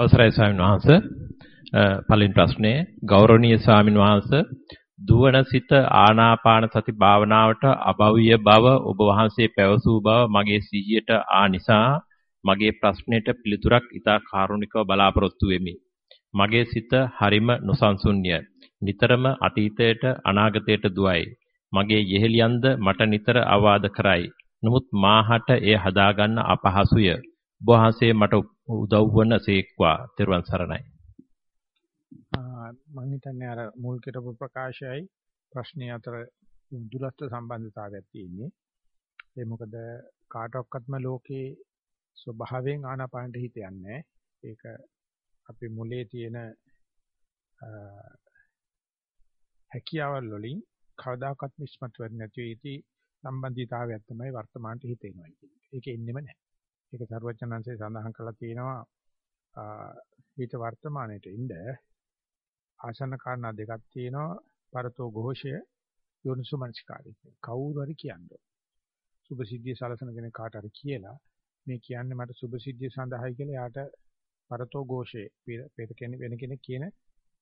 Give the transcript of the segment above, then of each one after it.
අවසරයි ස්වාමීන් වහන්සේ පළවෙනි ප්‍රශ්නේ ගෞරවනීය ස්වාමීන් වහන්සේ දුවන සිත ආනාපාන සති භාවනාවට අභව්‍ය බව ඔබ වහන්සේ පැවසූ බව මගේ සිහියට ආ නිසා මගේ ප්‍රශ්නෙට පිළිතුරක් ඉතා කාරුණිකව බලාපොරොත්තු වෙමි. මගේ සිත හරිම නොසන්සුන්ය. නිතරම අතීතයට අනාගතයට දුවයි. මගේ යෙහෙලියන්ද මට නිතර අවවාද කරයි. නමුත් මාහට එය හදාගන්න අපහසුය. ඔබ වහන්සේ මට උදව් වන සේක්වා. තෙරුවන් සරණයි. මම හිතන්නේ අර මුල් කරපු ප්‍රකාශයයි ප්‍රශ්නේ අතර දුරස්ත සම්බන්ධතාවයක් තියෙන්නේ. ඒ මොකද කාටවත්ම ලෝකේ ස්වභාවයෙන් ආනාපානට හිත යන්නේ ඒක අපි මුලේ තියෙන හැකියාවල් වලින් කවදාකවත් මිස්මත් වෙන්නේ නැති ඉති සම්බන්ධීතාවයක් තමයි වර්තමානට හිතෙනවා කියන්නේ. ඒක ඉන්නෙම නැහැ. ඒක සරුවචනංශය සඳහන් කරලා තියෙනවා ඊට වර්තමානයේට ඉඳ ආසන්න කාරණා දෙකක් තියෙනවා. පරතෝ ഘോഷය යොන්සුමංස්කාරී කවුරු හරි කියන්නේ සුභසිද්ධිය සලසන කෙනෙක් කාට හරි කියලා. මේ කියන්නේ මට සුභසිද්ධිය සඳහායි කියලා යාට පරතෝ ഘോഷේ පෙර කෙනෙක් වෙන කෙනෙක් කියන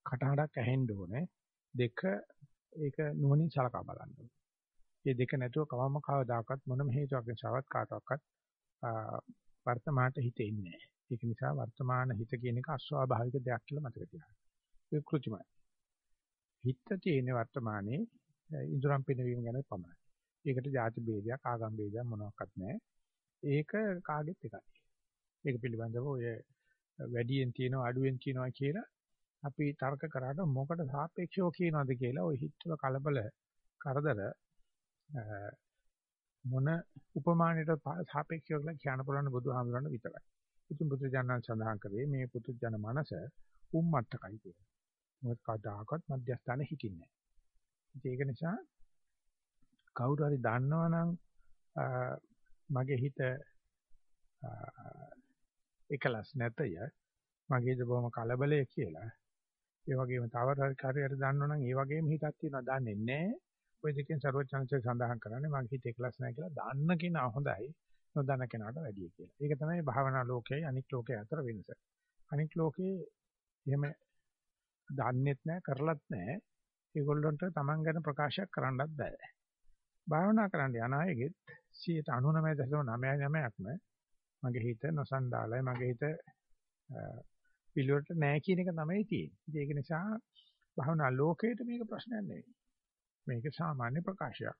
කටහඬක් ඇහෙන්න ඕනේ. දෙක ඒක නුවණින් සලකා බලන්න ඕනේ. මේ දෙක නැතුව කවම කවදාකවත් මොනම හේතුවක් නිසාවත් කාටවත් වර්තමානට හිතෙන්නේ නැහැ. ඒක නිසා වර්තමාන හිත කියන එක අස්වාභාවික දෙයක් කියලා මතක තියාගන්න. ඒක કૃත්‍රිමයි. හිත තියෙන වර්තමානයේ ඉඳුරම් පිනවීම ගැන පමණයි. ඒකට ಜಾති ભેදයක්, ආගම් ભેදයක් මොනවත් නැහැ. ඒක කාගෙත් එකයි. ඒක පිළිබඳව ඔය වැඩියෙන් තියෙනවා අඩුවෙන් කියනවා කියලා අපි තර්ක කරාට මොකට සාපේක්ෂව කියනවද කියලා ওই හිතවල කලබල කරදර මොන උපමානයට සාපේක්ෂව කියලා කියන්න පුළුවන් බුදුහාමුදුරන් විතරයි. ඉතින් බුදුජානක සඳහන් කරේ මේ පුදුජන මනස උම්මත්තකයි කියලා. මොකද කවදාකවත් මධ්‍යස්ථානෙ හිටින්නේ නැහැ. ඒක නිසා කවුරු හරි දන්නවනම් මගේ හිත එකලස් නැතය මගේද බොහොම කලබලය කියලා. ඒ වගේම තව කාර්යයක් දන්නවනම් ඒ වගේම හිතක් තියෙනවා දන්නේ නැහැ. ඔය දෙකෙන් ਸਰවචන්සේ සඳහන් කරන්නේ මගේ හිත එකලස් නැහැ කියලා දන්න කෙනා හොඳයි නොදන්න කෙනාට වැඩිය කියලා. ඒක තමයි භාවනා ලෝකයයි අනික් ලෝකයේ අතර වෙනස. අනික් ලෝකේ එහෙම දන්නේත් නැහැ කරලත් නැහැ. ඒගොල්ලන්ට Taman ගැන ප්‍රකාශයක් කරන්නත් බෑ. භාවනා කරන්න යන අයගෙත් 99.99%ක්ම මගේ හිත නොසන්ඩාලයි මගේ හිත පිළිවෙලට නැහැ කියන එක තමයි තියෙන්නේ. ඒක නිසා භාවනා ලෝකේට මේක ප්‍රශ්නයක් නෙවෙයි. මේක සාමාන්‍ය ප්‍රකාශයක්.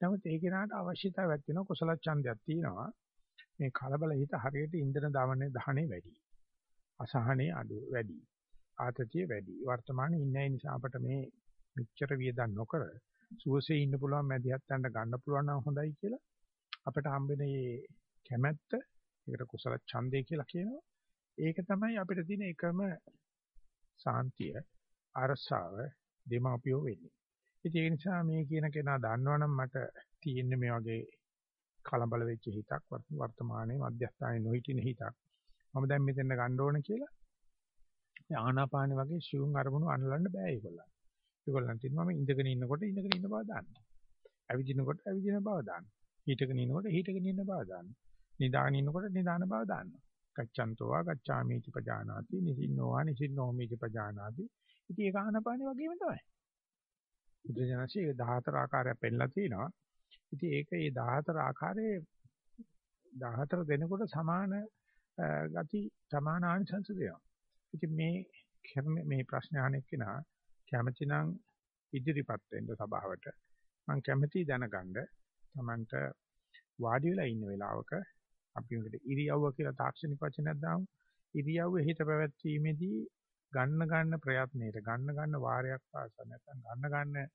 නමුත් ඒ කෙනාට අවශ්‍යතාවයක් තියෙනවා කුසල ඡන්දයක් තියෙනවා. මේ කලබල හිත හරියට ඉන්ධන දවන්නේ දහනේ වැඩි. අසහනේ අඩු වැඩි. ආතතිය වැඩි. වර්තමානයේ ඉන්න නිසා අපිට මේ මෙච්චර වියදම් නොකර සුවසේ ඉන්න පුළුවන් මැදිහත් යන්න ගන්න පුළුවන් නම් හොඳයි කියලා අපිට හම්බෙන මේ කැමැත්ත ඒකට කුසල ඡන්දය කියලා කියනවා. ඒක තමයි අපිට තියෙන එකම සාන්තිය අරසාව දෙමාපියෝ වෙන්නේ. ඉතින් ඒ නිසා මේ කියන කෙනා දන්නවනම් මට තියෙන්නේ මේ වගේ කලබල වෙච්ච හිතක් වර්තමානයේ මධ්‍යස්ථානයේ නොහිටින හිතක්. මම දැන් මෙතන ගන්න ඕන කියලා මේ ආනාපාන වගේ ශිවුම් අරමුණු අනලන්න බෑ ඒගොල්ලන්. ඒගොල්ලන් තියෙනවා මේ ඉඳගෙන ඉන්නකොට ඉඳගෙන ඉන්න බව දාන්න. ඇවිදිනකොට ඇවිදින බව දාන්න. හිටගෙන ඉන්නකොට හිටගෙන ඉන්න බව දාන්න. නිදාගෙන ඉන්නකොට නිදාන බව දාන්න. ගච්ඡන්තෝවා ගච්ඡාමිති පජානාති නිසින්නෝවා නිසින්නෝමිති පජානාති. ඉතින් ඒක ආනාපාන වගේම තමයි. බුදුජානසී 14 ආකාරයක් පෙන්නලා තිනවා. ඉතින් ඒක මේ 14 ආකාරයේ 14 දෙනකොට සමාන ගති සමාන ආනිසංස දෙනවා. ඉතින් මේ කරන මේ ප්‍රශ්න අහන එක්කෙනා කැමැති නම් ඉදිරිපත් වෙන්න සභාවට මම කැමැති දැනගන්න Tamanට වාඩි වෙලා ඉන්න වෙලාවක අපි මේකට ඉරියව්ව කියලා තාක්ෂණික වචනයක් දාමු ඉරියව්ව හිත පැවැත්වීමේදී ගන්න ගන්න ප්‍රයත්නයේට ගන්න ගන්න වාරයක් පාසා නැත්නම් ගන්න ගන්න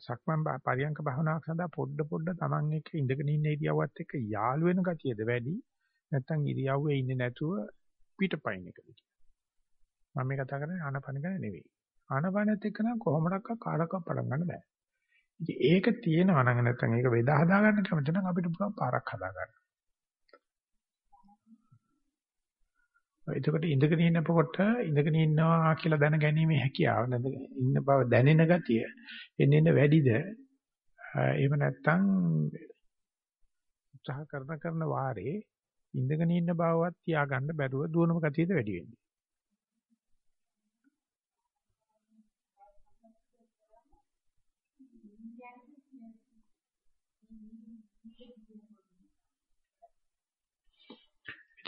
සක්මන් පරියංක භාවනාවක් සඳහා පොඩ පොඩ Taman එක්ක ඉඳගෙන ඉන්න ඉරියව්වත් එක්ක යාළු වෙන ගතියද වැඩි නැත්නම් ඉරියව්වේ ඉන්නේ නැතුව පිටපයින් එකද කියලා. මම මේ කතා කරන්නේ ආනපන ගැන නෙවෙයි. ආනපනත් එක්ක නම් කොහොමඩක්ක කාටවත් පටන් ගන්න බෑ. ඉතින් ඒක තියෙනවා නම් නැත්නම් ඒක වේදා හදා ගන්න කැමති නම් අපිට පුළුවන් පාරක් හදා ගන්න. එතකොට ඉඳගෙන ඉන්නකොට ඉඳගෙන ඉන්නවා කියලා දැන ගැනීමේ හැකියාව නැද ඉන්න බව දැනෙන ගතිය එන්න එන්න වැඩිද එහෙම නැත්නම් උත්සාහ කරන කරන වාරේ ඉඳගෙන ඉන්න බවවත් තියාගන්න බැරුව දුවනම ගතියද වැඩි වෙන්නේ.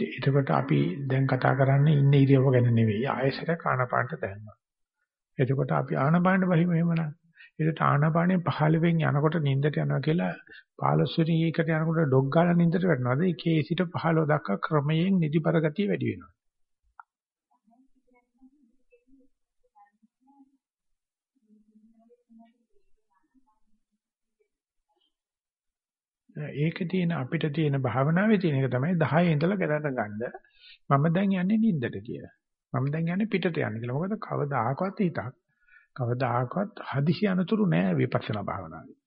එතකොට අපි දැන් කතා කරන්නේ ඉන්න ඉරියව්ව ගැන නෙවෙයි ආයසර කානපානට දැම්මා. එතකොට අපි ආනපානට බහිමු එහෙමනම්. ඒකට ආනපානේ 15 වෙන් යනකොට නිින්දට යනවා කියලා 15 වෙනි එකට යනකොට ඩොග් ගාලා නිින්දට වැටෙනවාද? ඒකේ සිට 15 දක්වා ක්‍රමයෙන් නිදිපර ගතිය වැඩි වෙනවා. ඒක තියෙන අපිට තියෙන භාවනාවේ තියෙන එක තමයි 10 ඉඳලා ගණන් ගන්න. මම දැන් යන්නේ නිින්දට කියලා. මම දැන් යන්නේ පිටට යන්නේ කියලා. මොකද කවදාකවත් හිතක් කවදාකවත් හදිසි අනතුරු නෑ විපස්සනා භාවනාවේ.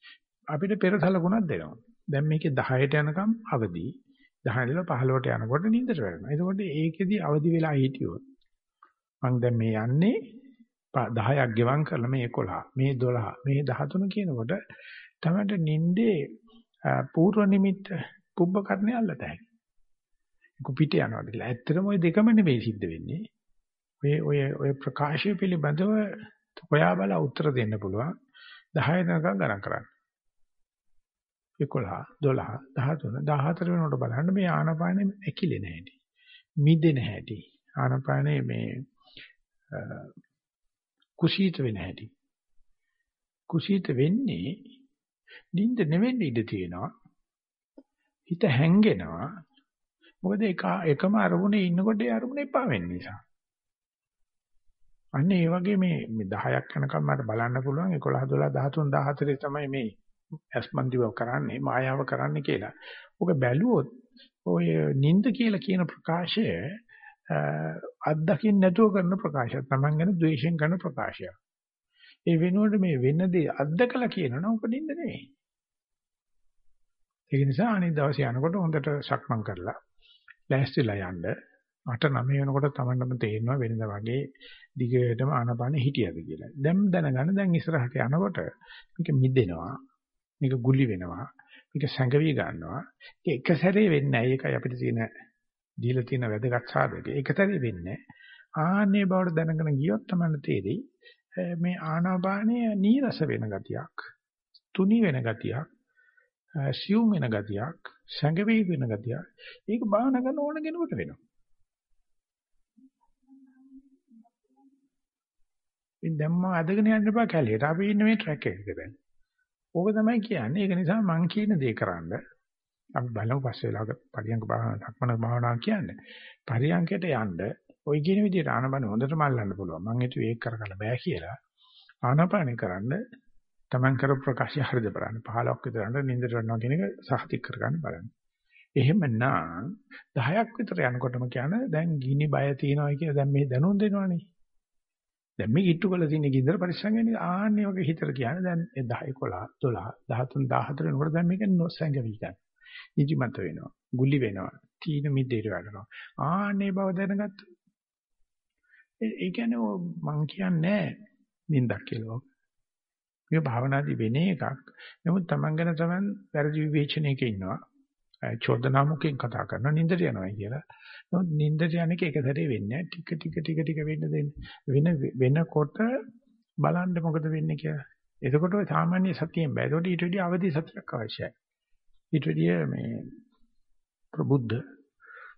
අපිට පෙර සලකුණක් දෙනවා. දැන් මේකේ 10ට යනකම් අවදි. 10 ඉඳලා 15ට යනකොට නිින්දට වැටෙනවා. එතකොට ඒකෙදි අවදි වෙලා හිටියොත් මම දැන් මේ යන්නේ 10ක් ගෙවම් කරලා මේ 11 මේ 12 මේ 13 කියනකොට තමයි නිින්දේ පූර්ව නිමිත්ත පුබ්බකර්ණය අල්ලතයි. කුපිට යනවා කියලා. ඇත්තටම ওই දෙකම නෙවෙයි සිද්ධ වෙන්නේ. ඔය ඔය ඔය ප්‍රකාශය පිළිබඳව හොයා බලා උත්තර දෙන්න පුළුවන්. 10 දනකම් ගණන් කරන්න. 11 12 13 14 වෙනකොට බලන්න මේ ආනපානෙ ඇකිලෙන හැටි. මිදෙන හැටි. ආනපානෙ මේ කුසීත වෙන හැටි. කුසීත වෙන්නේ නිින්ද නෙවෙන්න ඉඩ තියෙනවා. හිත හැංගෙනවා. මොකද එක එකම අරමුණේ ඉන්නකොට ඒ අරමුණ එපා වෙන්න නිසා. අන්න ඒ වගේ මේ 10ක් යනකම් මට බලන්න පුළුවන් 11 12 13 14 තමයි මේ ඇස්මන්දිව කරන්නේ මායාව කරන්නේ කියලා. ඔක බැලුවොත් ඔය නිින්ද කියලා කියන ප්‍රකාශය අත්දකින්න නැතුව කරන ප්‍රකාශයක්. Taman ගැන ද්වේෂයෙන් කරන ප්‍රකාශයක්. ඒ වෙනුවට මේ වෙන දේ අත්දකලා කියනවනම් උපදින්න නෙවෙයි. ඒක නිසා අනිත් දවසේ යනකොට හොඳට සක්මන් කරලා ලෑස්තිලා යන්න 8 9 වෙනකොට තමන්නම තේරෙනවා වෙනද වගේ දිගටම ආනපාන හිටියද කියලා. දැන් දැනගන්න දැන් ඉස්සරහට යනකොට මේක මිදෙනවා. මේක ගුලි වෙනවා. මේක සැඟවි ගන්නවා. ඒක එක සැරේ වෙන්නේ නැහැ. ඒකයි අපිට තියෙන දීලා තියෙන වැදගත් සාධකය. එක සැරේ වෙන්නේ ආන්නේ බවට දැනගෙන ගියොත් තමයි තේරෙයි මේ ආනාපානය නීරස වෙන ගතියක්. තුනි වෙන ගතියක්. සියුම් වෙන ගතියක්. සංගවි වෙන ගතියක්. ඒක බාහන කරන ඕන කෙනෙකුට වෙනවා. ඉතින් දැන් මම අදගෙන යන්න එපා කැලේට. අපි ඉන්නේ මේ ට්‍රැක් එකක දැන්. ඕක තමයි කියන්නේ. ඒක නිසා මං කියන දේ කරන්න. අපි බලමු පස්සේ වෙලාවක පරියංග භාවනා ලක්මන භාවනා කියන්නේ. පරියංගයට යන්න ওই කියන විදිහට ආනපන හොඳට මල්ලන්න පුළුවන්. මම හිතුවේ ඒක කරගන්න බෑ කියලා. ආනපන කරන්න Taman කර ප්‍රකාශය හරිද බලන්න. 15ක් විතර යනකොට නින්දට යනවා කියන එක සහතික කරගන්න බලන්න. එහෙමනම් 10ක් විතර යනකොටම කියන දැන් ගිනි බය තියනවා කියලා දැන් මේ දැනුම් දෙනවනේ. දැන් මේ කිට්ටු කරලා තියෙන ගින්දර පරිස්සම් වෙන්නේ ආන්නේ වගේ හිතර කියන්නේ දැන් 10 11 12 13 14 වෙනකොට දැන් මේක නොසැඟවි ගන්න. නිදිමත වෙනවා. ගුලි වෙනවා. තීන මිදේට වැඩනවා. ආන්නේ බව දැනගත්ත ඒ කියන්නේ මං කියන්නේ නින්දක් කියලා. මේක භාවනාදී වෙන එකක්. නමුත් Taman ගැන Taman වැරදි විවේචනයක ඉන්නවා. චෝදනාමුකෙන් කතා කරනවා නින්දට යනවා කියලා. නමුත් නින්දට යන එක එක සැරේ වෙන්නේ ටික ටික ටික ටික වෙන්න දෙන්න. වෙන වෙනකොට බලන්න මොකද වෙන්නේ කියලා. එතකොට සාමාන්‍ය සතියෙන් බෑ. ඒකට ඊට වඩා අවදි සතියක් අවශ්‍යයි. ඊට වඩා මේ ප්‍රබුද්ධ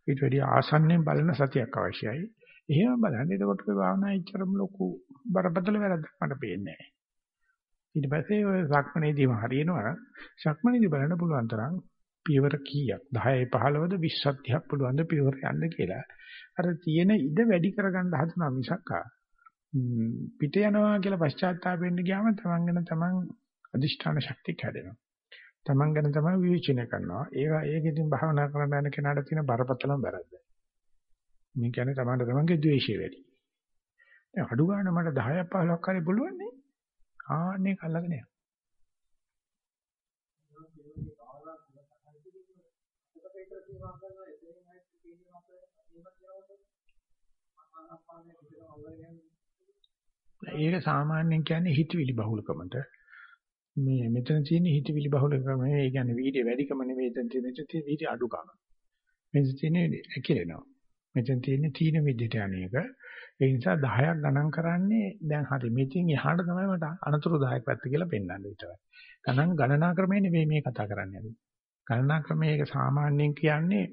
ඊට වඩා ආසන්නෙන් බලන සතියක් අවශ්‍යයි. එහෙම බලන්න. එතකොට ඔය භාවනා ඉච්චරම ලොකු බරපතල වැරද්දක් මට පේන්නේ නැහැ. ඊට පස්සේ ඔය සක්මනේදීම හරියනවා නම් සක්මනේදී බලන්න පුළුවන් තරම් පියවර කීයක් 10 15ද 20ක් 30ක් පුළුවන් ද පියවර යන්න කියලා. අර තියෙන ඉඩ වැඩි කරගන්න හදනවා මිසක් පිට යනවා කියලා පශ්චාත්තාප වෙන්න ගියාම තමන් ගැන තමන් අදිෂ්ඨාන ශක්තිය කැඩෙනවා. තමන් ගැන තමයි විවේචනය කරනවා. ඒක ඒකෙන් භාවනා කරන්න යන කෙනාට තියෙන බරපතලම වැරද්ද. මේ කියන්නේ තමන්ට තමන්ගේ ද්වේෂය වැඩි. දැන් අඩු ගන්න මට 10ක් 15ක් හරි පුළුවන් නේ. ආන්නේ කල්ලාගෙන යන්න. ඒක සාමාන්‍යයෙන් කියන්නේ හිතවිලි බහුලකමට මේ මෙතන තියෙන හිතවිලි බහුලකම ඒ කියන්නේ වීර්ය වැඩිකම නෙවෙයි එතන තියෙන වීර්ය අඩුකම. මෙතන තියෙන්නේ ඇකිලෙනවා. මෙතන තියෙන්නේ තීන විද්‍යට අනේක. ඒ නිසා 10ක් ගණන් කරන්නේ දැන් හරි මෙතින් එහාට තමයි මට අනතුරුදායක පැත්ත කියලා පෙන්වන්න විතරයි. ගණන් ගණනා ක්‍රමේ නෙවෙයි මේ කතා කරන්නේ. ගණනා ක්‍රමයක සාමාන්‍යයෙන් කියන්නේ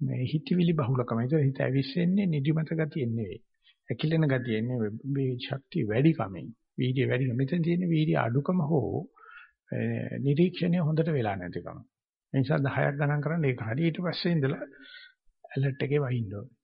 මේ හිතවිලි බහුලකම. ඒක හිත ඇවිස්සෙන්නේ නිදිමත ගතියෙන් නෙවෙයි. ඇකිලෙන ගතියෙන් නෙවෙයි. මේ ශක්තිය වැඩි කමෙන්. වීර්ය වැඩි කම. මෙතන තියෙන වීර්ය අඩුකම හෝ නිරීක්ෂණය හොඳට වෙලා නැතිකම. ඒ නිසා 10ක් ගණන් කරන්න ඒක හරි ඊට පස්සේ ඉඳලා ඇලර්ට් එකේ වහින්න ඕනේ.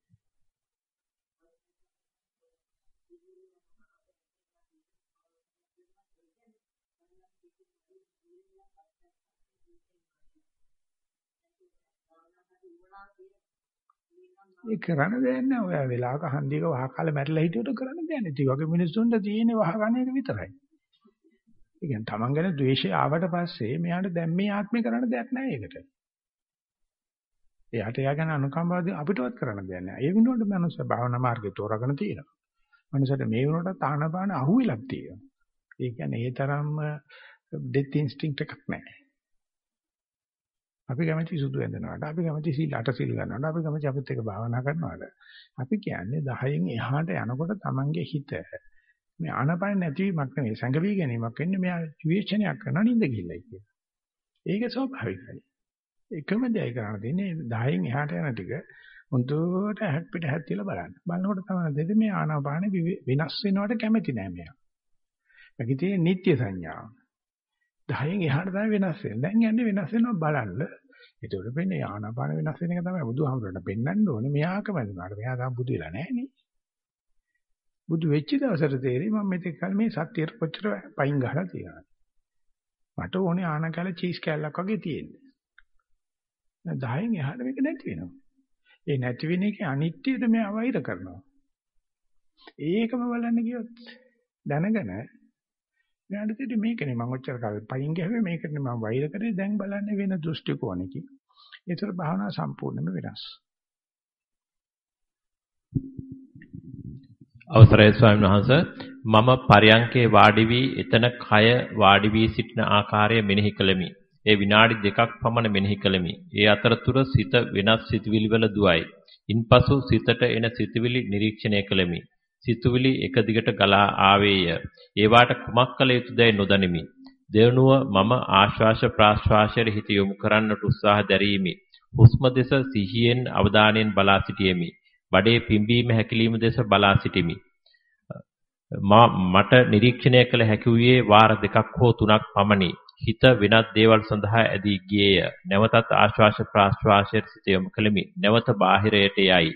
ඒ කරන්න දෙයක් නැහැ. ඔය වෙලාවක හන්දියක වහකාලේ මැරිලා හිටියොත් කරන්න දෙයක් නැහැ. ඒ වගේ මිනිස්සුන්ට තියෙන්නේ වහගන්න එක විතරයි. ඒ කියන්නේ Taman ගැන ද්වේෂය ආවට පස්සේ මෙයාට දැන් මේ ආත්මේ කරන්න දෙයක් නැහැ ඒකට. එයාට එයා ගැන අනුකම්පාව අපිටවත් කරන්න දෙයක් නැහැ. ඒ වෙනුවට මනුස්ස භාවනා මාර්ගේ තෝරාගෙන තියෙනවා. මනුස්සට මේ වෙනුවට තානපාන අහුවෙලක් තියෙනවා. ඒ කියන්නේ ඒ තරම්ම ඩෙත් ඉන්ස්ටින්ක්ට් එකක් නැහැ. අපි කැමති සුදු ඇඳනවාට අපි කැමති සීල අට සීල ගන්නවාට අපි කැමති අපිත් එක භාවනා කරනවාට අපි කියන්නේ 10න් එහාට යනකොට Tamange හිත මේ ආනපන නැතිවීමක් නෙවෙයි සංගවි ගැනීමක් වෙන්නේ මෙයා විවේචනයක් කරන නිඳ ගිල්ලයි කියන. ඒක ස්වභාවිකයි. එකම දෙයයි කරන්න තියෙන්නේ 10න් එහාට යන ටික හොඳට හැක් පිට හැක් තියලා බලන්න. බලනකොට තමයි දෙද මේ ආනාපාන වෙනස් වෙනවට කැමති නෑ මෙයා. මේකේ තියෙන නිත්‍ය සංඥාව. 10න් එහාට තමයි වෙනස් වෙන්නේ. දැන් යන්නේ වෙනස් වෙනවා බලන්න. ඒකට වෙන්නේ ආනාපාන වෙනස් වෙන එක තමයි බුදුහාමුදුරන්ට පෙන්වන්න ඕනේ. මෙයාකම දුනාට මෙයා තාම බුදු වෙලා නැහැ නේ. බුදු වෙච්ච දවසට තේරෙයි මම මෙතෙක් කල මේ සත්‍යයට කොච්චර පයින් ගහලා තියෙනවද. මට ඕනේ ආනකල චීස් කෑල්ලක් වගේ තියෙන්නේ. දැන් 10න් එහාට මේක නැති වෙනවා. ඒ නැති වෙන එකේ අනිත්‍යයට මෙයා වෛර කරනවා. ඒකම බලන්න ගියොත් දැනගෙන මෙයාට තේරෙන්නේ මේකනේ මම ඔච්චර කාලෙ පයින් ගහුවේ මේකනේ මම වෛර කරේ දැන් බලන්නේ වෙන දෘෂ්ටි කෝණකින්. ඒතර භාවනාව සම්පූර්ණයෙන්ම වෙනස්. අවසරයි ස්වාමීන් වහන්ස මම පරයන්කේ වාඩි වී එතන කය වාඩි වී සිටින ආකාරය මෙනෙහි කළෙමි. ඒ විනාඩි දෙකක් පමණ මෙනෙහි කළෙමි. ඒ අතරතුර සිත වෙනස් සිතුවිලි වල දුවයි. ඉන්පසු සිතට එන සිතුවිලි නිරීක්ෂණය කළෙමි. සිතුවිලි එක දිගට ගලා ආවේය. ඒවාට කුමක් කළ යුතුදයි නොදනිමි. දෙවනුව මම ආශ්වාස ප්‍රාශ්වාසයට හිත යොමු කරන්නට උත්සාහ දැරීමි. හුස්ම දෙස සිහියෙන් අවධානයෙන් බලා සිටියෙමි. බඩේ පිම්බීම හැකිලිම දෙස බලා සිටිමි. මට නිරීක්ෂණය කළ හැකි වූයේ වාර දෙකක් හෝ තුනක් පමණි. හිත වෙනත් දේවල් සඳහා ඇදී ගියේය. නැවතත් ආශ්වාස ප්‍රාශ්වාසයට සිත යොමු කළෙමි. නැවත බාහිරයට යයි.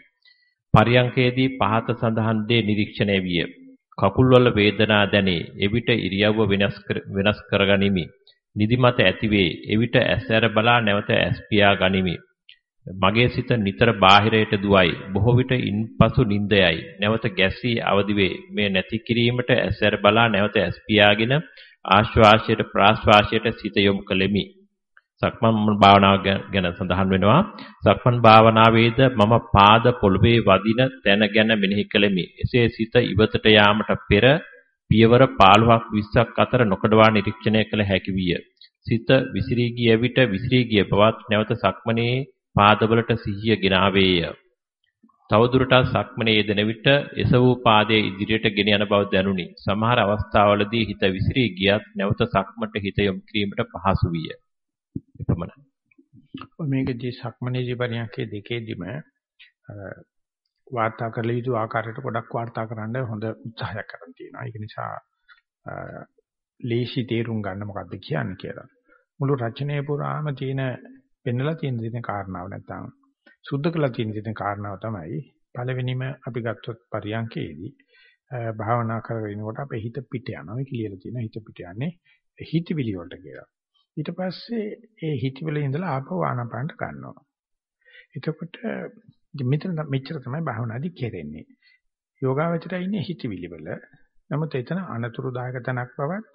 පරියංකේදී පහත සඳහන් දේ නිරීක්ෂණය විය. කකුල්වල වේදනා දැනේ. එවිට ඉරියව්ව වෙනස් වෙනස් කරගනිමි. නිදිමත ඇතිවේ. එවිට ඇස් ඇර බලා නැවත ඇස් පියා ගනිමි. මගේ සිත නිතර බාහිරයට දුවයි. බොහෝ විට ඉන්පසු නිින්දයයි. නැවත ගැසී අවදි වේ. මේ නැති කිරීමට ඇස් ඇර බලා නැවත ඇස් පියාගෙන ආශ්වාසයට ප්‍රාශ්වාසයට සිත යොමු කළෙමි. සක්මන් භාවනාව ගැන සඳහන් වෙනවා. සක්මන් භාවනාවේද මම පාද පොළවේ වදින තැන ගැන මෙනෙහි කළෙමි. එසේ සිත ඉවතට යාමට පෙර පියවර 15ක් 20ක් අතර නොකඩවා නිරීක්ෂණය කළ හැකි විය. සිත විසිරී ගිය විට විසිරී ගිය බවත් නැවත සක්මනේ පාදවලට සිහිය ගෙනාවේය. තවදුරටත් සක්මනේ යෙදෙන විට එසවූ පාදයේ ඉදිරියට ගෙන යන බව දැනුනි. සමහර අවස්ථාවලදී හිත විසිරී ගියත් නැවත සක්මට හිත යොමු කිරීමට පහසු විය. එපමණයි. මේකදී සක්මනේදී පරියන්කේ දෙකේදීම වාර්තා කළ යුතු ආකාරයට ගොඩක් වාර්තා කරන්න හොඳ උත්සාහයක් කරන් තියෙනවා. ඒක නිසා ලේසි තේරුම් ගන්න මොකද්ද කියන්නේ කියලා. මුළු රචනයේ පුරාම තියෙන පෙන්නලා තියෙන දින කාරණාව නැත්තම් සුද්ධ කළා තියෙන දින කාරණාව තමයි පළවෙනිම අපි ගත්තොත් පරියන්කේදී භාවනා කරගෙනකොට අපේ හිත පිට යනවා. ඒක කියලා තියෙන හිත පිට යන්නේ හිතවිලි වලට කියලා. ඊට පස්සේ ඒ හිතවිලි ඉඳලා ආපහු ආනාපානට ගන්නවා. එතකොට මෙතන මෙච්චර තමයි භාවනාදි කෙරෙන්නේ. යෝගාවචරය ඉන්නේ හිතවිලි වල. නමුත් එතන අනතුරුදායක තනක් බවත්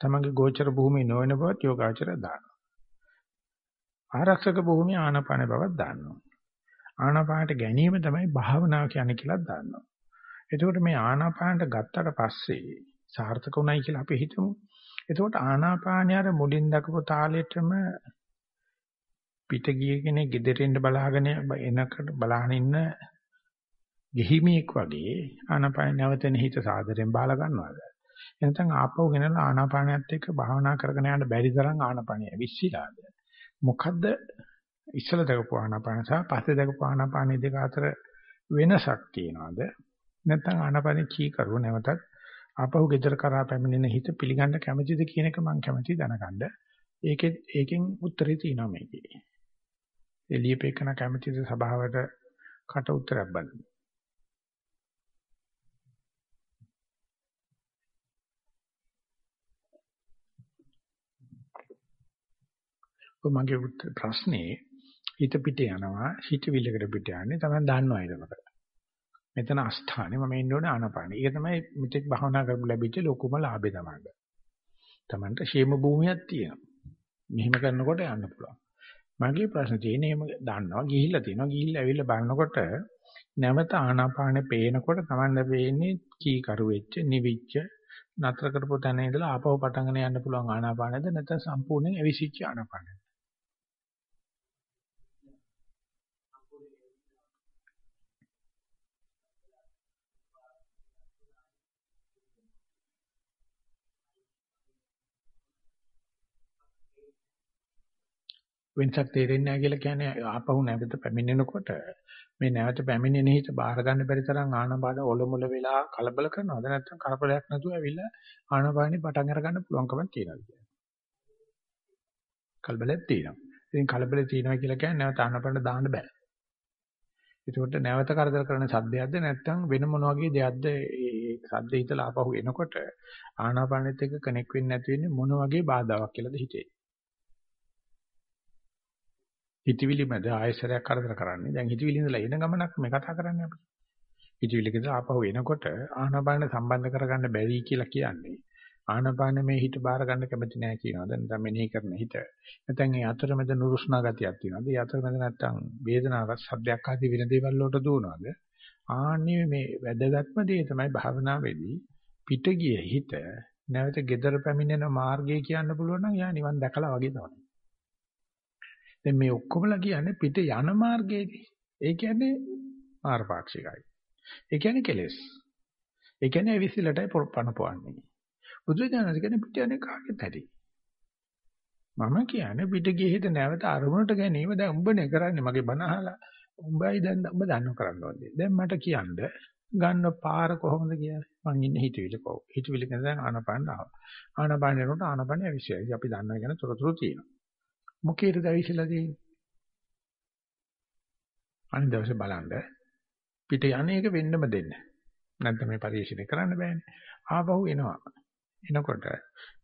තමගේ ගෝචර භූමිය නොවන බවත් යෝගාවචරය දානවා. ආරක්ෂක භූමිය ආනාපාන බවක් දාන්නවා. ආනාපානට ගැනීම තමයි භාවනාව කියන්නේ කියලා දාන්නවා. එතකොට මේ ආනාපානට ගත්තට පස්සේ සාර්ථක උනායි කියලා අපි හිතමු. එතකොට ආනාපානය අර මුලින් දක්වපු තාලෙටම පිට ගිය කෙනෙක් ගෙදරින් බලාගෙන එනකට බලාගෙන ඉන්න ගෙහිමියෙක් වගේ ආනාපාන නැවතෙන හිත සාදරෙන් බාලා ගන්නවද? එනතන් ආපහු ගෙනලා ආනාපානයත් එක්ක භාවනා කරගෙන යන්න බැරි තරම් ආනාපානිය විශ්සිලාද? මොකද්ද ඉස්සල දකපු ආනාපාන සහ පස්සේ දකපු ආනාපාන දෙක අතර වෙනසක් තියනවාද? නැත්නම් ආනාපාන කී කරුව නැවතත් ආපහු ගෙදර කරා පැමිණෙන හිත පිළිගන්න කැමතිද කියන එක මම කැමතියි දැනගන්න. ඒකෙත් ඒකෙන් උත්තරේ තියෙනවා මේකේ. එළියපේකන කැමතිද සභාවට කට උත්තරයක් බලන්න. මගේ ප්‍රශ්නේ හිත පිට යනවා හිතවිල්ලකට පිට යන්නේ තමයි දන්නවා ඒකට. මෙතන අස්ථානේ මම ඉන්න ඕනේ ආනපානෙ. ඒක තමයි මෙතෙක් භවනා කරමු ලැබිච්ච ලොකුම ලාභය තමයි. Tamanට ෂේම භූමියක් තියෙනවා. මෙහෙම කරනකොට යන්න පුළුවන්. මගේ ප්‍රශ්න තියෙන්නේ එහෙම දන්නවා ගිහිල්ලා තියෙනවා ගිහිල්ලා ඇවිල්ලා බලනකොට නැවත ආනාපානෙ පේනකොට Tamanne පේන්නේ කී කරු වෙච්ච නිවිච්ච නතර කරපු තැන ඉඳලා ආපහු පටන්ගෙන යන්න පුළුවන් ආනාපානෙද නැත්නම් සම්පූර්ණයෙන් ඇවිසිච්ච ආනාපානෙද වෙනසක් තේරෙන්නේ නැහැ කියලා කියන්නේ ආපහු නැවත පැමිණෙනකොට මේ නැවත පැමිණෙන හිත බාර ගන්න බැරි තරම් ආනපාන ඔලොමොල වෙලා කලබල කරනවද නැත්නම් කරපලයක් නැතුව ඇවිල්ලා ආනපානෙ පටන් අර ගන්න පුළුවන්කමක් තියෙනවද කියන්නේ. කලබලයක් තියෙනවා. ඉතින් කලබලේ තියෙනවා කියලා කියන්නේ නැවත ආනපාන දාන්න බෑ. ඒකට නැවත කරදර කරන සද්දයක්ද නැත්නම් වෙන මොන වගේ දෙයක්ද ඒ සද්ද හිතලා ආපහු එනකොට ආනාපානෙත් එක්ක කනෙක්ට් වෙන්නේ නැති වෙන්නේ මොන වගේ බාධාවක් කියලාද හිතේ. හිතවිලි මැද ආයසරයක් කරදර කරන්නේ. දැන් හිතවිලි ඉඳලා එන ගමනක් මේ කතා කරන්නේ අපි. හිතවිලි කියලා ආපහු එනකොට ආනාපාන සම්බන්ධ කරගන්න බැරි කියලා කියන්නේ. ආනාපාන මේ හිත බාර ගන්න කැමති නැහැ කියනවා. දැන් දැන් මෙනෙහි කරන හිත. නැත්නම් ඒ අතරමැද නුරුස්නා ගතියක් තියෙනවාද? ඒ අතරමැද නැත්නම් වේදනාවක් සද්දයක් ආදී වෙන දේවල් වලට දුවනවාද? ආන්නේ මේ වැදගත්ම දේ තමයි භාවනාවේදී පිට ගිය හිත නැවත gedara පැමිණෙන මාර්ගය කියන්න පුළුවන් නම් යා නිවන් දැකලා වගේ තමයි. දැන් මේ ඔක්කොමලා කියන්නේ පිට යන මාර්ගයේදී. ඒ කියන්නේ මාර්ගපාක්ෂිකයි. ඒ කියන්නේ කෙලෙස්. ඒ කියන්නේ විසිලටයි පනපවන්නේ. බුදුරජාණන් කියන්නේ පිට යන්නේ කාගෙත් ඇති. මම කියන්නේ පිට ගියේ හිත නැවත අරමුණට ගැනීම දැන් උඹනේ කරන්නේ මගේ බණ අහලා උඹයි දැන් උඹ දන්නව කරන්න ඕනේ. දැන් මට කියන්න ගන්න පාර කොහොමද කියන්නේ? මං ඉන්නේ හිතවිලි කොහොම. හිතවිලි කියන දැන් ආනපාන ආවා. ආනපාන යනකොට ආනපාන ඇවිස්සයි. අපි දන්නවා කියන තොරතුරු තියෙනවා. මොකේද ඇවිස්සලා තියෙන්නේ? අනිත් දවසේ බලන්න පිට යන්නේ එක වෙන්නම දෙන්න. නැත්නම් මේ පරිශීලනය කරන්න බෑනේ. ආපහු එනවා. එනකොට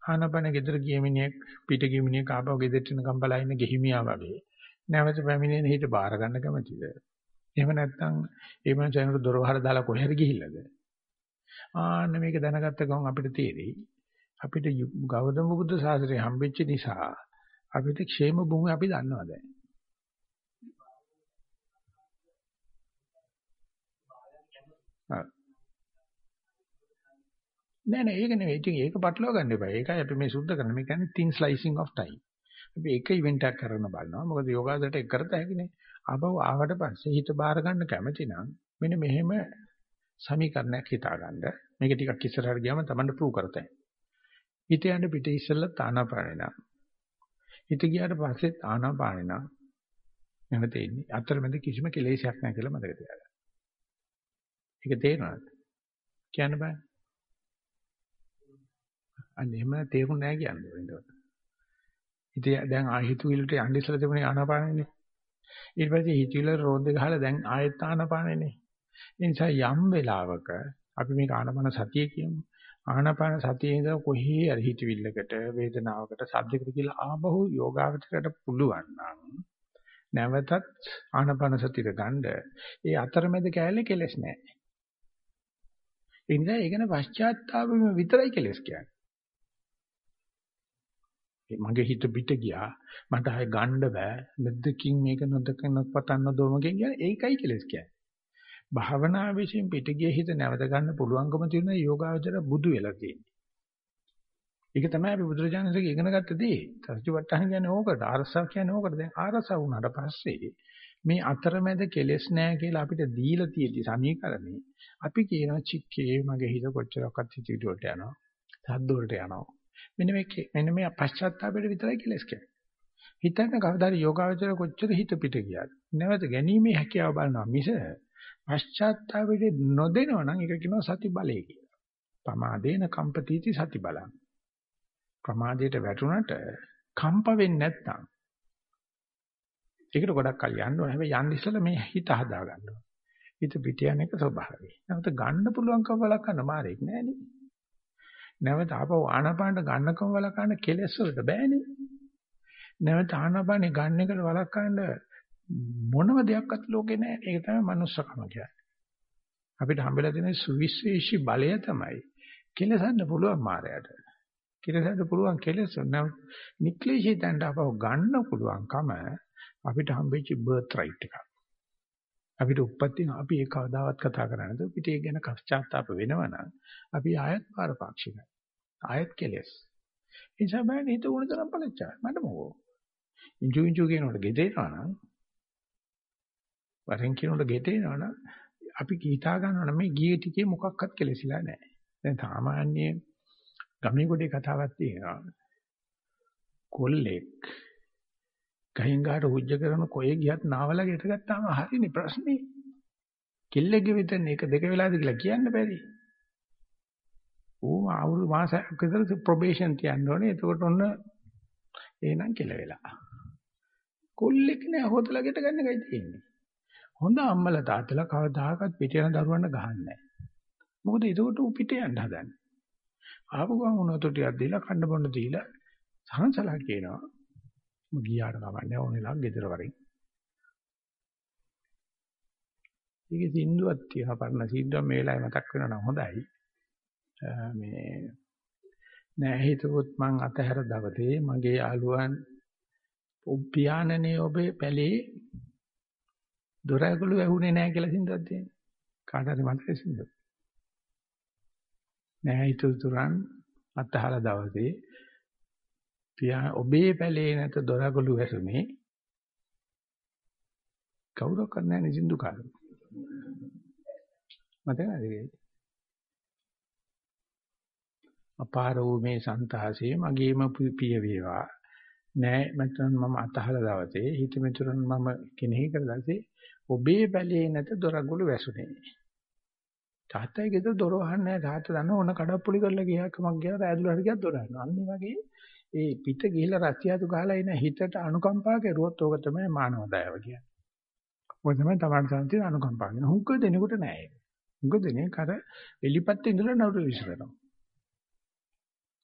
ආනපන ගෙදර ගිය මිනිහෙක් පිට ගිය මිනිහෙක් ආපහු ගෙදරට එනකම් බලා ඉන්න ගෙහිමියා වගේ. නැවත පැමිණෙන හිත බාර ගන්න කැමතිද? එහෙම නැත්නම් ඒ මනුස්සයන්ට දොර වහලා දාලා කොහේ හරි ගිහිල්ලාද? ආන්න මේක දැනගත්ත ගමන් අපිට තේරෙයි අපිට ගෞතම බුදු සාසනය හම්බෙච්ච නිසා අපිට ക്ഷേම භූමිය අපි දන්නවා දැන්. නෑ නෑ ඒක නෙවෙයි. ඉතින් ඒක පටලවා ගන්න එපා. ඒකයි අපි මේ සුද්ධ කරන්නේ. මේ කියන්නේ thin slicing of time. අපි එක ඉවෙන්ට් එකක් කරන්න බලනවා. මොකද යෝගාසයට එක කරත හැකිනේ. ආපහු ආවට පස්සේ හිත බාර ගන්න කැමති නම් මෙන්න මෙහෙම සමීකරණයක් හිතාගන්න. මේක ටිකක් ඉස්සරහට ගියාම Tamanට ප්‍රූව් කරතයි. හිත යන පිට ඉස්සෙල්ලා තානාපානිනා හිත ගියාට පස්සේ ආනාපානෙ නම් නැවත එන්නේ. අතරමැද කිසිම කෙලෙසයක් නැහැ කියලා මතක තියාගන්න. ඒක තේරෙනවද? කියන්න බෑ. අන්න එහෙම තේරුම් නැහැ කියන්නේ වෙනකොට. ඉතින් දැන් ආහිතුවිලට යන්න ඉස්සලා තිබුණේ ආනාපානෙනේ. ඊට පස්සේ හිතුවිල රෝද ගහලා දැන් ආයෙත් ආනාපානෙනේ. ඒ නිසා යම් වෙලාවක අපි මේක ආනාපාන සතිය කියමු. ආනාපාන සතියේ ඉඳලා කොහේ හරි හිතවිල්ලකට වේදනාවකට සද්දයකට කියලා ආබහු යෝගාවචරයට පුළුවන් නම් නැවතත් ආනාපාන සතියට ගන්න ඒ අතරමැද කැලේ කෙලස් නැහැ. ඒ නිසා ඒකන පශ්චාත්තාපෙම විතරයි කෙලස් කියන්නේ. මගේ හිත පිට ගියා මට ආයෙ ගන්න බෑ නැද්දකින් මේක නොදක නොපතන්න දොමකින් කියන්නේ ඒකයි කෙලස් කියන්නේ. භාවනා විශ්ින් පිටගිය හිත නැවත ගන්න පුළුවන්කම තියෙන යෝගාවචර බුදු වෙලා තියෙන්නේ. ඒක තමයි අපි බුදුරජාණන්සේගේ ඉගෙන ගත්ත දේ. සත්‍යවට්ටහන කියන්නේ ඕකට. ආරසාව කියන්නේ ඕකට. දැන් ආරසාව වුණාට පස්සේ මේ අතරමැද කෙලෙස් නැහැ කියලා අපිට දීලා තියෙදි සමීකරණේ අපි කියනවා චික්කේ මගේ හිත කොච්චරක්වත් හිතවිලි වලට යනවා. සද්ද වලට යනවා. මෙන්න මේ මෙන්න මේ පශ්චාත්තාපයට විතරයි කෙලස් කියන්නේ. හිතන්න කවදාද යෝගාවචර කොච්චර හිත පිට ගියාද? නැවත ගැනීමේ හැකියාව බලනවා මිස පශ්චාත්තාපයට නොදෙනවා නම් ඒක කියනවා සති බලය කියලා. පමාදේන කම්පතිති සති බලං. ප්‍රමාදයට වැටුණට කම්ප වෙන්නේ නැත්නම් ඒකට ගොඩක් කල් යන්න ඕනේ. හැබැයි යන්න ඉස්සෙල්ලා මේ හිත හදා ගන්න ඕනේ. හිත පිට යන එක ස්වභාවයි. නැවත ගන්න පුළුවන්කම වලක්වන්න මාරෙක් නෑනේ. නැවත ආපහු ආනපානට ගන්නකම වලක්වන්න කෙලෙස් වලට බෑනේ. නැවත ආනපානේ ගන්න එකට වලක්වන්න මොනම දෙයක්වත් ලෝකේ නෑ. ඒක තමයි manussකම කියන්නේ. අපිට හම්බෙලා තියෙන සුවිශේෂී බලය තමයි කෙලසන්න පුළුවන් මායයට. කෙලසන්න පුළුවන් කෙලෙස් නම් නික්ලේශී තැන්ට අපව ගන්න පුළුවන්කම අපිට හම්බෙච්ච බර්ත් රයිට් එකක්. අපිට උප්පත්තිය අපි ඒක කවදාවත් කතා කරන්නේ නැතුව පිට ඒක ගැන කශ්චාත්තාප වෙනවනම් අපි ආයත් පාරපාක්ෂිකයි. ආයත් කෙලස්. ඒ නිසා බෑනේ හිත උණ තරම් පළච්චා. මට මොකෝ. ඉංජු ඉංජු කියනකොට ගෙදේනවා නම් වරෙන් කියනකොට ගෙදේනවා නම් අපි කීතා ගන්නවා මේ ගියේ ටිකේ මොකක්වත් කෙලසිලා නැහැ. දැන් සාමාන්‍ය ගමේ ගොඩේ කතාවක් තියෙනවා. කොල්ලෙක් ගහින් ගහට උජ්ජ කරන කොයේ ගියත් නාවලා ගෙට ගත්තාම හරිනේ ප්‍රශ්නේ. කෙල්ලෙක්ගේ විතරනේ එක දෙක වෙලාද කියලා කියන්න බැරි. ඌ අවුරුදු මාසයක් විතර ප්‍රොබේෂන් තියන්න ඕනේ. එතකොට ඔන්න එහෙනම් කෙල වෙලා. කොල්ලෙක් නෑ හොතලා ගෙට ගන්න එකයි තියෙන්නේ. හොඳ අම්මලා තාත්තලා කවදාකවත් පිට යන දරුවන්ට ගහන්නේ නෑ. මොකද එතකොට ඌ පිට යන්න හදන්නේ. ආපු ගමන් උනතු ටිකක් දීලා කන්න බොන්න දීලා සහනසලා කියනවා ගියාට කමන්නේ ඕනෙලා ගෙදර වරින්. ඒකේ සින්දුවක් තියෙනවා පරණ සින්දුවක් මේ වෙලාවේ මතක් වෙනවා නම් හොඳයි. මේ නෑ හිතුවොත් මං අතහැර දවතේ මගේ යාළුවන් උප්පියානනේ ඔබේ පැලේ දොරගලු ඇහුනේ නෑ කියලා සින්දුවක් තියෙනවා. කාට හරි මතකයි සින්දුව. නෑ හිතුතුරන් අතහල දවසේ පියා ඔබේ පැලේ නැත දොරගලු වැසුනේ කවුරක් කරන්නේ නැහැ සින්දු කාරෝ මතකද අපාර වූ මේ సంతාසයේ මගේම පිය වේවා නෑ මචන් මම අතහල දවසේ හිත මිතුරන් මම කෙනෙහි කර දැසේ ඔබේ පැලේ නැත දොරගලු වැසුනේ තාත්තයි ගෙදර දොර වහන්නේ නැහැ තාත්තා දන්න ඕන කඩප්පුලි කරලා ගියා කමක් ගියා ඇදුල හරි ගියා දොර අහනවා අන්න වගේ ඒ පිට ගිහිලා රත්යාතු ගහලා එන හිතට අනුකම්පා කරුවොත් ඕක තමයි මානව දයාව කියන්නේ. ඔය තමයි තමන් සංසිඳ අනුකම්පා කියන. හුඟ දෙනෙකුට නෑ ඒක. හුඟ දෙනෙක් අර එලිපත් ඉඳලා නවුරු විශ්රනවා.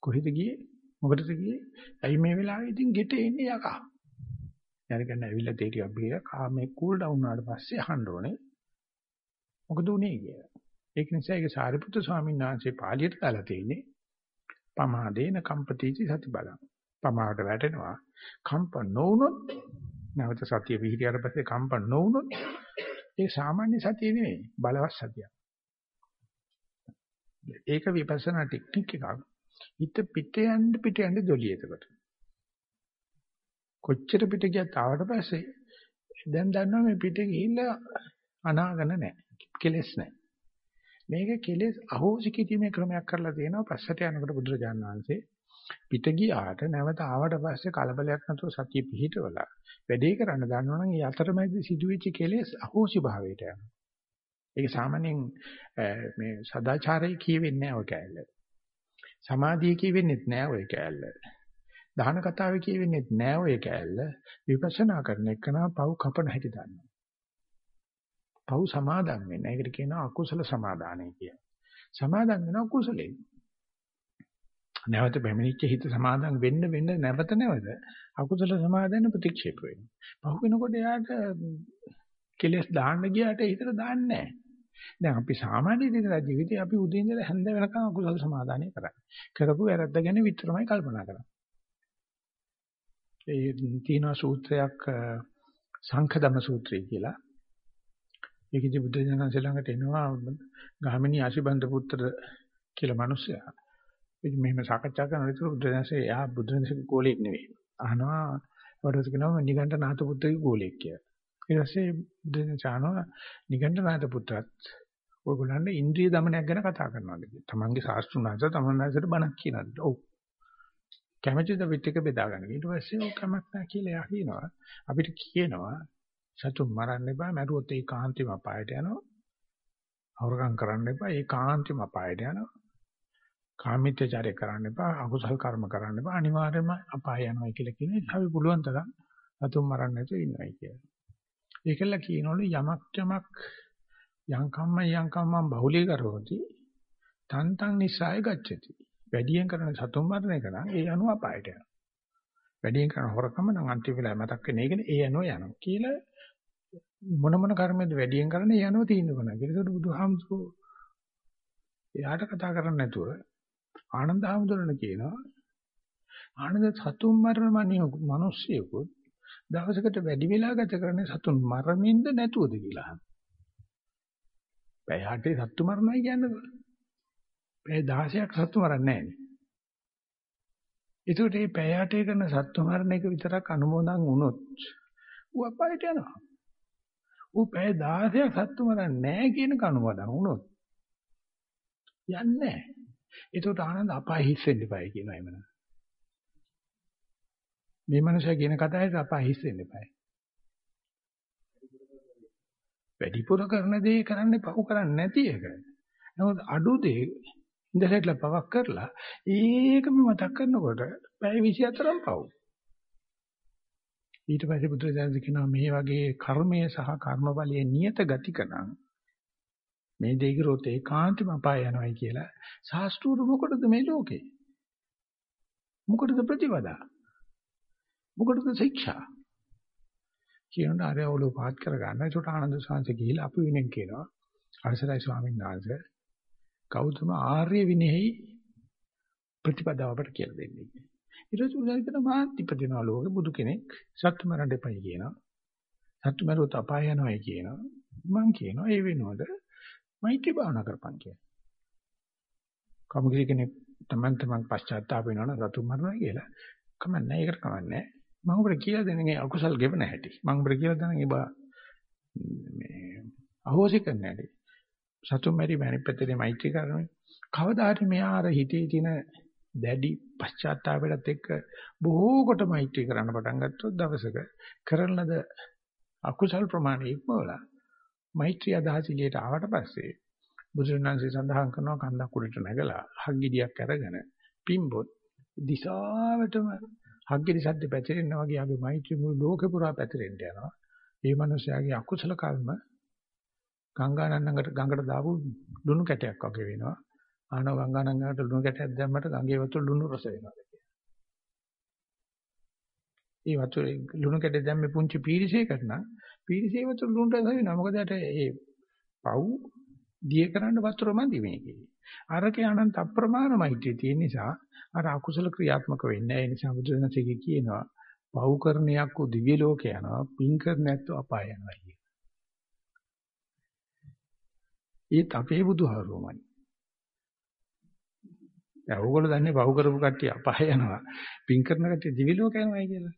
කොහෙද ගියේ? මොකටද ගියේ? ඇයි මේ වෙලාවේ ඉතින් ගෙට එන්නේ යකා? යරකන්න ඇවිල්ලා තේ ටිකක් බීලා කාමේ කූල් ඩවුන් වුණාට පස්සේ අහන්න ඕනේ. මොකද උනේ කියලා. ඒක නිසා ඒක සාරිපුත්‍ර ස්වාමීන් වහන්සේ පාළියට දාලා තියෙන්නේ පමාදේන කම්පතිචි සති බලං. පමාවට වැටෙනවා. කම්ප නොවුනොත් නැවත සතිය පිහිටියට පස්සේ කම්ප නොවුනොත් ඒ සාමාන්‍ය සතිය නෙවෙයි බලවත් සතියක්. ඒක විපස්සනා ටෙක්නික් එකක්. හිත පිට යන්න පිට යන්න ජොලිය එතකොට. කොච්චර පිට ගියත් ආවට පස්සේ දැන් දන්නවා මේ පිට ගිහිල්ලා අනාගන නැහැ. කෙලස් නැහැ. මේක කෙලෙස් අහෝසි කිරීමේ ක්‍රමයක් කරලා තියෙනවා පස්සට යනකොට බුදුරජාණන් වහන්සේ පිට ගියාට නැවත ආවට පස්සේ කලබලයක් නැතුව සතිය පිහිටවලා වැඩේ කරන්න දන්නවනම් ඒ අතරමැදි සිදුවෙච්ච කෙලෙස් අහෝසි භාවයට යනවා. ඒක සාමාන්‍යයෙන් මේ සදාචාරයේ කියවෙන්නේ නැහැ ඔය කෑල්ල. සමාධිය කියවෙන්නේත් නැහැ ඔය කෑල්ල. දහන කතාවේ කියවෙන්නේත් නැහැ ඔය කෑල්ල. විපස්සනා කරන එකනා පව් කපන හැටි දන්නවා. පව් සමාදන් වෙන්න. ඒකට කියනවා අකුසල සමාදානයි කියලා. සමාදන් වෙනවා කුසලයෙන්. නැවත බැමිණිච්ච හිත සමාදන් වෙන්න වෙන්න නැවත නැවත අකුසල සමාදන් ප්‍රතික්ෂේප වෙනවා. පහු වෙනකොට එයාට කෙලස් දාන්න ගියාට හිතට දාන්නේ නැහැ. දැන් අපි සාමාන්‍ය දිනදා ජීවිතේ අපි උදේ ඉඳලා හැන්ද වෙනකන් අකුසල සමාදානය කරන්නේ. කරපු වැරද්ද ගැන විතරමයි කල්පනා කරන්නේ. ඒ තියෙනවා සූත්‍රයක් සංඛදම සූත්‍රය කියලා. ඒකදී බුද්ධ ජනක ළඟට එනවා ගාමිණී ආශිබන්ත පුත්‍ර කියලා මිනිසයා. ඉතින් මෙහෙම සාකච්ඡා කරන විතර බුදුරජාණන්සේ එයා බුදුරජාණන්සේ ගෝලෙක් නෙවෙයි. අහනවා වඩවත කියනවා නිගණ්ඨ නාථ පුත්‍රගේ ගෝලෙක් කියලා. ඊට පස්සේ බුදුරජාණන් චානවා නිගණ්ඨ නාථ පුත්‍රත් ඔයගොල්ලන්ට ඉන්ද්‍රිය දමනයක් ගැන කතා කරනවාද කියලා. තමන්ගේ ශාස්ත්‍රුණාංශ තමන්ලාසට බණක් කියනවාද? ඔව්. කැමැතිද පිට එක බෙදා ගන්න. ඊට පස්සේ ඔය කමක් නැහැ කියලා එයා කියනවා. අපිට කියනවා සතුන් මරන්න එපා, මරුවොත් ඒ කාන්තිම අපායට යනවා. අවරකම් කරන්න එපා, ඒ කාන්තිම අපායට යනවා. කාමීත්‍යචාරය කරන්න එපා, අකුසල් කර්ම කරන්න එපා, අනිවාර්යයෙන්ම අපාය යනවා කියලා කියන එක අපි පුළුවන් තරම් සතුන් මරන්න නැතුව ඉන්නවයි කියලා. ඒකල කියනවලු යමක් යමක් යං කම්ම යං කම්මං බහුලී කරෝති තන් තන් නිසාය ගච්ඡති. වැඩියෙන් කරන සතුන් මරණ එක නම් ඒ අනුව අපායට යනවා. වැඩියෙන් කරන හොරකම නම් අන්තිම වෙලාවේ මතක් වෙන එකනේ ඒ අනුව යනවා කියලා මොන මොන කර්මයක්ද වැඩියෙන් කරන්නේ ඒ අනුව තීන්දුව කරනවා. ඒකට බුදුහාමුදුරුවෝ එයාට කතා කරන්නේ නැතුව ආනන්ද හාමුදුරනේ කියනවා ආනන්ද සතුන් මරණ මිනිස්සුයෙකුත් දවසකට වැඩි වෙලා ගත කරන්නේ සතුන් මරමින්ද නැතුවද කියලා අහනවා. පැය 8 සතු මරණයි කියන්නේ. පැය 16ක් සතු මරන්නේ නැහැ නේ. ඒකට මේ පැය 8 කරන සතු මරණ එක විතරක් අනුමෝදන් වුණොත් ඌ අපායට යනවා. ඌ පැය 16ක් සතු මරන්නේ නැහැ කියන කනුමෝදන් වුණොත් යන්නේ නැහැ. ඒකට ආනන්ද අපාය හිස් වෙන්න එපායි කියනවා එමන. මේ මනුස්සයා කියන කතාවේ අපාය හිස් වෙන්න එපායි. වැඩිපුර කරන දේ කරන්නේ පහු කරන්නේ නැති එක. නමුත් අඩු දේ ඉඳලා පවක් කරලා ඒකම මතක් කරනකොට පැය 24න් පව්. ඊට පස්සේ බුදුරජාණන් කියනවා මේ වගේ කර්මය සහ කර්මඵලයේ නියත ගතිකනම් මේ දෙය කරොත් ඒකාන්තම අපාය යනවායි කියලා ශාස්ත්‍රූර මොකටද මේ ලෝකේ? මොකටද ප්‍රතිවදා? මොකටද ශික්ෂා? කියනවා අර ඔලුව පාත් කර ගන්න. ඒකට ආනන්ද සාංශ ගිහිල්ලා අපි විනෙන් කියනවා. අවසරයි ස්වාමීන් වහන්සේ. ගෞතම ආර්ය විනයෙහි ප්‍රතිපදාව අපට කියලා දෙන්නේ. ඊට පස්සේ උදාහරණ මාත් ඉපදිනවා ලෝකෙ බුදු කෙනෙක් සත්තු මරන්න එපයි කියනවා. සත්තු මරුවොත් අපාය යනවායි කියනවා. මං කියනවා ඒ වෙනුවට මෛත්‍රී භාවනා කරපන් කියලා. කමුගිරි කෙනෙක් තමන් තමන් පශ්චාත්තාප වෙනවනම් සත්තු මරනවා කියලා. කමන්නේ ඒකට කමන්නේ. මම ඔබට කියලා දෙන්නේ අකුසල් ගෙවන හැටි. මම ඔබට කියලා දෙනවා ඒ බා මේ අහෝසි කරන්න හැටි. සතුන් මැරි මැණික් පැත්තේ මෛත්‍රී කරනවා. කවදා හරි මෙයා අර හිතේ තියෙන දැඩි පශ්චාත්තාපයටත් එක්ක බොහෝ කොට මෛත්‍රී කරන්න පටන් ගත්තොත් දවසක කරන ලද අකුසල් ප්‍රමාණය ඉක්මවලා මෛත්‍රී අදහස එළියට ආවට පස්සේ බුදුරණන්සේ සඳහන් කරනවා කන්දක් උඩට නැගලා හග්ගිඩියක් අරගෙන පිම්බොත් දිශාවටම හග්ගිරි සද්ද පැතිරෙනවා වගේ අපි මෛත්‍රී මුළු ලෝකෙ පුරා පැතිරෙන්න යනවා. ඒ මනුස්සයාගේ අකුසල කර්ම ගංගානන්නකට ගඟට දාපු ලුණු කැටයක් වගේ වෙනවා. ආනව ගංගානන්නකට ලුණු කැටයක් දැම්මට ගඟේ වතුර ලුණු රස වෙනවා කියලා. ඒ වතුර ලුණු කැට දැම්මේ පුංචි පීරිසයකට නම් පීරිසේ වතුර ලුණු රස වෙනවා. මොකද ඒ පව් දිය කරන්න වතුර මදි මේකේ. අරකේ අනන්ත අප්‍රමාණ මෛත්‍රිය තියෙන නිසා අර අකුසල ක්‍රියාත්මක වෙන්නේ නැහැ. ඒ නිසා බුදුරජාණන්සේ කියනවා පව් කරණයක් උ දිව්‍ය ලෝක යනවා, පින් කරණයක් අපාය යනවා කියන. ඒත් අපේ බුදුහාරෝමයි. දැන් ඕගොල්ලෝ දන්නේ පව් කරපු කට්ටිය අපාය යනවා. පින් කරන කට්ටිය දිව්‍ය ලෝක යනවායි කියලා.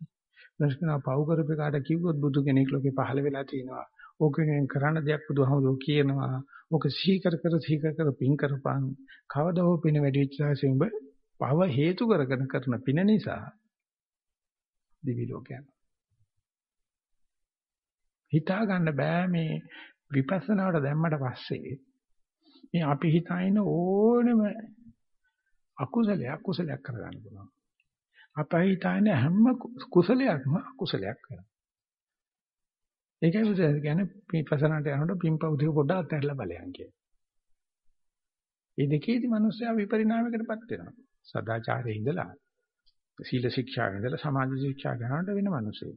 ප්‍රශ්න පව් කරපු කාට කිව්වොත් බුදු කෙනෙක් ලෝකේ පහළ වෙලා තිනවා. ඕකෙන් කරන්න දෙයක් බුදුහාමුදුරුවෝ කියනවා. ඕක සීකර කර සීකර කර පින් කරපන්. කවදා හෝ පින වැඩි වෙච්ච ආසේ උඹ පව හේතු කරගෙන කරන පින නිසා දිවි ලෝකයන්. හිතා ගන්න බෑ මේ විපස්සනාවට දැම්මට පස්සේ මේ අපි හිතාගෙන ඕනෙම අකුසලයක් කුසලයක් කරගන්න පුළුවන්. අපයි හිතාගෙන හැම කුසලයක්ම අකුසලයක් වෙනවා. ඒකයි බුදුසසුන කියන්නේ විපස්සනාට යනකොට පින්පව් දෙක පොඩ්ඩක් අත්හැරලා බලයන් කියන්නේ. මේ දෙකේදී මිනිස්සයා විපරිණාමයකටපත් වෙනවා. සදාචාරයේ ඉඳලා සීල ශික්ෂාවේ ඉඳලා සමාධි ශික්ෂා ගන්නට වෙන මිනිස්සෙක්.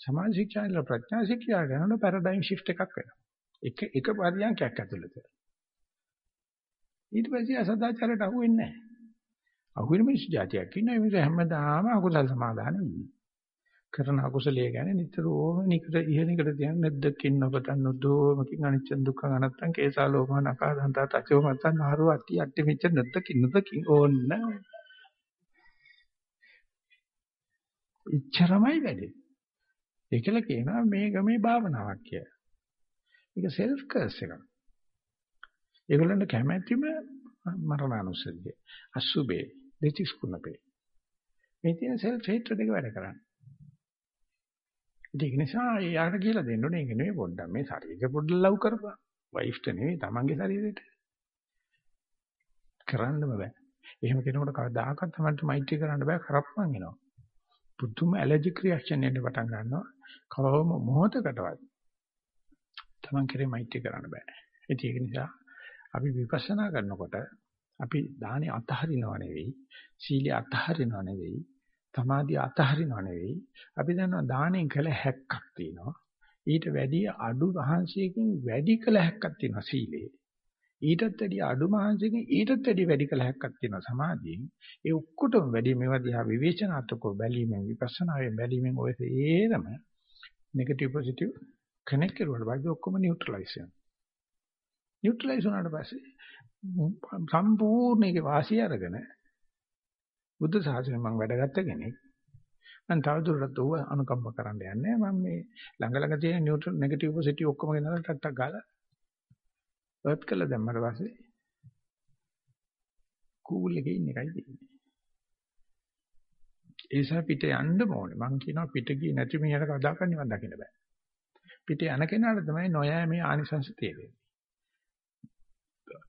සමාධි ශික්ෂා ඉඳලා ප්‍රඥා ශික්ෂා ගන්නකොට පැරඩයිම් shift එකක් වෙනවා. එක එක පරියන්කයක් ඇතුළත. ඊට පස්සේ අසදාචාරයට අහු වෙන්නේ නැහැ. අහු වෙන මිනිස්සු જાතියක් ඉන්නවා. ඒ නිසා හැමදාම අකුසල් සමාදානෙ ඉන්නේ. කරන අකුසලයේ ගැන නිතරම නිකට ඉහළකට තියන නැද්දකින් ඔබතන් නොදෝමකින් අනිච්ච දුක්ඛ අනත්තං කේසා ලෝමා නකා දන්තා තචෝ මතන් ආරු අට්ටි අට්ටි මෙච්ච නැද්දකින් නැද්දකින් ඕන්න ඉච්චරමයි වැඩේ ඒකල කියනවා මේක මේ භාවනාවක් කියලා මේක සෙල්ෆ් කර්ස් එකක් ඒගොල්ලන්ට කැමැතිම මරණානුස්සතිය අසුබේ දෙතිස් කුණපේ මේ තියෙන සෙල්ෆ් හේට්‍රඩ් එක වැඩ කරන්නේ ඒක නිසා යාට කියලා දෙන්න ඕනේ ඒක නෙමෙයි පොඩ්ඩක් මේ ශරීරය පොඩ්ඩක් ලව් කරපන්. වයිෆ්ට නෙමෙයි තමන්ගේ ශරීරයට. කරන්නම බෑ. එහෙම කෙනෙකුට කවදාකවත් තමන්ට මෛත්‍රී කරන්න බෑ කරප්පන් එනවා. පුදුම ඇලර්ජික් රියැක්ෂන් එන්න පටන් ගන්නවා. කවම මොහොතකටවත් තමන් කෙරේ මෛත්‍රී කරන්න බෑ. ඒක නිසා අපි විපස්සනා කරනකොට අපි දානේ අතහරිනව නෙවෙයි, සීලය අතහරිනව නෙවෙයි, සමාධිය අතහරිනව නෙවෙයි. අපි දන්නවා දාණයෙන් කළ හැක්කක් තියෙනවා. ඊට වැඩි අඩු මහන්සියකින් වැඩි කළ හැක්කක් තියෙනවා සීලේ. ඊටත් වැඩි අඩු මහන්සියකින් ඊටත් වැඩි වැඩි කළ හැක්කක් තියෙනවා සමාධියෙන්. ඒ ඔක්කොටම වැඩි මේවා දිහා විවේචනාත්මකව බැලීමෙන් විපස්සනාවෙන් බැලීමෙන් ඔය තේරම නෙගටිව් පොසිටිව් කනෙක්ට් කරුවාට පස්සේ ඔක්කොම නියුට්‍රලයිස් වෙනවා නියුට්‍රලයිස් වුණාට පස්සේ සම්පූර්ණ ඒකේ වාසිය අරගෙන බුද්ධ ශාසනය මම වැඩගත්ත කෙනෙක්. මම තවදුරටත් ඌව අනුකම්ප කරන්න යන්නේ මම මේ ළඟ ළඟ තියෙන නියුට්‍රල් නෙගටිව් පොසිටිව් ඔක්කොම ගෙනල්ලා ටට්ටක් ගාලා වර්ත් කළා දැම්මට පස්සේ කූල් එකේ ඉන්න එකයි තියෙන්නේ. ඒ නිසා පිට යන්න ඕනේ. මම කියනවා පිට ගියේ නැති මිනිහට කවදාකවත් නිවන් දකින්න බෑ. පිට යන කෙනාට තමයි නොයෑමේ ආනිසංස තියෙන්නේ.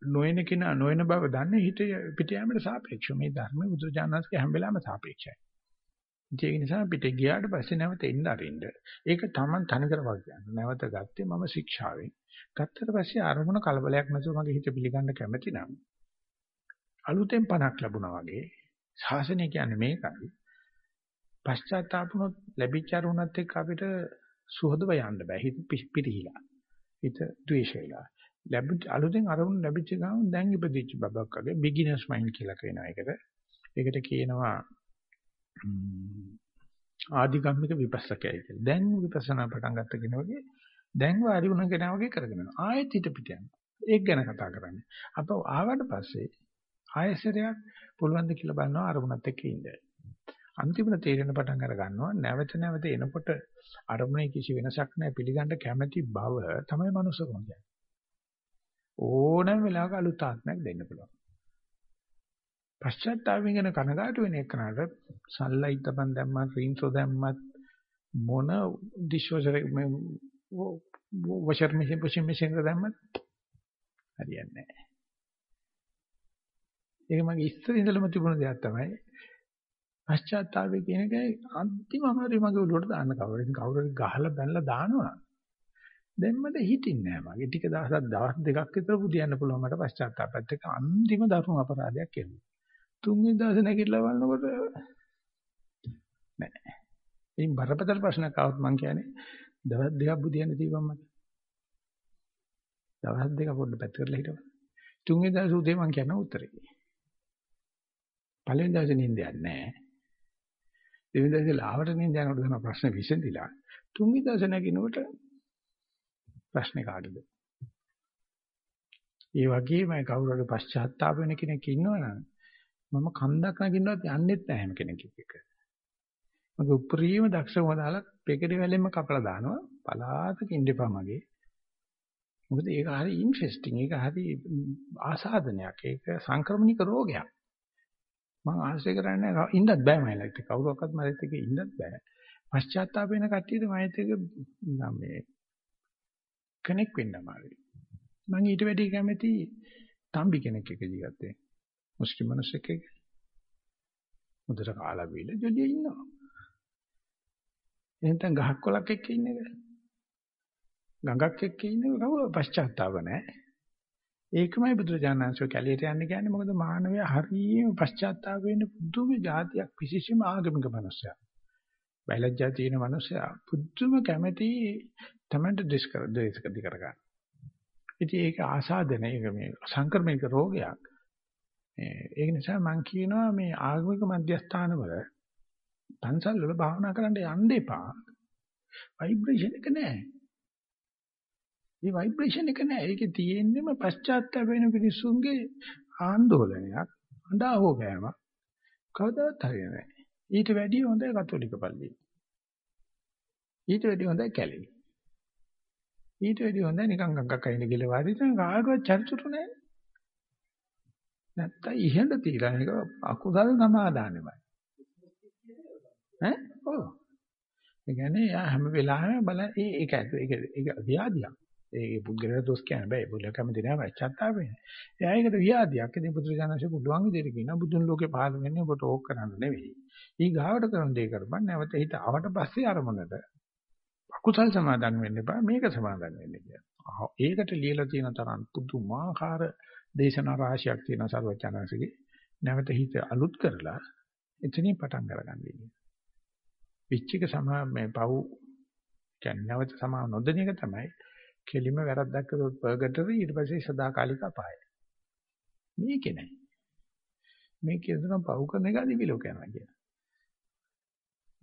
නොයන කෙනා නොයන බව දන්නේ හිත පිට යාමට සාපේක්ෂව මේ ධර්ම බුදුජානනාස්ගේ හැම වෙලාවෙම සාපේක්ෂයි. ඒක නිසා පිට ගියාට පස්සේ නැවත එන්න අරින්න. ඒක Taman තනිකර වගේ නැවත ගත්තේ මම ශික්ෂාවෙන්. ගත්තට පස්සේ අරමුණ කලබලයක් නැතුව මගේ හිත පිළිගන්න කැමති නම් අලුතෙන් පණක් ලැබුණා වගේ ශාසනය කියන්නේ මේකයි. පශ්චාත්තාපුනොත් ලැබිච්ච අරුණත් එක්ක අපිට සුහදව යන්න බෑ. හිත පිටිහිලා. හිත ද්වේෂයලා. ලැබිච්ච අලුතෙන් අරමුණු ලැබිච්ච ගමන් දැන් ඉපදිච්ච බබක් වගේ බිග්ිනර්ස් මයින්ඩ් කියලා කියනවා ඒකට. ඒකට කියනවා ආධිගම්මික විපස්සකයයි කියලා. දැන් විපස්සනා පටන් ගත්ත කෙනෙකුගේ දැන් වාඩි වුණ කෙනා වගේ කරගෙන යනවා. ආයෙත් හිත පිට යනවා. ඒක ගැන කතා කරන්නේ. අප ආවට පස්සේ ආයෙසරයක් පුළුවන් ද කියලා බලනවා අරමුණත් එක්ක ඉන්න. අන්තිමට තේරෙන පටන් අර ගන්නවා නැවත නැවත එනකොට අරමුණේ කිසි වෙනසක් නැහැ පිළිගන්න කැමැති බව තමයි මනුස්සකම කියන්නේ. ඕනම වෙලාවක අලුත් ආත්මයක් දෙන්න පුළුවන්. පශ්චාත්තාපයෙන් ගැන කනගාටු වෙන එකනට සල්ලයිත් තපන් දැම්මත් රීන්සෝ දැම්මත් මොන ඩිෂ්වොෂර් මේ වොෂර් මෙෂින් පුෂින් මෙෂින් එක දැම්මත් හරියන්නේ නැහැ. ඒක මගේ ඉස්සර ඉඳලම තිබුණ දෙයක් තමයි. පශ්චාත්තාපය කියන එක අන්තිම අමාරුයි මගේ ඔළුවට දාන්න කවුරුත් කවුරුත් ගහලා බැලලා දානවා. දැම්මද හිටින්නේ නැහැ මගේ. ටික දවසක් දවස් දෙකක් විතර පුදියන්න පුළුවන් මට පශ්චාත්තාපයත් එක්ක අන්තිම දරුණු අපරාධයක් කෙරුවා. තුන්වෙනි දවසේ නැගිටලා බලනකොට නෑ. ඉතින් බරපතල ප්‍රශ්නයක් ආවොත් මං කියන්නේ දවස් දෙකක් බුදියන්න තිබ්බම මට. දවස් දෙක පොඩ්ඩ පැත්ත කරලා හිටපන්. තුන්වෙනි දවසේ උදේ මං කියන උත්තරේ. පළවෙනි දවසේ නිින්දයක් නෑ. දෙවෙනි දවසේ ලාවට නිින්ද යනකොට දෙන ප්‍රශ්න විසඳිලා තුන්වෙනි දවසේ නැගිනකොට ප්‍රශ්නේ කාටද? ඒ වගේම කවුරු හරි පශ්චාත්තාප වෙන කෙනෙක් ඉන්නවනම් මම කන්දක් නගින්නවත් යන්නෙත් නැහැ හැම කෙනෙක් එක්ක. මගේ උපරිම දක්ෂකම දාලා පෙකඩ වැලෙන්ම කපලා දානවා. පලාතක ඉඳපා මගේ. මොකද ඒක හරි ඉන්ට්‍රෙස්ටිං. ඒක හරි ආසාදනයක්. ඒක සංක්‍රමණික රෝගයක්. මම ආශ්‍රය කරන්නේ ඉන්නත් බෑ මයිලත් එක්ක. කවුරුවක්වත් මයිලත් එක්ක ඉන්නත් බෑ. පශ්චාත්තාප වෙන කට්ටියට මයිලත් එක්ක මේ කනෙක් වෙන්න අමාරුයි. මම ඊට වැඩි කැමති තම්බි කෙනෙක් එක්ක ජීවත් වෙන්න. මුස්ලිම් මිනිස්සෙක් එක්ක. මුදට කාලා බීලා ජොලිය ඉන්නවා. එහෙනම් ගහක් කොලක් එක්ක ඉන්න එක. ගඟක් එක්ක ඉන්න කවුරු පශ්චාත්තාව නැහැ. ඒකමයි බුදුරජාණන්සෝ කැලියට යන්න කියන්නේ මොකද මානවය හරියම පශ්චාත්තාප වෙන්න පුදුම જાතියක් විශේෂම ආගමික මනුස්සයා. බයලජ්ජා තියෙන මනුස්සයා පුදුම කැමැති තමන්ට ඩිස් කර දේශක දි කර ගන්න. ඉතින් ඒක ආසාදන ඒක මේ සංක්‍රමණික රෝගයක්. ඒක නිසා මම කියනවා මේ ආගමික මධ්‍යස්ථාන වල පන්සල් වල භාවනා කරන්න යන්න එපා. ভাইබ්‍රේෂන් එක නැහැ. මේ ভাইබ්‍රේෂන් එක නෑ. ඒකේ තියෙන්නම පශ්චාත්තාප වෙන මිනිස්සුන්ගේ ආందోලනයක්, අඬා හො ගෑමක්. කවදාවත් හරියන්නේ නෑ. ඊට වැඩිය හොඳයි කතෝලික පල්ලිය. ඊට වැඩිය හොඳයි කැලේ. ඊට වැඩිය හොඳයි නිකන් ගඟක් අයින ගිල වාඩි තන කාගවත් චරිතුරු නෑ. නැත්තම් ඉහෙඳ තියලා නික අකුසල් සමාදානෙමයි. ඈ? ඔව්. ඒ කියන්නේ හැම වෙලාවෙම බලන ඒක ඒක ඒක ව්‍යාධියක්. ඒ පුද්ගලයා දොස් කියන්න බෑ. පුද්ගලයා කැමති නෑ පශ්චාත්තාප වෙන්න. එයා ඒකට ව්‍යාධියක්. ඉතින් බුදුරජාණන්සේ පුළුවන් විදිහට කියනවා බුදුන් ලෝකේ පහළ වෙන්නේ ඔබට ඕක කරන්න නෙවෙයි. ඊ ගාවට කරන දේ කරපන්. නැවත හිත ආවට පස්සේ අරමුණට අකුසල් සමාදන් වෙන්න එපා. මේක සමාදන් වෙන්න කියලා. ඒකට ලියලා තියෙන තරම් පුදුමාකාර දේශනා රාශියක් තියෙන සර්වචනංශගේ නැවත හිත අලුත් කරලා එතනින් පටන් ගන්න පිච්චික සමා මේ පව් කියන්නේ නැවත සමා නොදෙන එක තමයි කෙලිම වැරද්දක් කරොත් පර්ගටරි ඊට පස්සේ සදාකාලික අපාය. මේකේ නෑ. මේ කියන පව් කරන එක දිවිලෝක යනවා කියන.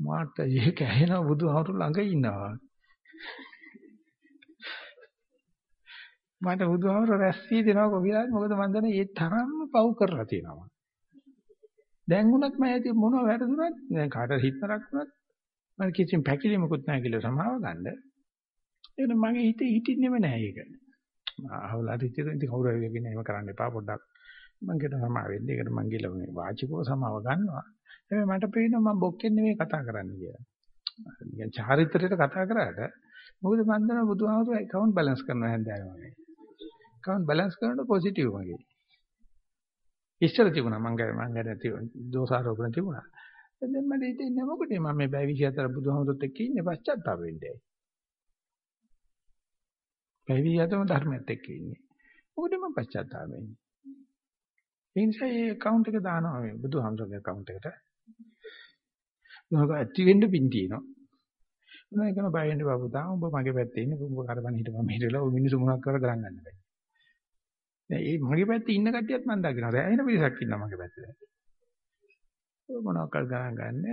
මාත් ඒක ඇහෙන බුදුහාමුදුරු ළඟ ඉන්නවා. මට බුදුහාමුදුරු රැස්සී දෙනවා කොහොමද මොකද මන් දන්නේ ඒ තරම්ම පව් කරලා තියෙනවා. දැන් උනත් මම ඇති මොනව වැරදුනත් දැන් කාට හිතනක් වුණත් මම කිසිම පැකිලීමකුත් නැහැ කියලා සමාව ගන්න. ඒක මගේ හිතේ හිටින්නෙම නැහැ ඒක. අහවලා හිතේ ඉතින් කවුරු හරි කියන එහෙම කරන්න එපා පොඩ්ඩක්. මම කියන සමාව වෙන්න. ඒකට මං ගිහලා මේ වාචිකව සමාව ගන්නවා. හැබැයි මට පේනවා මම බොක්කෙන් නෙමෙයි කතා කරන්න කියලා. නිකන් චාරිත්‍රයට කතා කරාට මොකද මන් දන්නවා බුදුහාමුදුරුවෝ account balance කරනවා හැන්දෑව වගේ. account balance කරනකොට positive වගේ. ඉස්සර තිබුණා මං ගැන මං ගැන දෝෂාරෝපණ තිබුණා. දැන් මට හිතෙන්නේ මොකද මම මේ බය 24 බුදුහාමුදුරුවොත් එක්ක ඉන්නේ පශ්චාත්තාප වෙන්නේ. බය 24ම ධර්මයත් එක්ක ඉන්නේ. මොකද මම පශ්චාත්තාප වෙන්නේ. ඒ නිසා ඒ account එක දානවා මේ බුදුහාමුදුරුවෝගේ account එකට. මොකද ඇති වෙන්න පින් තියෙනවා. මොනවා එකන බය වෙන්න බබු තා උඹ මගේ පැත්තේ ඉන්නේ උඹ කරපන් හිටපන් මෙහෙටලා ඔය මිනිස්සු මොනවක් කරලා ගණන් ගන්න බෑ. දැන් මේ මගේ පැත්තේ ඉන්න කට්ටියත් මම දකිනවා. රැයින පිරිසක් ඉන්නවා මගේ පැත්තේ. ඔය මොනවක් කර ගණන් ගන්න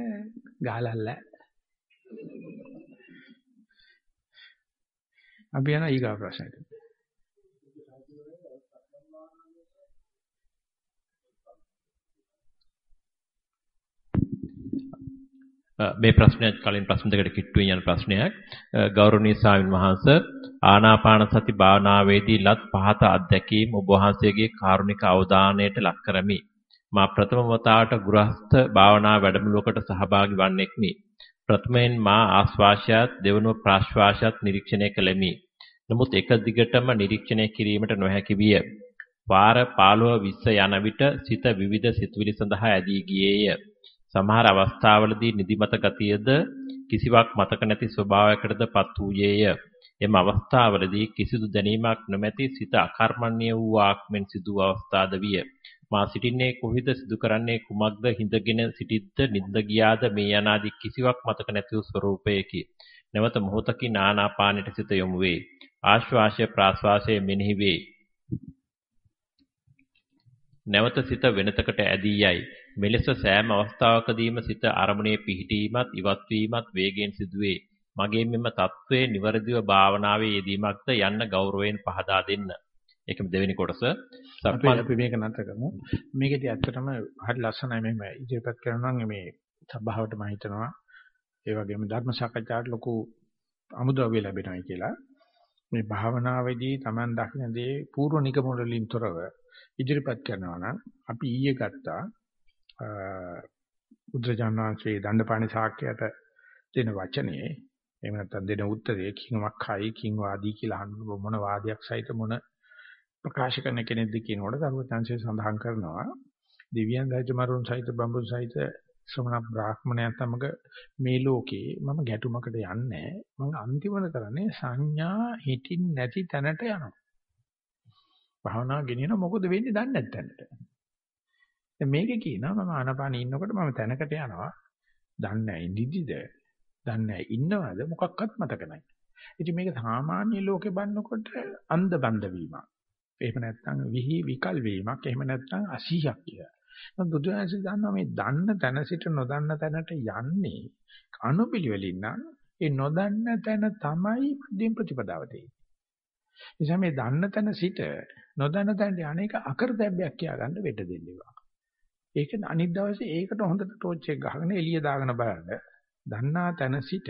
ගහලල්ල. අපි යන ඊගා ප්‍රශ්නෙට. මේ ප්‍රශ්නයත් කලින් ප්‍රශ්න දෙකට කිට්ටුවෙන් යන ප්‍රශ්නයක්. ගෞරවනීය ස්වාමින් වහන්සේ ආනාපාන සති භාවනාවේදී ලත් පහත අත්දැකීම් ඔබ වහන්සේගේ කාරුණික අවධානයට ලක් කරමි. මා ප්‍රථම වතාවට ගෘහස්ත භාවනා වැඩමුළුවකට සහභාගී වන්නෙක්මි. ප්‍රථමයෙන් මා ආස්වාශයත් දෙවනුව ප්‍රාශ්වාසයත් නිරීක්ෂණය කළෙමි නමුත් එක දිගටම නිරීක්ෂණය කිරීමට නොහැකි විය වාර 15 20 යන විට සිත විවිධ සිතුවිලි සඳහා ඇදී ගියේය සමහර අවස්ථාවලදී නිදිමත ගතියද කිසිවක් මතක නැති ස්වභාවයකටද පත් වූයේය. එම අවස්ථාවලදී කිසිදු දැනීමක් නොමැති සිත අකර්මණ්‍ය වූ ආක්මෙන් සිදු අවස්ථාද විය. මා සිටින්නේ කොහොමද සිදු කරන්නේ කුමක්ද හිඳගෙන සිටිද්ද නිින්ද ගියාද මේ යනාදි කිසිවක් මතක නැති වූ ස්වરૂපයකි. නැවත මොහොතකින් ආනාපානෙට සිත යොමු වේ. ආශ්වාසය ප්‍රාශ්වාසය මෙනෙහි වේ. නැවත සිත වෙනතකට ඇදී යයි. මෙලෙස සෑම අවස්ථාවකදීම සිත අරමුණේ පිහිටීමත් ඉවත් වීමත් වේගයෙන් සිදුවේ. මගේ මෙම தત્ත්වයේ નિවරදිව භාවනාවේ යෙදීමක්ද යන්න ගෞරවයෙන් පහදා දෙන්න. ඒකම දෙවෙනි කොටස. සක්මන් අපි මේක නතර කරමු. මේකදී ඇත්තටම හරි ලස්සනයි මෙහෙම ඉදිරිපත් කරනවා නම් මේ සභාවට මම හිතනවා ඒ වගේම ධර්ම සාකච්ඡාවට ලොකු අමුද්‍රව්‍ය ලැබෙනවායි කියලා. මේ භාවනාවේදී Taman දකින්න දේ පූර්ව නිගමන වලින් තොරව ඉදිරිපත් කරනවා නම් අපි ඊයේ ගත්තා බුද්ධජානනාංශයේ දණ්ඩපාණි ශාක්‍යයට දෙන වචනේ එහෙම නැත්නම් දෙන උත්තරේ කිංවක් හයි කිං වාදී කියලා අහන්න මොන වාදයක් සහිත මොන ප්‍රකාශ කරන කෙනෙක්ද කියනකොට දරුවචාන්සේ සඳහන් කරනවා දිව්‍යයන් දෛත්‍ය මරුන් සහිත බඹුන් සහිත ශ්‍රමණ බ්‍රාහ්මණයන් තමග මේ ලෝකේ මම ගැටුමකට යන්නේ මම අන්තිමට කරන්නේ සංඥා හිතින් නැති තැනට යනවා භාවනාව ගෙනියන මොකද වෙන්නේ දන්නේ නැත්නම්ට දැන් මේකේ කියනවා මම ආනපාන ඉන්නකොට මම තැනකට යනවා. දන්නේ නැහැ ඉඳිදිද? දන්නේ නැහැ ඉන්නවද? මොකක්වත් මතක නැහැ. ඉතින් මේක සාමාන්‍ය ලෝකේ බannකොට අන්ධ බන්ධ වීමක්. එහෙම නැත්නම් විහි විකල් වීමක්. එහෙම නැත්නම් අසීයක් කිය. නමුත් බුදුහාමසේ දන්නවා මේ දන්න තැන සිට නොදන්න තැනට යන්නේ අනුපිළිවෙලින් නම් ඒ නොදන්න තැන තමයි මධ්‍යම ප්‍රතිපදාව තියෙන්නේ. නිසා මේ දන්න තැන සිට නොදන්න තැනට අනේක අකරතැබ්බයක් කියාගන්න වෙඩ දෙන්නවා. ඒක අනිත් දවසේ ඒකට හොඳට ටෝච් එක ගහගෙන එළිය දාගෙන බලන්න. දන්නා තැන සිට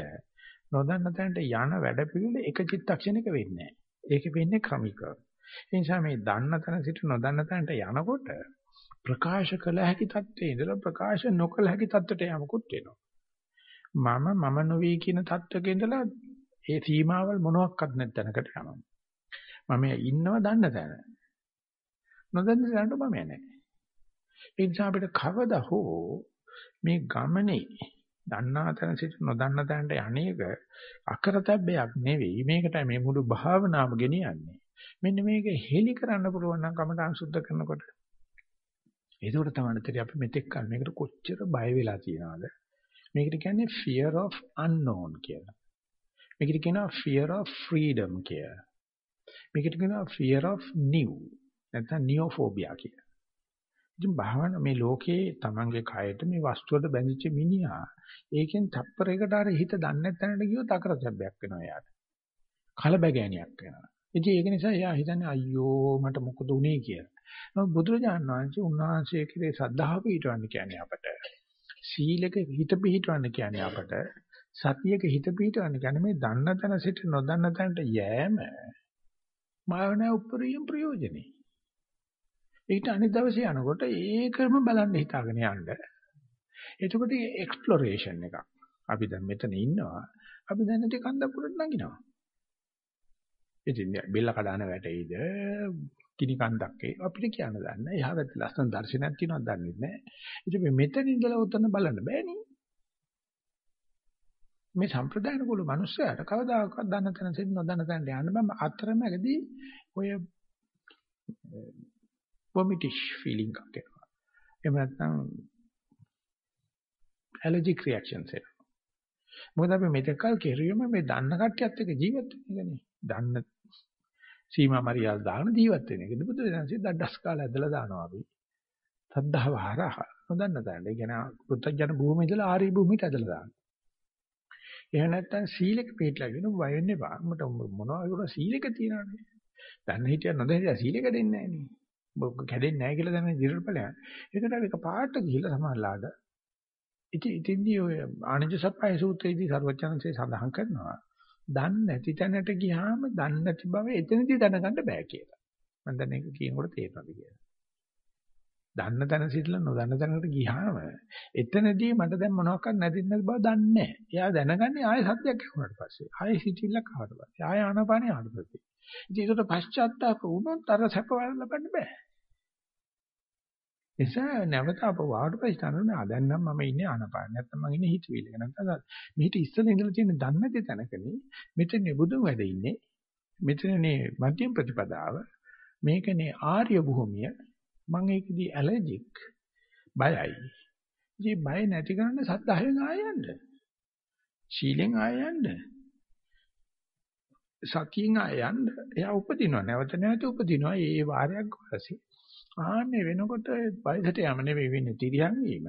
නොදන්න තැනට යන වැඩ පිළිවෙල එක චිත්තක්ෂණයක වෙන්නේ නැහැ. ඒක වෙන්නේ ක්‍රමිකව. ඒ නිසා මේ දන්න තැන සිට නොදන්න තැනට යනකොට ප්‍රකාශ කළ හැකි தත්ත්වයේ ඉඳලා ප්‍රකාශ නොකළ හැකි தත්ත්වයට යමුකුත් වෙනවා. මම මම නොවේ කියන தත්ත්වක ඉඳලා ඒ සීමාවල් මොනවත් නැති තැනකට යනවා. මම ඉන්නව දන්න තැන. නොදන්න තැනට මම යන්නේ. ඒ නිසා අපිට කවදා හෝ මේ ගමනේ දන්නා තැන සිට නොදන්න තැනට යන්නේක අකරතැබ්බයක් නෙවෙයි මේකට මේ මුළු භාවනාවම ගෙනියන්නේ මෙන්න මේක හෙලි කරන්න පුළුවන් නම් කමඨාන් සුද්ධ කරනකොට. ඒකට තමයි අපි මෙතෙක් කල මේකට කොච්චර බය වෙලා තියෙනවද? මේකට කියන්නේ fear of unknown කියලා. මේකට කියනවා fear of freedom කියලා. මේකට කියනවා fear of new නැත්නම් neophobia කියලා. ඉතින් භාවන මේ ලෝකේ Tamange කයට මේ වස්තුවට බැඳිච්ච මිනිහා ඒකෙන් තප්පරයකට අර හිත දන්නේ නැත්නම්ට ගියොත් අකරතැබ්බයක් වෙනවා එයාට. කලබගෑනියක් වෙනවා. ඉතින් ඒක නිසා එයා හිතන්නේ අයියෝ මට මොකද උනේ කියලා. නමුත් බුදුරජාණන් වහන්සේ උන්වහන්සේ කිරේ සද්ධාව පිටවන්න කියන්නේ අපට. සීලක හිත පිටවන්න කියන්නේ අපට. සතියක හිත පිටවන්න කියන්නේ මේ දන්න තැන සිට නොදන්න තැනට යෑම මානව උපරිම ප්‍රයෝජනේ. ඊට අනිත් දවසේ යනකොට ඒකම බලන්න හිතාගෙන යන්න. එතකොට එක්ස්ප්ලොරේෂන් එකක්. අපි දැන් මෙතන ඉන්නවා. අපි දැන් ඉතින් කන්දක් උඩට නගිනවා. ඉතින් බෙල්ල කඩන වැටෙයිද කිනි කන්දක් ඒ අපිට කියන්න දන්න. එහා පැත්තේ ලස්සන දර්ශනයක් තියෙනවද දන්නේ නැහැ. ඉතින් මේ මෙතන ඉඳලා උතන බලන්න බෑනේ. මේ සම්ප්‍රදායන කුල මිනිස්සයාට කවදාකවත් දන්න තැන සිට නොදන්න තැනට යන්න බෑ අතරමැදි ඔය වොමිටිෂ් ෆීලිං එකක් එනවා. එහෙම නැත්නම් ඇලර්ජික් රියැක්ෂන්ස් එනවා. මොකද අපි මෙතකල් කෙරුවෙම මේ දන්න කට්ටියත් එක්ක ජීවත් වෙන එකනේ. දන්න සීමා මරියාල් දාන ජීවත් වෙන එක. බුදු දහමසේ දඩස් කාලා ඇදලා දානවා අපි. සද්ධාව හරහා නොදන්න තැන. ඒ කියන්නේ පුත්තජන භූමිය ඉඳලා ආරි භූමියට ඇදලා දානවා. එහෙම නැත්නම් සීලක පිටලා කියන බය වෙන්න එපා. මට මොනවා වුණා සීලක තියනවානේ. දන්න හිටිය නොදැහිලා සීලක දෙන්නේ නැහැ නේ. කැඩෙන්නේ නැහැ කියලා දැන ඉදිරියට ඵලයන්. ඒකට අපි පාට ගිහිල්ලා සමානලාද. ඉතින් ඉතින්දී ඔය ආනන්ද සප්පයි සූත්‍රයේදී සර්වඥාන්සේ සඳහන් කරනවා. දන්නේ නැති තැනට ගියාම දන්නේ නැති බව එතනදී දැනගන්න බෑ කියලා. මම දැන් ඒක කියනකොට තේරෙනවද කියලා. දන්න තැන සිටලා නොදන්න තැනකට ගියාම එතනදී මට දැන් මොනවක්වත් නැති නැති බව දන්නේ නැහැ. එයා දැනගන්නේ ආයෙ සත්‍යයක් ඇහුණාට පස්සේ. ආයෙ සිටිල්ලක් ආවට පස්සේ. ආයෙ ආනපානිය ආවට පස්සේ. ඉතින් ඒකට පශ්චාත්තාප වුණොත් අර සැප ලබන්න බෑ. එසා නැවත අප වාඩ පස්සේ නෑ දැන් නම් මම ඉන්නේ ආනපාන. නැත්නම් මම ඉන්නේ හිතවිල්ල එක නැත්නම් මෙහිට ඉස්සෙල්ලා ඉඳලා තියෙන දන්නේ නැති තැනකනේ මෙතන බුදුන් වැඩ ඉන්නේ. මෙතනනේ මධ්‍යම ප්‍රතිපදාව. මේකනේ ආර්ය භූමිය. මම ඒකදී ඇලර්ජික් බයයි. ඉතින් බය නැති කරන්න සද්ධායෙන් ආයන්න. ශීලෙන් ආයන්න. සතියෙන් ආයන්න. එයා උපදිනවා. නැවත නැවත උපදිනවා. ඒ වාරයක් වාසී ආන්නේ වෙනකොට වයසට යම නෙවෙයි වෙන්නේ තිරියන් වීම.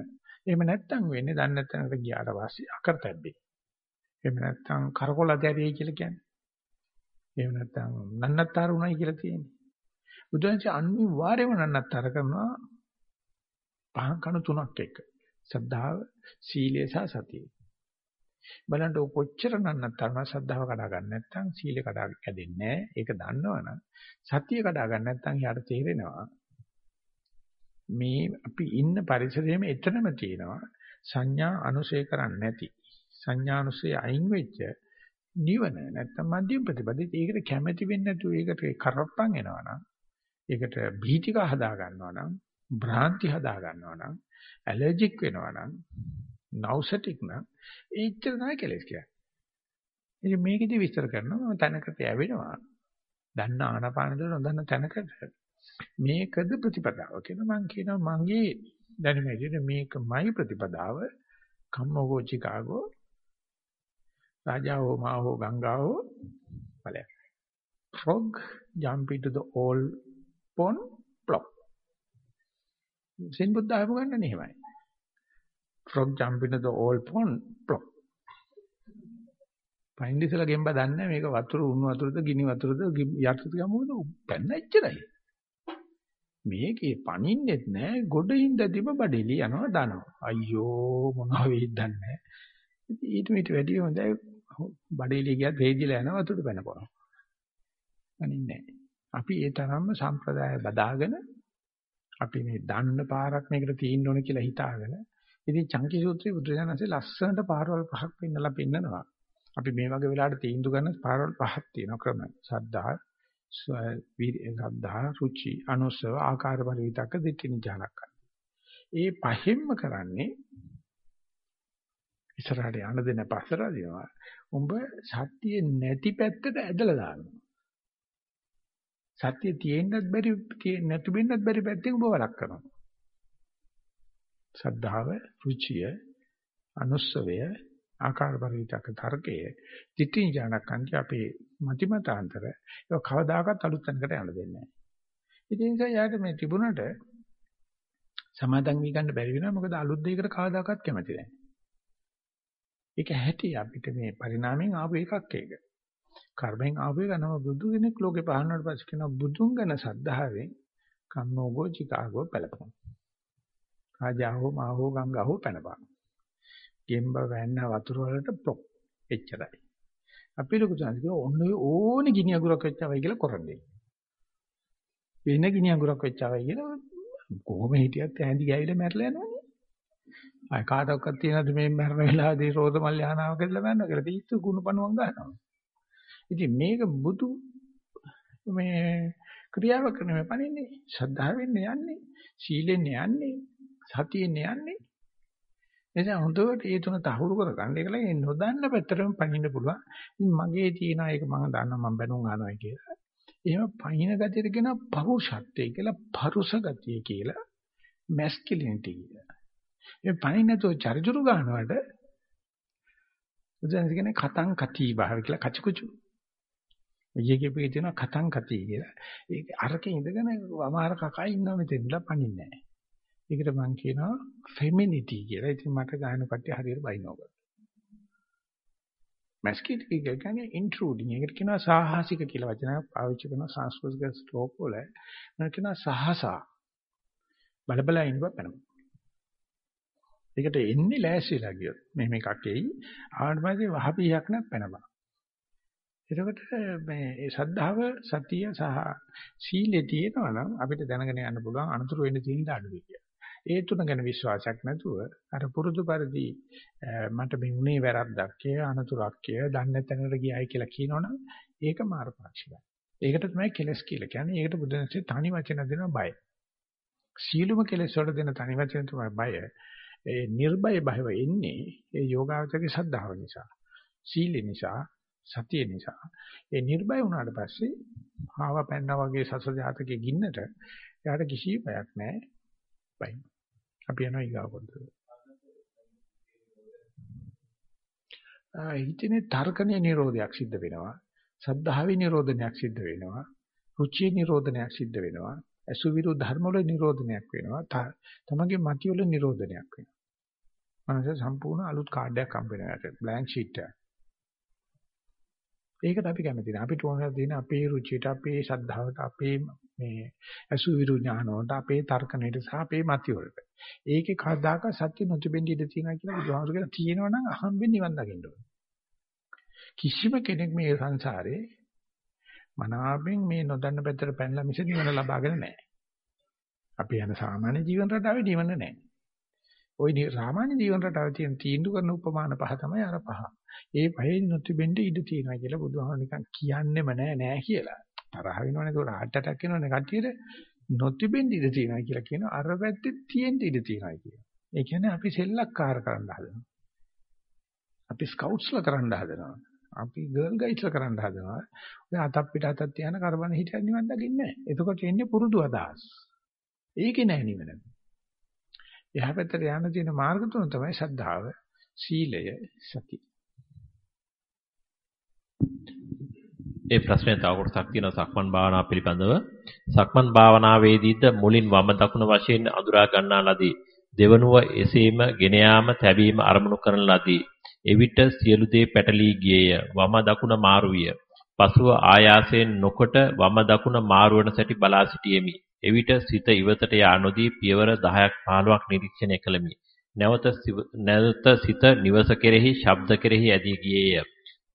එහෙම නැත්තම් වෙන්නේ දන්නේ නැත්නම්ට ගියාට පස්සේ අකරතැබ්බේ. එහෙම නැත්තම් කරකොලදැරියයි කියලා කියන්නේ. එහෙම නැත්තම් නන්නත්තර උනායි කියලා තියෙන්නේ. බුදුන්සේ අනිවාර්යයෙන්ම නන්නත්තර කරනවා පහන් කණු තුනක් එක්ක. සද්ධාව, සීලය සහ සතිය. බලන්න කොච්චර නන්නත්තරම සද්ධාව කඩා ගන්න නැත්නම් සීලය කඩා කැදෙන්නේ නැහැ. ඒක දන්නවනම් සතිය කඩා ගන්න නැත්නම් යාට තේරෙනවා මේ අපි ඉන්න පරිසරයේම එතනම තියෙනවා සංඥා අනුසය කරන්නේ නැති සංඥානුසය අයින් වෙච්ච නිවන නැත්තම් මධ්‍යම ප්‍රතිපදිත ඒකට කැමැති වෙන්නේ නැතුව ඒකට කරප්පන් එනවනම් ඒකට භීතික හදා ගන්නවනම් භ්‍රාන්ති හදා ගන්නවනම් ඇලර්ජික් වෙනවනම් නවුසටික් නම් ඒච්චර තමයි කෙලස් කියන්නේ. ඉතින් මේකෙදි විස්තර කරනවා මම තැනකට යවෙනවා. දන්න ආනපානද නොදන්න තැනකට මේකද ප්‍රතිපදාව කියලා මම කියනවා මගේ දැනුම විදිහට මේකමයි ප්‍රතිපදාව කම්මෝගෝ චිකාගෝ රාජාවෝ මාහෝ ගංගාවෝ බලය frog jump into the old pond plop Zen බුද්ධ ආයම ගන්න නෙමෙයි. frog jump into the old pond plop. පයින්දිසලා ගෙම්බ දන්නේ මේක වතුර උණු වතුරද ගිනි වතුරද යටට ගමුද පැන්න එච්චරයි. මේකේ පණින්නෙත් නෑ ගොඩින්ද තිබ බඩේලි යනවා දනවා. අයියෝ මොනවා වෙයිද දන්නේ ඊට මිට වැඩි හොඳයි බඩේලි ගියත් වේදිලා යනවා වතුරට පැනපොනවා. අනින්නේ අපි ඒ තරම්ම සම්ප්‍රදාය බදාගෙන අපි මේ දන්න පාරක් මේකට තියෙන්න ඕන කියලා හිතාගෙන ඉතින් චංකි සූත්‍රයේ බුදුරජාණන්සේ ලස්සනට පාරවල් පහක් පෙන්නලා පෙන්නනවා. අපි මේ වගේ වෙලාවට තීන්දුව ගන්න පාරවල් පහක් තියෙනවා ක්‍රම. සද්ධා, සද්ධා, රුචි, අනුසව, ආකාර පරිවිතක දෙකෙන් ඥානක් ඒ පහෙන්ම කරන්නේ ඉස්සරහට යන්න දෙන පස්සට දිනවා. උඹ සත්‍ය නැති පැත්තට ඇදලා දානවා. සත්‍ය තියෙන්නත් බැරි නැතු වෙන්නත් බැරි පැත්තෙන් ඔබ වලක් කරනවා. සද්ධාව, රුචිය, අනුස්සවය, ආකාර පරිවිතක තර්කය, ditthi ඥානකන්ති අපේ මතිමතාන්තර ඒක කවදාකවත් අලුත් තැනකට යන්න දෙන්නේ නැහැ. ඉතින් ඒ නිසා යාට මේ තිබුණට සමාදන් වී ගන්න බැරි වෙනවා මොකද අලුත් දෙයකට කවදාකවත් කැමති නැහැ. ඒක ඇහැටි අපිට මේ පරිණාමයෙන් ආපු එකක් ඒක. කර්මෙන් ආපු එක නම බුදු කෙනෙක් ලෝකේ පහළනට පස්සේ කියන බුදුන් ගැන සද්ධාවෙන් කන්නෝගෝ චිකාගෝ පළපොන. ආජාහෝ මාහෝ ගංගාහෝ පැනපන්. ගෙම්බ වැන්න වතුර වලට ප්ලොප් එච්චරයි. අපි ලොකු සංස්කෘතිය ඔන්න ඕනේ ගිනි අඟුරක් වෙච්චවයි කියලා කරන්නේ. වෙන ගිනි අඟුරක් වෙච්චවයි කියලා කොහොම හිටියත් ඇඳි ගෑවිලා මැරලා යනවනේ. අය කාටවත් තියනද මේ මරණ වෙලාවේදී රෝද මල් යහනාව කියලා මරනවා කියලා පිස්සු කුණු පණුවන් ගන්නවා. ඉතින් මේක බුදු මේ ක්‍රියාවක් නෙමෙයි පණින්නේ. ශ්‍රද්ධාවෙන් යන්නේ, සීලෙන් යන්නේ, සතියෙන් යන්නේ. එනිසා හොඳට ඒ තුන තහවුරු කරගන්න. ඒකල ඒ නොදන්න පැත්තටම පණින්න පුළුවන්. ඉතින් මගේ තියෙන එක මම දන්නවා මම බැනුම් අහනවා කියලා. එහෙම පහින ගතියට කියන පරුෂත්වය කියලා පරුස ගතිය කියලා මැස්කියුලිනිටි කියලා. ඒ පහින් නැතුව චරිචුරු ගන්නවට බුදුන් කියන්නේ කතං කති භාව කියලා කචකුචු. ඊයේ කියපේ තියෙනවා කතං කති කියලා. ඒක අරකේ ඉඳගෙන වමාර කකා ඉන්නවා මෙතනලා පණින්නේ නැහැ. ඒකට මම කියනවා ෆෙමිනිටි කියලා. ඉතින් මට ගහන කට්ටිය හරියට බයිනවා. මැස්කියුලිටි කියන්නේ ඉන්ට්‍රූඩින්. ඒකට කියනවා සාහසික කියලා වචනයක් පාවිච්චි කරන සංස්කෘතික ස්ටෝක් වල. මම කියනවා සහසා. බලබලා ඉන්නවා පැනමු. ඒකට එන්නේ ලෑස්තිලා ගියොත් මේ මේකක් එයි ආවට පස්සේ වහපියක් නැත් පැනපන් එතකොට මේ ශ්‍රද්ධාව සතිය සහ සීලේ තියෙනවා නම් අපිට දැනගෙන යන්න පුළුවන් අනුතුරු වෙන්න තියෙන අඩුවේ කියලා. ඒ තුන ගැන විශ්වාසයක් නැතුව අර පුරුදු පරිදි මට මේ උනේ වැරද්දක් කිය අනුතුරක් කිය දන්නේ නැතනකට ගියයි කියලා කියනවනම් ඒක මාර්ගපාක්ෂිකයි. ඒකට තමයි කෙලස් කියලා කියන්නේ. ඒකට බුදුන්සේ තනි වචන දෙනවා බය. සීලුම කෙලස් වලට දෙන තනි වචන තමයි බය. ඒ නිර්භය භව එන්නේ ඒ යෝගාවචරයේ ශ්‍රද්ධාව නිසා. සීල නිසා, සතිය නිසා. ඒ නිර්භය වුණාට පස්සේ ආව පැන්නා වගේ සසර ජාතකයේ ගින්නට එයාට කිසි බයක් නැහැ. බයි. අපි යනවා ඊගාව පොතට. හිතේ තර්කණීය නිරෝධයක් සිද්ධ වෙනවා. සද්ධාවේ නිරෝධනයක් සිද්ධ වෙනවා. රුචියේ නිරෝධනයක් සිද්ධ වෙනවා. අසුවිරු ධර්ම වල නිරෝධනයක් වෙනවා. තමගේ මති වල නිරෝධනයක් වෙනවා. මනස සම්පූර්ණ අලුත් කාඩ් එකක් හම්බ වෙනවා. බ්ලැන්ක් ෂීට් එකක්. ඒකට අපි කැමති නැහැ. අපිට ඕන දෙන අපේ රුචියට, අපේ ශ්‍රද්ධාවට, අපේ මේ අසුවිරු ඥානවට, අපේ තර්කණයට සහ අපේ මති වලට. ඒකේ කවදාක සත්‍ය නොතිබෙන්න ඉඩ තියෙනවා කියලා බුදුහාමුදුරු කියන තියෙනවා නම් අහම්බෙන් නිවන් දකින්න ඕනේ. කිසිම කෙනෙක් මේ සංසාරේ මනාවෙන් මේ නොදන්න පැත්තට පැනලා මිස නිවන ලබාගෙන නැහැ. අපි යන සාමාන්‍ය ජීවන රටාවේ නිවන නැහැ. ওই සාමාන්‍ය ජීවන රටාවේ තියෙන තීන්දුව කරන උපමාන පහ තමයි අර පහ. ඒ පහේ නොතිබෙන්න ඉඩ තියෙනවා කියලා බුදුහාම නිකන් කියන්නෙම නෑ නෑ කියලා. තරහ වෙනවනේ ඒක heart attack වෙනවනේ කට්ටියට නොතිබෙන්න ඉඩ තියෙනවා කියලා කියනවා. අර පැත්තේ තියෙන්න ඉඩ තියෙනවා කියලා. ඒ කියන්නේ අපි සෙල්ලක්කාර කරන්න හදනවා. අපි ස්කවුට්ස්ලා කරන්න හදනවා. අපි ගර්ල් ගයිඩ්ස්ලා කරන්න හදනවා. ඔය අතක් පිට අතක් තියන කරබන හිටියන් නිවන් දකින්නේ නැහැ. එතකොට එන්නේ පුරුදු අදහස්. ඒකේ නැහැ නිවන. එහා පැත්තට යන්න තියෙන මාර්ග තුන තමයි ශ්‍රද්ධාව, සීලය, සති. ඒ ප්‍රශ්නේ තව කොටසක් තියෙනවා සක්මන් භාවනාව පිළිබඳව. සක්මන් භාවනාවේදීද මුලින් වම දකුණ වශයෙන් අඳුරා ගන්නා ලදී. දෙවනුව එසේම ගෙන යාම තැබීම අරමුණු කරන ලදී. එවිට සියලු දේ පැටලී ගියේය. වම දකුණ මාරු විය. පසුව ආයාසයෙන් නොකොට වම දකුණ මාරු වන සැටි බලා සිටියෙමි. එවිට සිත ඉවතට යා නොදී පියවර 10ක් 15ක් නිරීක්ෂණය කළෙමි. නැවත නැවත සිත නිවස කෙරෙහි ශබ්ද කෙරෙහි ඇදී ගියේය.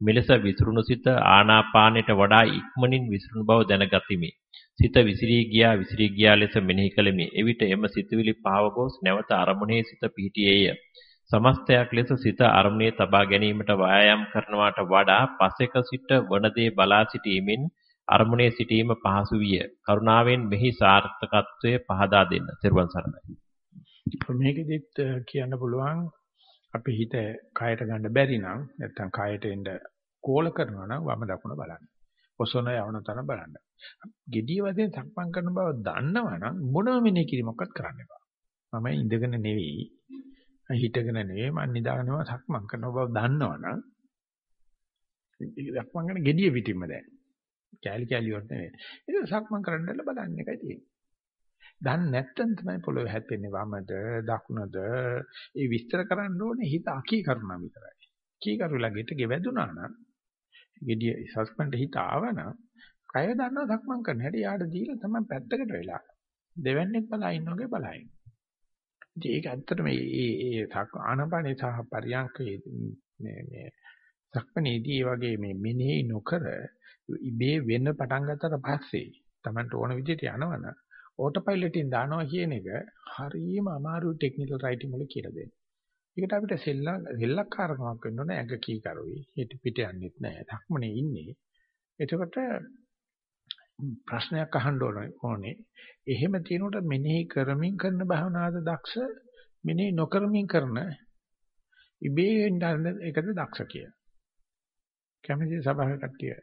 මෙලෙස විසිරුණු සිත ආනාපානයට වඩා ඉක්මනින් විසිරුණු බව දැනගතිමි. සිත විසිරී ගියා විසිරී ගියා ලෙස මෙනෙහි කළෙමි. එවිට එම සිතුවිලි පාව ගොස් නැවත අරමුණේ සිත පිහිටියේය. සමස්තයක් ලෙස සිත අරමුණේ තබා ගැනීමට වෑයම් කරනවාට වඩා පසෙක සිට වන දේ බලා සිටීමෙන් අරමුණේ සිටීම පහසු විය. කරුණාවෙන් මෙහි සාර්ථකත්වය පහදා දෙන්න. ත්වන් සරණයි. මේකෙදිත් කියන්න පුළුවන් අපි හිත කයට ගන්න බැරි නම් නැත්තම් කයට එන්න කෝල කරනවා නම් වම දකුණ බලන්න. ඔසොන යවන තැන බලන්න. gediy වශයෙන් සක්මන් කරන බව දන්නවනම් මොනම මෙනෙහි කිරීමක්වත් කරන්න එපා. මම ඉඳගෙන නෙවෙයි හිටගෙන නෙවෙයි මම නිදාගෙනම සක්මන් කරන බව දන්නවනම් සක්මන් කරන gediy පිටින්ම දැන්. කැලි කැලි වලට නෙවෙයි. ඒක සක්මන් කරන්නදලා බලන්න එකයි තියෙන්නේ. දන්නේ නැත්නම් තමයි පොළොවේ හැප්පෙන්නේ වමද දකුණද ඒ විස්තර කරන්න ඕනේ හිත අකී කරුණා විතරයි. කී කරුලා ගෙට ගෙවැදුනා නම් gediy සස්පෙන්ඩ් හිත ආවනම් කය දන්නවා සක්මන් කරන හැටි යාට දීලා තමයි පැත්තකට වෙලා. දෙවන්නේක් බලා ඉන්නෝගේ බලයින්. ඉතින් ඒක ඇත්තටම මේ ඒ ආනපනේ සහ පරියන්කේ මේ මේ සක්මනේදී වගේ මේ මෙනෙහි නොකර ඉබේ වෙන්න පටන් ගත්තට පස්සේ Tamanට ඕන විදිහට යනවනම් ඕටෝ පයිලට් එකෙන් දානවා කියන එක හරියම අමාරු ටෙක්නිකල් රයිටින් වල කියලා දෙන්නේ. ඒකට අපිට සෙල්ල සෙල්ලක්කාරකමක් වෙන්න ඕනේ ඇඟ කී කරුයි. හිත පිට යන්නෙත් නැහැ. ධක්මනේ ඉන්නේ. එතකොට ප්‍රශ්නයක් අහන්න ඕනේ. එහෙම තියෙනකොට මෙනෙහි කරමින් කරන භාවනාවද දක්ෂ මෙනෙහි නොකරමින් කරන ඉබේ වෙන්න එකද දක්ෂ කිය. කැමති සභාවේ කට්ටිය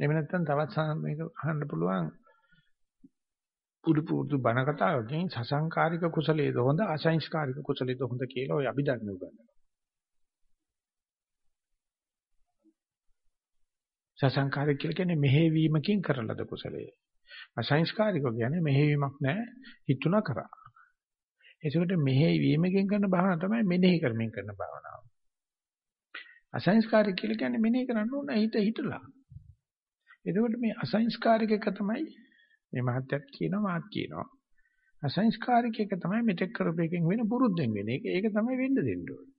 එහෙම නැත්නම් තවත් මේක අහන්න පුළුවන් පුදු පුදු බණ කතාවකින් සසංකාරික කුසලයේද හොඳ අසංස්කාරික කුසලයේද හොඳ කියලා ඔය අභිධර්ම උගන්වනවා. සසංකාරික කියලා කියන්නේ මෙහෙවීමකින් කරන ලද කුසලයේ. අසංස්කාරික කියන්නේ මෙහෙවීමක් නැහැ හිතුණා කරා. ඒකට මෙහෙවීමකින් කරන භාවනාව තමයි මෙනෙහි කරමින් කරන භාවනාව. අසංස්කාරික කියලා කියන්නේ මෙනෙහි කරන්න ඕන හිත හිතලා. එතකොට මේ අසංස්කාරික එක තමයි මේ මහත්යත් කියනවා මාත් කියනවා. අසංස්කාරික එක තමයි මෙතෙක් කරපේකෙන් වෙන පුරුද්දෙන් වෙන එක. ඒක තමයි වෙන්න දෙන්න ඕනේ.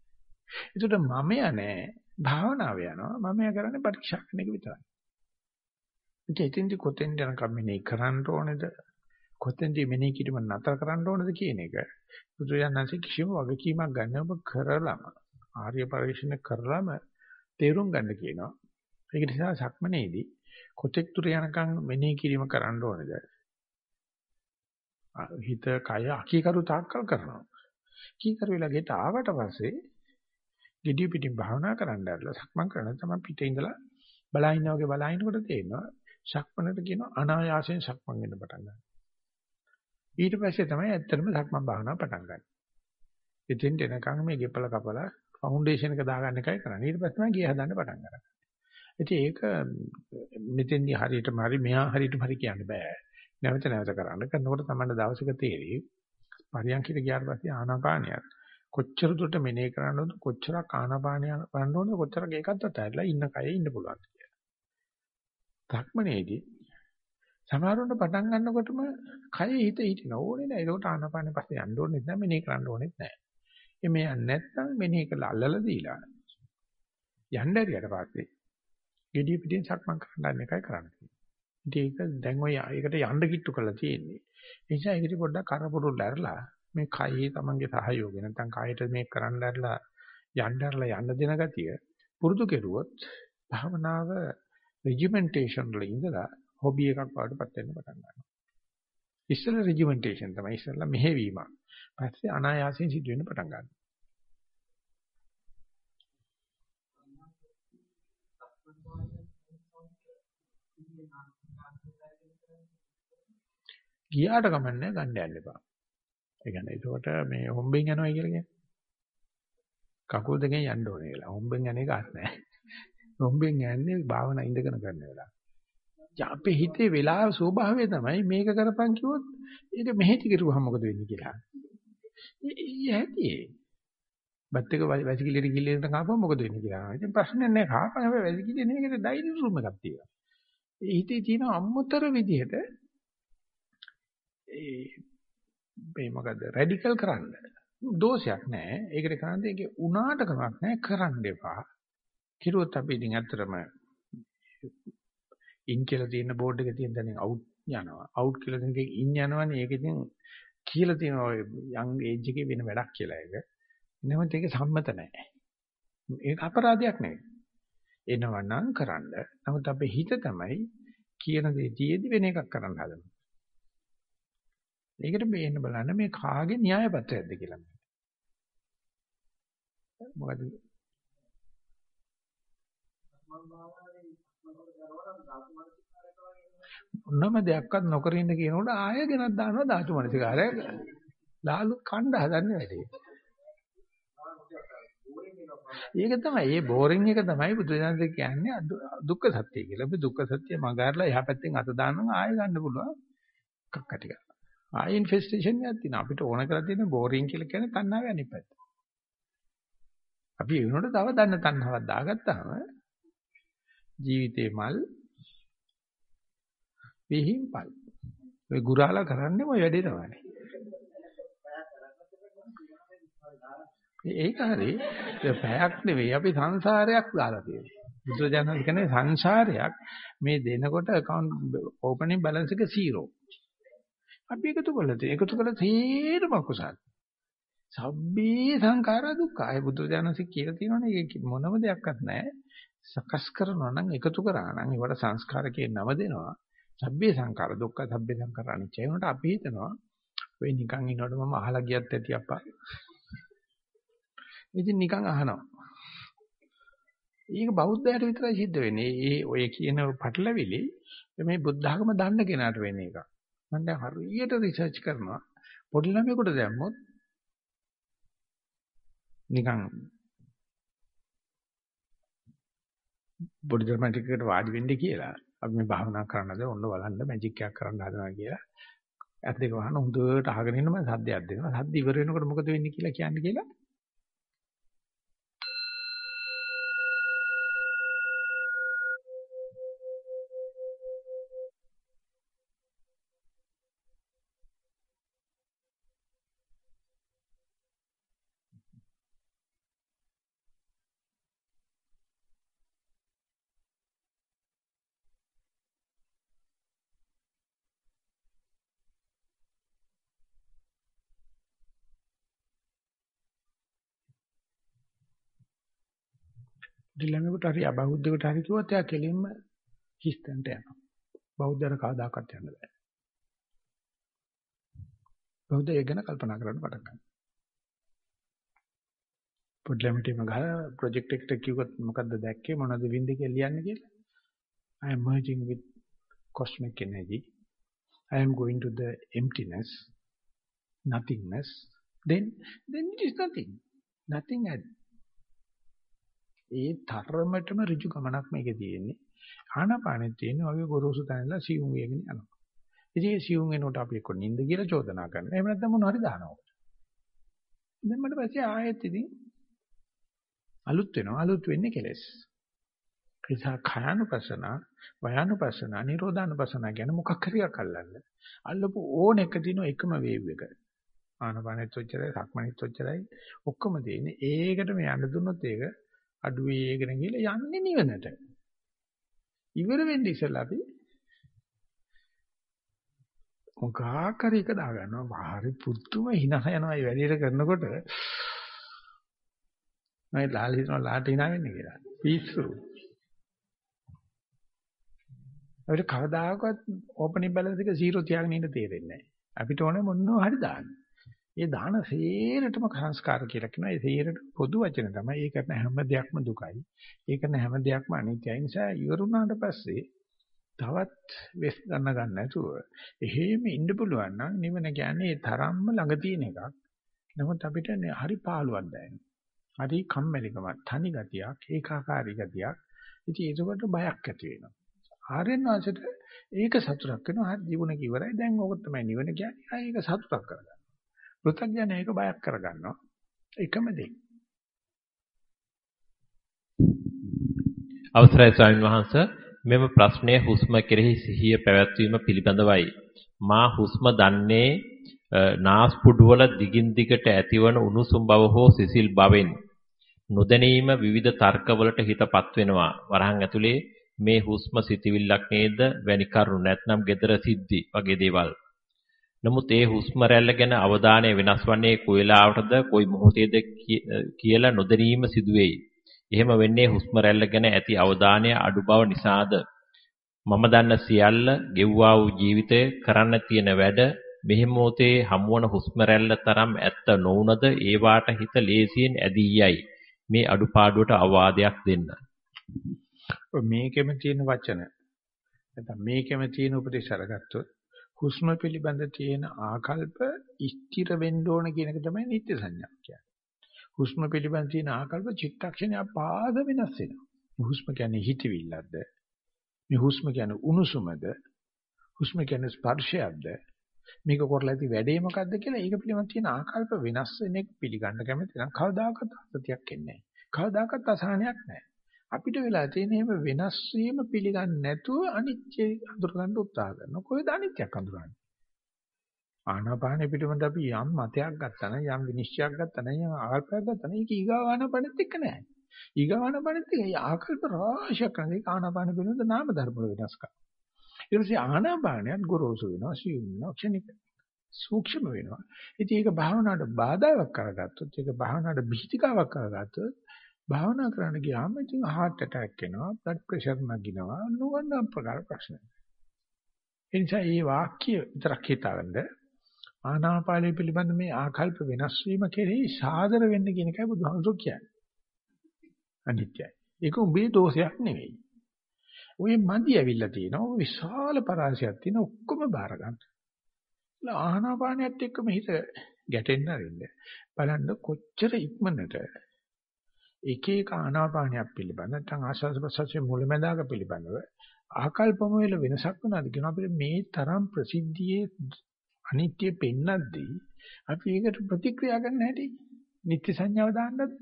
එතකොට මම යන්නේ භාවනාව යනවා. මම කරන්නේ පරීක්ෂා කරන එක විතරයි. ඉතින් එතෙන්දි කොතෙන්ද යනකම් මෙනේ කරන්න ඕනේද? කොතෙන්ද මෙනේ කිරීම නතර කරන්න ඕනේද කියන එක බුදුරජාණන්සේ කිසිම වගකීමක් ගන්න ඔබ කරලම ආර්ය පරිශ්‍රණ කරලම තේරුම් ගන්න කියනවා. ඒක නිසා සක්මනේදී කොතෙක් දුර යනකම් මෙනෙහි කිරීම කරන්න ඕනේද? හිත කය අකීකරු තාක්කල් කරනවා. කීකරු වෙලා ගෙට ආවට පස්සේ gediy පිටින් භාවනා කරන්න ඇරලා සක්මන් කරන තමයි පිටේ ඉඳලා බලා ඉන්නා වගේ බලා ඉනකොට තේරෙනවා සක්මනට කියනවා අනායාසයෙන් සක්මන් වෙන්න පටන් ගන්නවා. ඊට පස්සේ තමයි ඇත්තටම සක්මන් භාවනාව පටන් ගන්න. ඉතින් එනකන් මේ ගෙපල කපලා ෆවුන්ඩේෂන් එක දාගන්න එකයි කරන්නේ. ඊට පස්සේ තමයි ගිය හදන්න පටන් ගන්න. ඉතින් ඒක මෙතෙන්දි හරියටම හරි මෙහා හරියටම හරි කියන්න බෑ. නැවත නැවත කරන්න. කරනකොට තමයි දවසක තේරෙයි. පරියන්කිට ගියාට පස්සේ ආනාපානියත් කොච්චර දුරට මෙනේ කරන්නවද කොච්චරක් ආනාපානිය වන්න ඕනද කොච්චරක් ඒකත් අතහැරලා ඉන්න කයේ ඉන්න පුළුවන් කියලා. ධක්මනේදී සමහරවන්න පටන් ගන්නකොටම කයේ හිත හිටින ඕනේ නෑ. ඒකට ආනාපානෙ පස්සේ යන්න ඕනෙත් නෑ මෙනේ කරන්න ඕනෙත් නෑ. එමේ යන්නේ නැත්නම් මෙනේ කළා අල්ලලා දීලා යන්න ඇරියට පස්සේ gediy පිටින් සක්මන් කරන්න එකයි කරන්නේ. ඉතින් ඒක දැන් ඔය ඒකට යන්න කිට්ටු කරලා තියෙන්නේ. ඒ නිසා ඒකට පොඩ්ඩක් කරපුරුල් ඇරලා මේ කයේ තමන්ගේ සහයෝගය නැත්නම් කයට මේ කරන්න ඇරලා යන්න ඇරලා යන්න දෙන ගතිය පුරුදු කෙරුවොත් භාවනාව රෙජිමෙන්ටේෂන් වල ඉඳලා හොබි එකක් වඩටපත් වෙන්න පටන් ගන්නවා. ඉස්සෙල්ලා රෙජිමෙන්ටේෂන් තමයි ඉස්සෙල්ලා මෙහෙවීමක්. පස්සේ අනායාසයෙන් සිදු වෙන්න පටන් ගන්නවා. ගියාට කමන්නේ ගන්න යන්න එපා. ඒ කියන්නේ ඒකට මේ හොම්බෙන් යනවා කියලා කියන්නේ. කකුල් දෙකෙන් යන්න ඕනේ කියලා. හොම්බෙන් යන එක අත් නැහැ. හොම්බෙන් යන්නේ භාවනා ඉඳගෙන කරන වෙලාව. අපේ හිතේ වෙලාව ස්වභාවය තමයි මේක කරපන් කිව්වොත් ඒක මෙහෙටි කරුවා මොකද වෙන්නේ කියලා. ඊ ඇති. බත් එක වැසිකිළියට කිල්ලෙන්ට කාපුවා මොකද වෙන්නේ කියලා. ඉතින් ප්‍රශ්නයක් නැහැ කාපන් හැබැයි වැසිකිළිය නේකට ඩයිනින් රූම් එකක් තියෙනවා. ඒ හිතේ තියෙන අම්මතර විදිහට ඒ මේ මොකද රැඩිකල් කරන්න දෝෂයක් නැහැ. ඒකට කරන්නේ ඒකේ උනාට කමක් නැහැ කරන්න එපා. කිරුවොත් අපි ඉතින් ඇත්තටම ඉන් කියලා තියෙන බෝඩ් එකේ තියෙන දැන් අවුට් යනවා. අවුට් කියලා තියෙන එකේ ඉන් යනවනේ. ඒක ඉතින් කියලා තියෙනවා ඔය යං ඒජ් එකේ වෙන වැඩක් කියලා ඒක. නමුත් ඒක සම්මත නැහැ. ඒක අපරාධයක් නෙවෙයි. එනවා නම් කරන්න. නමුත් අපේ හිත තමයි කියන දේ තියේදි වෙන එකක් කරන්න හදනවා. ඒකට මේන්න බලන්න මේ කාගේ න්‍යාය පත්‍රයක්ද කියලා. මොකද මොනම දෙයක්වත් නොකර ඉන්න කියනකොට ආයෙ ගෙනත් දානවා ධාතු මනසිකාරය. ලාලු කණ්ඩ හදන්නේ වැඩේ. ඒක තමයි මේ බෝරින් එක තමයි බුදුදහම කියන්නේ දුක්ඛ සත්‍ය කියලා. අපි දුක්ඛ සත්‍ය මගහැරලා එහා පැත්තෙන් අත දානවා ආයෙ ගන්න පුළුවන් කක්ක ටික. ආයෙ ඉන්ෆෙස්ටේෂන් එකක් තියෙනවා. අපිට ඕන කරලා තියෙන බෝරින් කියලා කියන්නේ තණ්හාවේ අනිත් පැත්ත. අපි ඒ වෙනකොට තව දන්න තණ්හාවක් දාගත්තාම ජීවිතේ මල් විහිම්පල්. ඔය ගුරාලා කරන්නේ ඔය වැඩේ තමයි. ඒක හරි. පැයක් නෙවෙයි අපි සංසාරයක් දාලා තියෙනවා. බුදුරජාණන් කියන්නේ සංසාරයක් මේ දෙනකොට account opening balance එක 0. අපි එකතු කළා තියෙන. එකතු කළා තේරම කුසල්. සබ්බේ සංඛාර දුක්ඛ. අය බුදුරජාණන්සේ කියලා තියෙනවනේ ඒක මොනම දෙයක්වත් නැහැ. සකස් කරනවා නම් එකතු කරා නම් ඒවට සංස්කාරකේ නම දෙනවා. සබ්බේ සංඛාර දුක්ඛ සබ්බේ සංඛාර අනිච්ච. ඒ වුණාට අපි හිතනවා ඔය නිකන් ඉන්නකොට මම අහලා ගියත් ඇති අප්පා. ඉතින් නිකන් අහනවා. ඒක බෞද්ධයට විතරයි සිද්ධ වෙන්නේ. ඒ ඔය කියන පටලවිලි මේ බුද්ධ ආගම දන්න කෙනාට වෙන එක. මම දැන් හරියට රිසර්ච් කරනවා. පොඩි ළමයෙකුට දැම්මොත් නිකන් බොඩි ඩ්‍රමැටික් එකට වාඩි වෙන්න කියලා. අපි මේ භාවනා කරන්නද ඔන්න බලන්න මැජික් එකක් කරන්න හදනවා කියලා. ඇත් දෙක වහන හොඳට අහගෙන ඉන්න මම සද්දයක් දෙනවා. සද්ද ඉවර වෙනකොට මොකද වෙන්නේ කියලා කියන්නේ කියලා. ළමයෙකුට හරි අබෞද්ධයෙකුට හරි කිව්වොත් එයා කෙලින්ම හිස්තන්ට යනවා. බෞද්ධයර කවදාකවත් යන්න බෑ. බෞද්ධ ඒ ගැන කල්පනා කරන්න පටන් ගන්නවා. පොඩි ළමයිට මම ගහලා ප්‍රොජෙක්ට් එකට කිව්වොත් මොකද්ද දැක්කේ මොනවද වින්දේ කියලා ලියන්නේ කියලා. I am merging with cosmic energy. I am going to the emptiness, nothingness. Then, then it is nothing. Nothing at ඒ තරමටම ඍජු ගමනක් මේකේ තියෙන්නේ. ආනාපානෙත් තියෙන වගේ ගොරෝසු තැනලා සියුම් වේගෙන යනවා. ඉතින් ඒ සියුම් වෙනකොට අපි එක්ක නිින්ද කියලා චෝදනා කරනවා. එහෙම නැත්නම් මොනව හරි දානවා. දැන් මට පස්සේ ආයෙත් ඉතින් අලුත් වෙනවා. අලුත් වෙන්නේ කෙලස්. නිසා khයානුපසන, වයානුපසන, නිරෝධානුපසන කියන මොකක් හරි එකක් අල්ලන්න. අල්ලපු ඕන එක දින එකම වේව් එක. ආනපානෙත් ඔච්චරයි, සක්මනෙත් ඔච්චරයි. ඔක්කොම තියෙන්නේ. ඒකට මේ යන්න දුන්නොත් ඒක අඩු වේගෙන ගිහලා යන්නේ නිවනට. ඉවර වෙන්න ඉස්සෙල්ලා අපි මොකාකරි එක දාගන්නවා. හරි පුදුම හිනහ යනවා මේ වැඩේට කරනකොට. මම ලාල් හිතනවා ලාට hina වෙන්නේ කියලා. පිස්සු. අපිට කවදාකවත් ඕපනින් බැලන්ස් එක 0 තියාගෙන ඉන්න තේරෙන්නේ නැහැ. අපිට ඕනේ මොනවා හරි දාන්න. ඒ දාන සේරටම සංස්කාර කියලා කියනවා. ඒ සේරට පොදු වචන තමයි. ඒ කරන හැම දෙයක්ම දුකයි. ඒ කරන හැම දෙයක්ම අනිත්‍යයි. නිසා ඉවරුණාට පස්සේ තවත් වෙස් ගන්න ගන්න නැතුව එහෙම ඉන්න පුළුවන් නම් නිවන කියන්නේ ඒ තරම්ම ළඟ තියෙන එකක්. නමුත් අපිට හරි පාළුවක් දැනෙනවා. හරි කම්මැලිකමක්, තනි ගතියක්, ඒකාකාරී ගතියක්. ඉතින් ඒකට බයක් ඇති වෙනවා. ආර්යනාංශයට ඒක සතුටක් වෙනවා. හරි ජීවණ කිවරයි. දැන් ඕක තමයි නිවන කියන්නේ. ආ ඒක සතුටක් කරගන්න. පෘථග්ජන ඒක බයක් කරගන්නවා. එකම දේ. අවසරයි ස්වාමීන් වහන්ස මෙම ප්‍රශ්නය හුස්ම කෙරෙහි සිහිය පැවැත්වීම පිළිබඳවයි. මා හුස්ම දන්නේ නාස්පුඩුවල දිගින් දිගට ඇතිවන උණුසුම් බව හෝ සිසිල් බවෙන් නොදැනීම විවිධ තර්කවලට හිතපත් වෙනවා. වරහන් ඇතුලේ මේ හුස්ම සිතවිල්ලක් නේද වැනි කරුණු නැත්නම් gedara සිද්ධි වගේ දේවල්. නමුත් ඒ හුස්ම රැල්ල ගැන අවධානය වෙනස් වන්නේ කොයි වෙලාවටද කොයි මොහොතේද කියලා නොදැනීම සිදුවේයි. එහෙම වෙන්නේ හුස්ම රැල්ල ගැන ඇති අවධානය අඩු බව නිසාද? මම දන්න සියල්ල ගෙව්වා වූ ජීවිතය කරන්න තියෙන වැඩ මෙහි මොහොතේ හමුවන හුස්ම රැල්ල තරම් ඇත්ත නොවුනද ඒ වාට හිත ලේසියෙන් ඇදී යයි. මේ අඩුපාඩුවට අවවාදයක් දෙන්න. මේකෙම තියෙන වචන නැත්නම් මේකෙම තියෙන උපදේශ අරගත්තොත් හුස්ම පිළිබඳ තියෙන ආකල්ප ස්ථිර වෙන්න ඕන කියන එක තමයි නිත්‍ය සංඥා කියන්නේ. හුස්ම පිළිබඳ තියෙන ආකල්ප චිත්තක්ෂණය පාද වෙනස් වෙනවා. හුස්ම කියන්නේ හිතවිල්ලක්ද? මේ හුස්ම කියන්නේ උණුසුමද? හුස්ම කියන්නේ ස්පර්ශයක්ද? මේක කරලා ඇති වැඩේ මොකද්ද කියලා ඒක පිළිබඳ තියෙන ආකල්ප වෙනස් වෙන එක පිළිගන්න කැමති නම් කවදාකවත් අසතියක් එන්නේ නැහැ. කවදාකවත් අසහනයක් නැහැ. අපිට වෙලා තියෙන එහෙම වෙනස් වීම පිළිගන්නේ නැතුව අනිත්‍ය අඳුරගන්න උත්සාහ කරනවා. කොහෙද අනිත්‍යයක් අඳුරන්නේ? ආනාපානෙ පිළිබඳ අපි යම් මතයක් ගත්තා නම් යම් විනිශ්චයක් ගත්තා නම් යම් ආකල්පයක් ගත්තා නම් ඒක ඊගාව ආනාපානෙත් එක්ක නෑ. ඊගාව ආනාපානෙත් එක්ක ආකල්ප රාශියක් කරන ඒක ආනාපාන පිළිබඳ නාම ධර්ම වල වෙනස්කම්. ඊට පස්සේ ආනාපානයත් ගොරෝසු වෙනවා, සියුම් වෙනවා, ක්ෂණික සූක්ෂම වෙනවා. ඉතින් ඒක භාවනාවට බාධාවක් කරගත්තොත්, ඒක භාවනාවට බිහිතිකාවක් කරගත්තොත්, භාවනා කරන්න ගියාම ඉතින් heart attack එනවා, blood pressure නගිනවා, නොවන ප්‍රකාර ප්‍රශ්න. ඒ නිසා මේ වාක්‍ය විතරක් හිතාගන්න ආනාපානය පිළිබඳ මේ ආකල්ප වෙනස් වීම කෙරෙහි සාදර වෙන්න කියන එකයි බුදුහාමුදුරුවෝ කියන්නේ. අනිත්‍යයි. ඒක උඹේ දෝෂයක් නෙවෙයි. ඔය මදි ඇවිල්ලා තියෙනවා විශාල පරාසයක් තියෙන ඔක්කොම බාර ගන්න. ආනාපානයත් එක්කම හිත ගැටෙන්න අරින්න. බලන්න කොච්චර ඉක්මනට එක එක ආනාපානයක් පිළිබඳ නැත්නම් ආශාස ප්‍රසස්සේ මුලැමැදාක පිළිබඳව ආකල්පම වල වෙනසක් වුණාද කියන අපිට මේ තරම් ප්‍රසිද්ධියේ අනිත්‍ය පෙන්නද්දී අපි ඒකට ප්‍රතික්‍රියා කරන්න හැටි නිත්‍ය සංඥාව දාන්නත්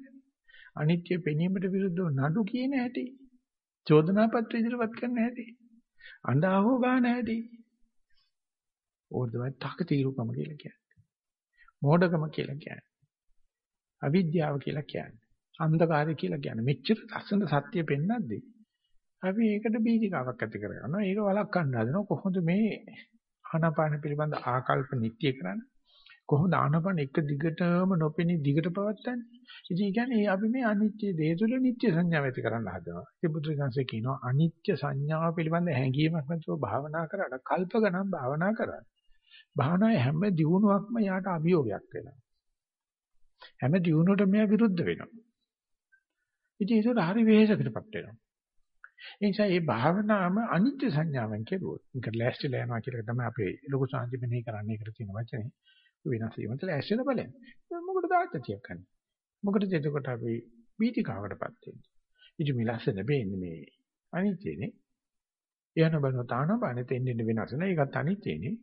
අනිත්‍ය පෙනීමට විරුද්ධව නඩු කියන හැටි චෝදනා පත්‍ර ඉදිරිපත් කරන්න හැටි අඬාවෝ ගන්න හැටි. ඕර්ධවත් තක తీරුකම කියලා කියන්නේ. මෝඩකම කියලා කියන්නේ. අවිද්‍යාව කියලා කියන්නේ. අන්ධකාරය කියලා කියන්නේ මෙච්චර ලස්සන සත්‍ය පෙන්නද්දී අපි ඒකට බීජිකාවක් ඇති කරගන්නවා ඒක වළක්වන්න හදනවා කොහොමද මේ ආනාපාන පිළිබඳ ආකල්ප නිට්ටිය කරන්නේ. කොහොමද ආනාපාන එක දිගටම නොපෙනී දිගට පවත්න්නේ? ඉතින් කියන්නේ අපි මේ අනිත්‍ය දේ තුළ නිට්ටය සංඥාව ඇති කරන්න හදනවා. ඒ බුදුරජාණන්සේ කියනවා අනිත්‍ය සංඥාව පිළිබඳ හැඟීමක් නැතුව භාවනා කරලා කල්ප ගණන් භාවනා කරා. භාවනාවේ හැම දියුණුවක්ම යාට අභියෝගයක් වෙනවා. හැම දියුණුවටම මෙයා විරුද්ධ වෙනවා. ඉතින් ඒක හරි වෙහෙසකටපත් වෙනවා. ඒ නිසා මේ භාවනාවම අනිත්‍ය සංඥාවෙන් කෙරුවොත් මේකට ලෑස්තිලා යනවා කියලා තමයි අපේ ලොකු සාන්ති මෙනෙහි කරන්නේ ඒකට තියෙන වචනේ. වෙනස් වීමට ලෑස්තිලා බලන්න. මොකටද ආත්‍යතියක් කරන්නේ? මොකටද එතකොට අපි බීතිකාවටපත් වෙන්නේ? ඉතින් මේ ලස්සන වෙන්නේ මේ අනිත්‍යනේ. යන බලන තානබනේ තෙන්නේ වෙනස් නෑ. ඒකත් අනිත්‍යනේ.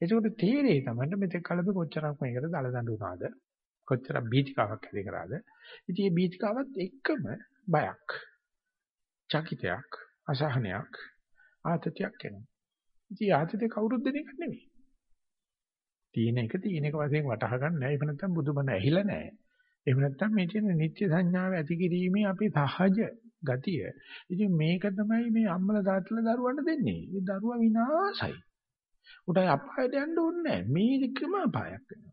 ඒකට තේරෙයි තමයි මෙතෙක් කලබ කොච්චරක් මේකට දල දඬු උනාද? කොච්චරක් බීතිකාවක් ඇති කරාද? ඉතින් මේ බීතිකාවත් එක්කම බයක්. චකිතයක්, අසහනයක්, ආතතියක් එනවා. ඉතින් ආතතිය කවුරුත් දෙන එකක් නෙවෙයි. තියෙන එක තියෙන එක වශයෙන් වටහා ගන්න නැහැ. එහෙම නැත්නම් බුදුබණ ඇහිලා නැහැ. එහෙම නැත්නම් මේ තියෙන නිත්‍ය සංඥාව ඇති කිරීමේ අපේ සහජ ගතිය. ඉතින් මේක තමයි මේ අම්මලා තාත්තලා දරුවන්ට දෙන්නේ. මේ දරුවා විනාසයි. උට අපායට යන්න ඕනේ නැහැ. මේකම අපායක් වෙනවා.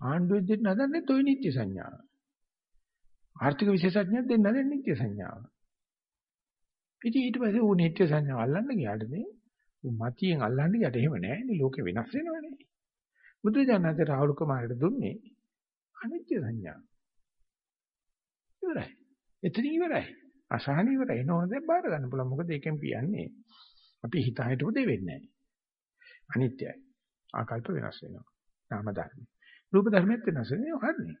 ආණ්ඩුවෙන් දෙන්න හදන්නේ toy නිත්‍ය සංඥාව. ආර්ථික විශේෂඥයෙක් දෙන්න හදන්නේ නිත්‍ය සංඥාව. ඉතින් ඊට පස්සේ ඌ නිත්‍ය සංඥා අල්ලන්න ගියාට මේ ඌ මතියෙන් අල්ලන්න ගියට එහෙම නෑනේ ලෝකෙ වෙනස් වෙනවනේ. බුදුජානක රාහුල කුමාරට දුන්නේ අනිත්‍ය සංඥා. ඉවරයි. එතන ඉවරයි. අසහන ඉවරයි. නෝද බාර ගන්න පුළුවන්. මොකද ඒකෙන් කියන්නේ අපි හිත හිතපු දෙ වෙන්නේ නෑ. අනිත්‍යයි. ආකල්ප වෙනස් වෙනවා. නාම ධර්ම. රූප ධර්මෙත් වෙනස් වෙනවා. හරිනේ.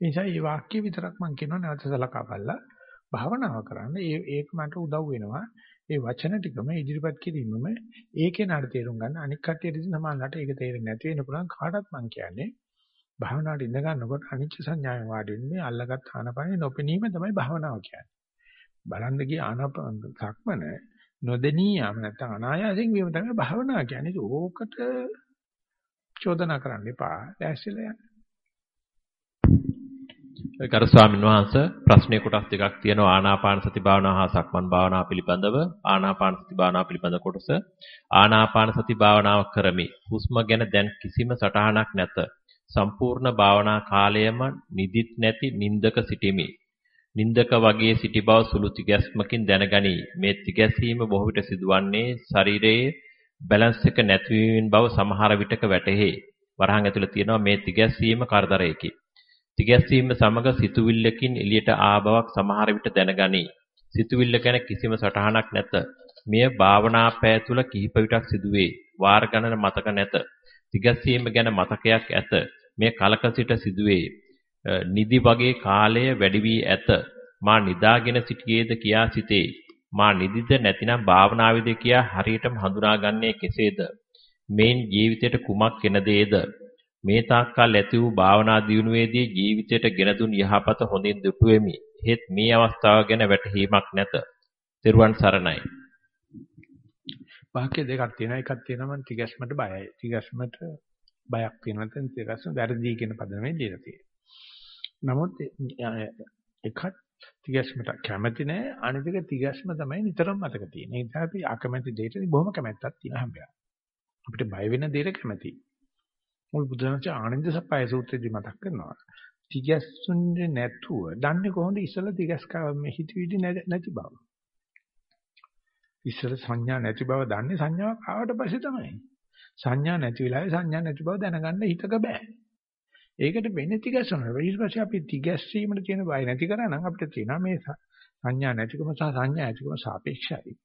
ඒ නිසා මේ වාක්‍ය විතරක් මම කියනවා නැවත සලකා බලලා භාවනාව කරන්න. ඒ ඒක මට උදව් වෙනවා. ඒ වචන ටිකම ඉදිරිපත් කිරීමම ඒකේ නඩ තේරුම් ගන්න අනික් කට්ටියට ඉතින් සමානලට ඒක තේරෙන්නේ නැති වෙන පුළුවන් කාටවත් මම කියන්නේ භාවනාවට ඉඳ ගන්නකොට අනිච්ච සංඥාවෙන් වාඩි වෙන්නේ අල්ලගත් ආනපනේ නොපෙනීම තමයි භාවනාව කියන්නේ. බලන්න ගිය ආනපන සක්මන නොදෙනී යාම නැත්නම් අනායාසයෙන් වීම තමයි භාවනාව කියන්නේ. ඕකට චෝදනා කරන්න එපා. දැස්සිලා යන්න. ගරු ස්වාමීන් වහන්සේ ප්‍රශ්නේ කොටස් දෙකක් තියෙනවා. ආනාපාන සති භාවනාව හා සක්මන් භාවනාව පිළිබඳව. ආනාපාන සති භාවනාව පිළිබඳ කොටස. ආනාපාන සති භාවනාව කරමි. හුස්ම ගැන දැන් කිසිම සටහනක් නැත. සම්පූර්ණ භාවනා කාලයම නිදිත් නැති නින්දක සිටිමි. නින්දක වගේ සිටි බව සුළු තිගැස්මකින් දැනගනි. මේ තිගැසීම බොහෝ විට සිදුවන්නේ ශරීරයේ බැලන්ස් එක නැතිවීමෙන් බව සමහර විටක වැටහේ වරහන් ඇතුළේ තියෙනවා මේ තිගැසීම කරදරයකි තිගැස්සීම සමග සිතුවිල්ලකින් එළියට ආ බවක් සමහර විට දැනගනි. සිතුවිල්ල ගැන කිසිම සටහනක් නැත. මෙය භාවනා පෑ තුල කිහිප විටක් සිදුවේ. වාර ගණන මතක නැත. තිගැස්සීම ගැන මතකයක් ඇත. මෙය කලක සිට සිදුවේ. නිදි වගේ කාලය වැඩි වී ඇත. මා නිදාගෙන සිටියේද කියා සිතේ. මා නිදිද නැතිනම් භාවනාවේද කියා හරියටම හඳුනාගන්නේ කෙසේද? මේන් ජීවිතයට කුමක් වෙන දේද? මේ තාක්කල් ඇති වූ භාවනා දියුණුවේදී ජීවිතයට ගෙන දුන් යහපත හොඳින් දුටුවෙමි. හෙත් මේ අවස්ථාව ගැන වැටහීමක් නැත. තෙරුවන් සරණයි. වාක්‍ය දෙකක් තියෙනවා. එකක් තියෙනවා මම තිගැස්මට බයයි. තිගැස්මට බයක් තියෙනවා. නැත්නම් තිගැස්ම වැරදි කියන පදනමේ දීලා තියෙනවා. නමුත් එකක් තිගැස්මට කැමති නැහැ. අනිත් එක තිගැස්ම තමයි නිතරම මතක තියෙන්නේ. ඒ නිසා අපි අකමැති දෙයට බොහොම කැමැත්තක් තියෙන හැබැයි. අපිට බය වෙන දෙයට කැමතියි. මුල් බුදුරජාණන් ආනන්ද සප්පයි සූත්‍රයේදී මතක් කරනවා. තිගැස්සුන්නේ නැතුව දන්නේ කොහොමද ඉස්සල තිගැස් මේ හිතවිලි නැති බව. ඉස්සල සංඥා නැති බව දන්නේ සංඥාවක් ආවට පස්සේ තමයි. සංඥා නැති වෙලාවේ සංඥා නැති බව දැනගන්න හිතක බෑ. ඒකට වෙන්නේ තිගැස්සනවා. ඊට පස්සේ අපි තිගැස්සීමට තියෙන බය නැති කරා නම් අපිට තියෙනවා මේ සංඥා නැතිකම සහ සංඥා ඇතිකම සාපේක්ෂයි.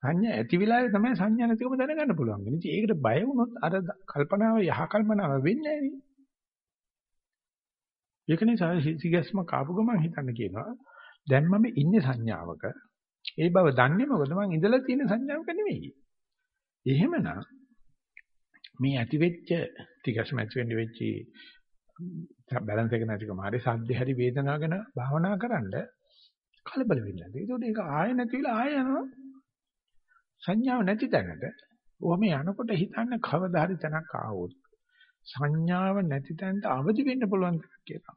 සංඥා ඇති වෙලාවේ තමයි සංඥා නැතිකම දැනගන්න පුළුවන්. ඉතින් ඒකට බය වුණොත් අර කල්පනාව යහ කල්පනාව වෙන්නේ නැහැ ඒක නිසා සිගැස්ම කාපු ගමන් හිතන්න කියනවා දැන් මම ඉන්නේ සංඥාවක. ඒ බව දන්නේ මොකද මං ඉඳලා තියෙන සංඥාවක නෙවෙයි. එහෙමනම් මේ ඇති වෙච්ච තිගැස්ම ඇති වෙන්න වෙච්ච බැලන්ස් එක නැතිකම හරි සද්ද හරි වේදනාව ගැන භාවනා කරන්න කලබල වෙන්නේ නැහැ. ඒකෝට ඒක ආය නැති වෙලා ආය යනවා. සංඥාව නැති තැනට ඔහම යනකොට හිතන්න කවදා හරි තැනක් ආවොත් සංඥාව නැති තැනට අවදි වෙන්න පුළුවන් කියලා.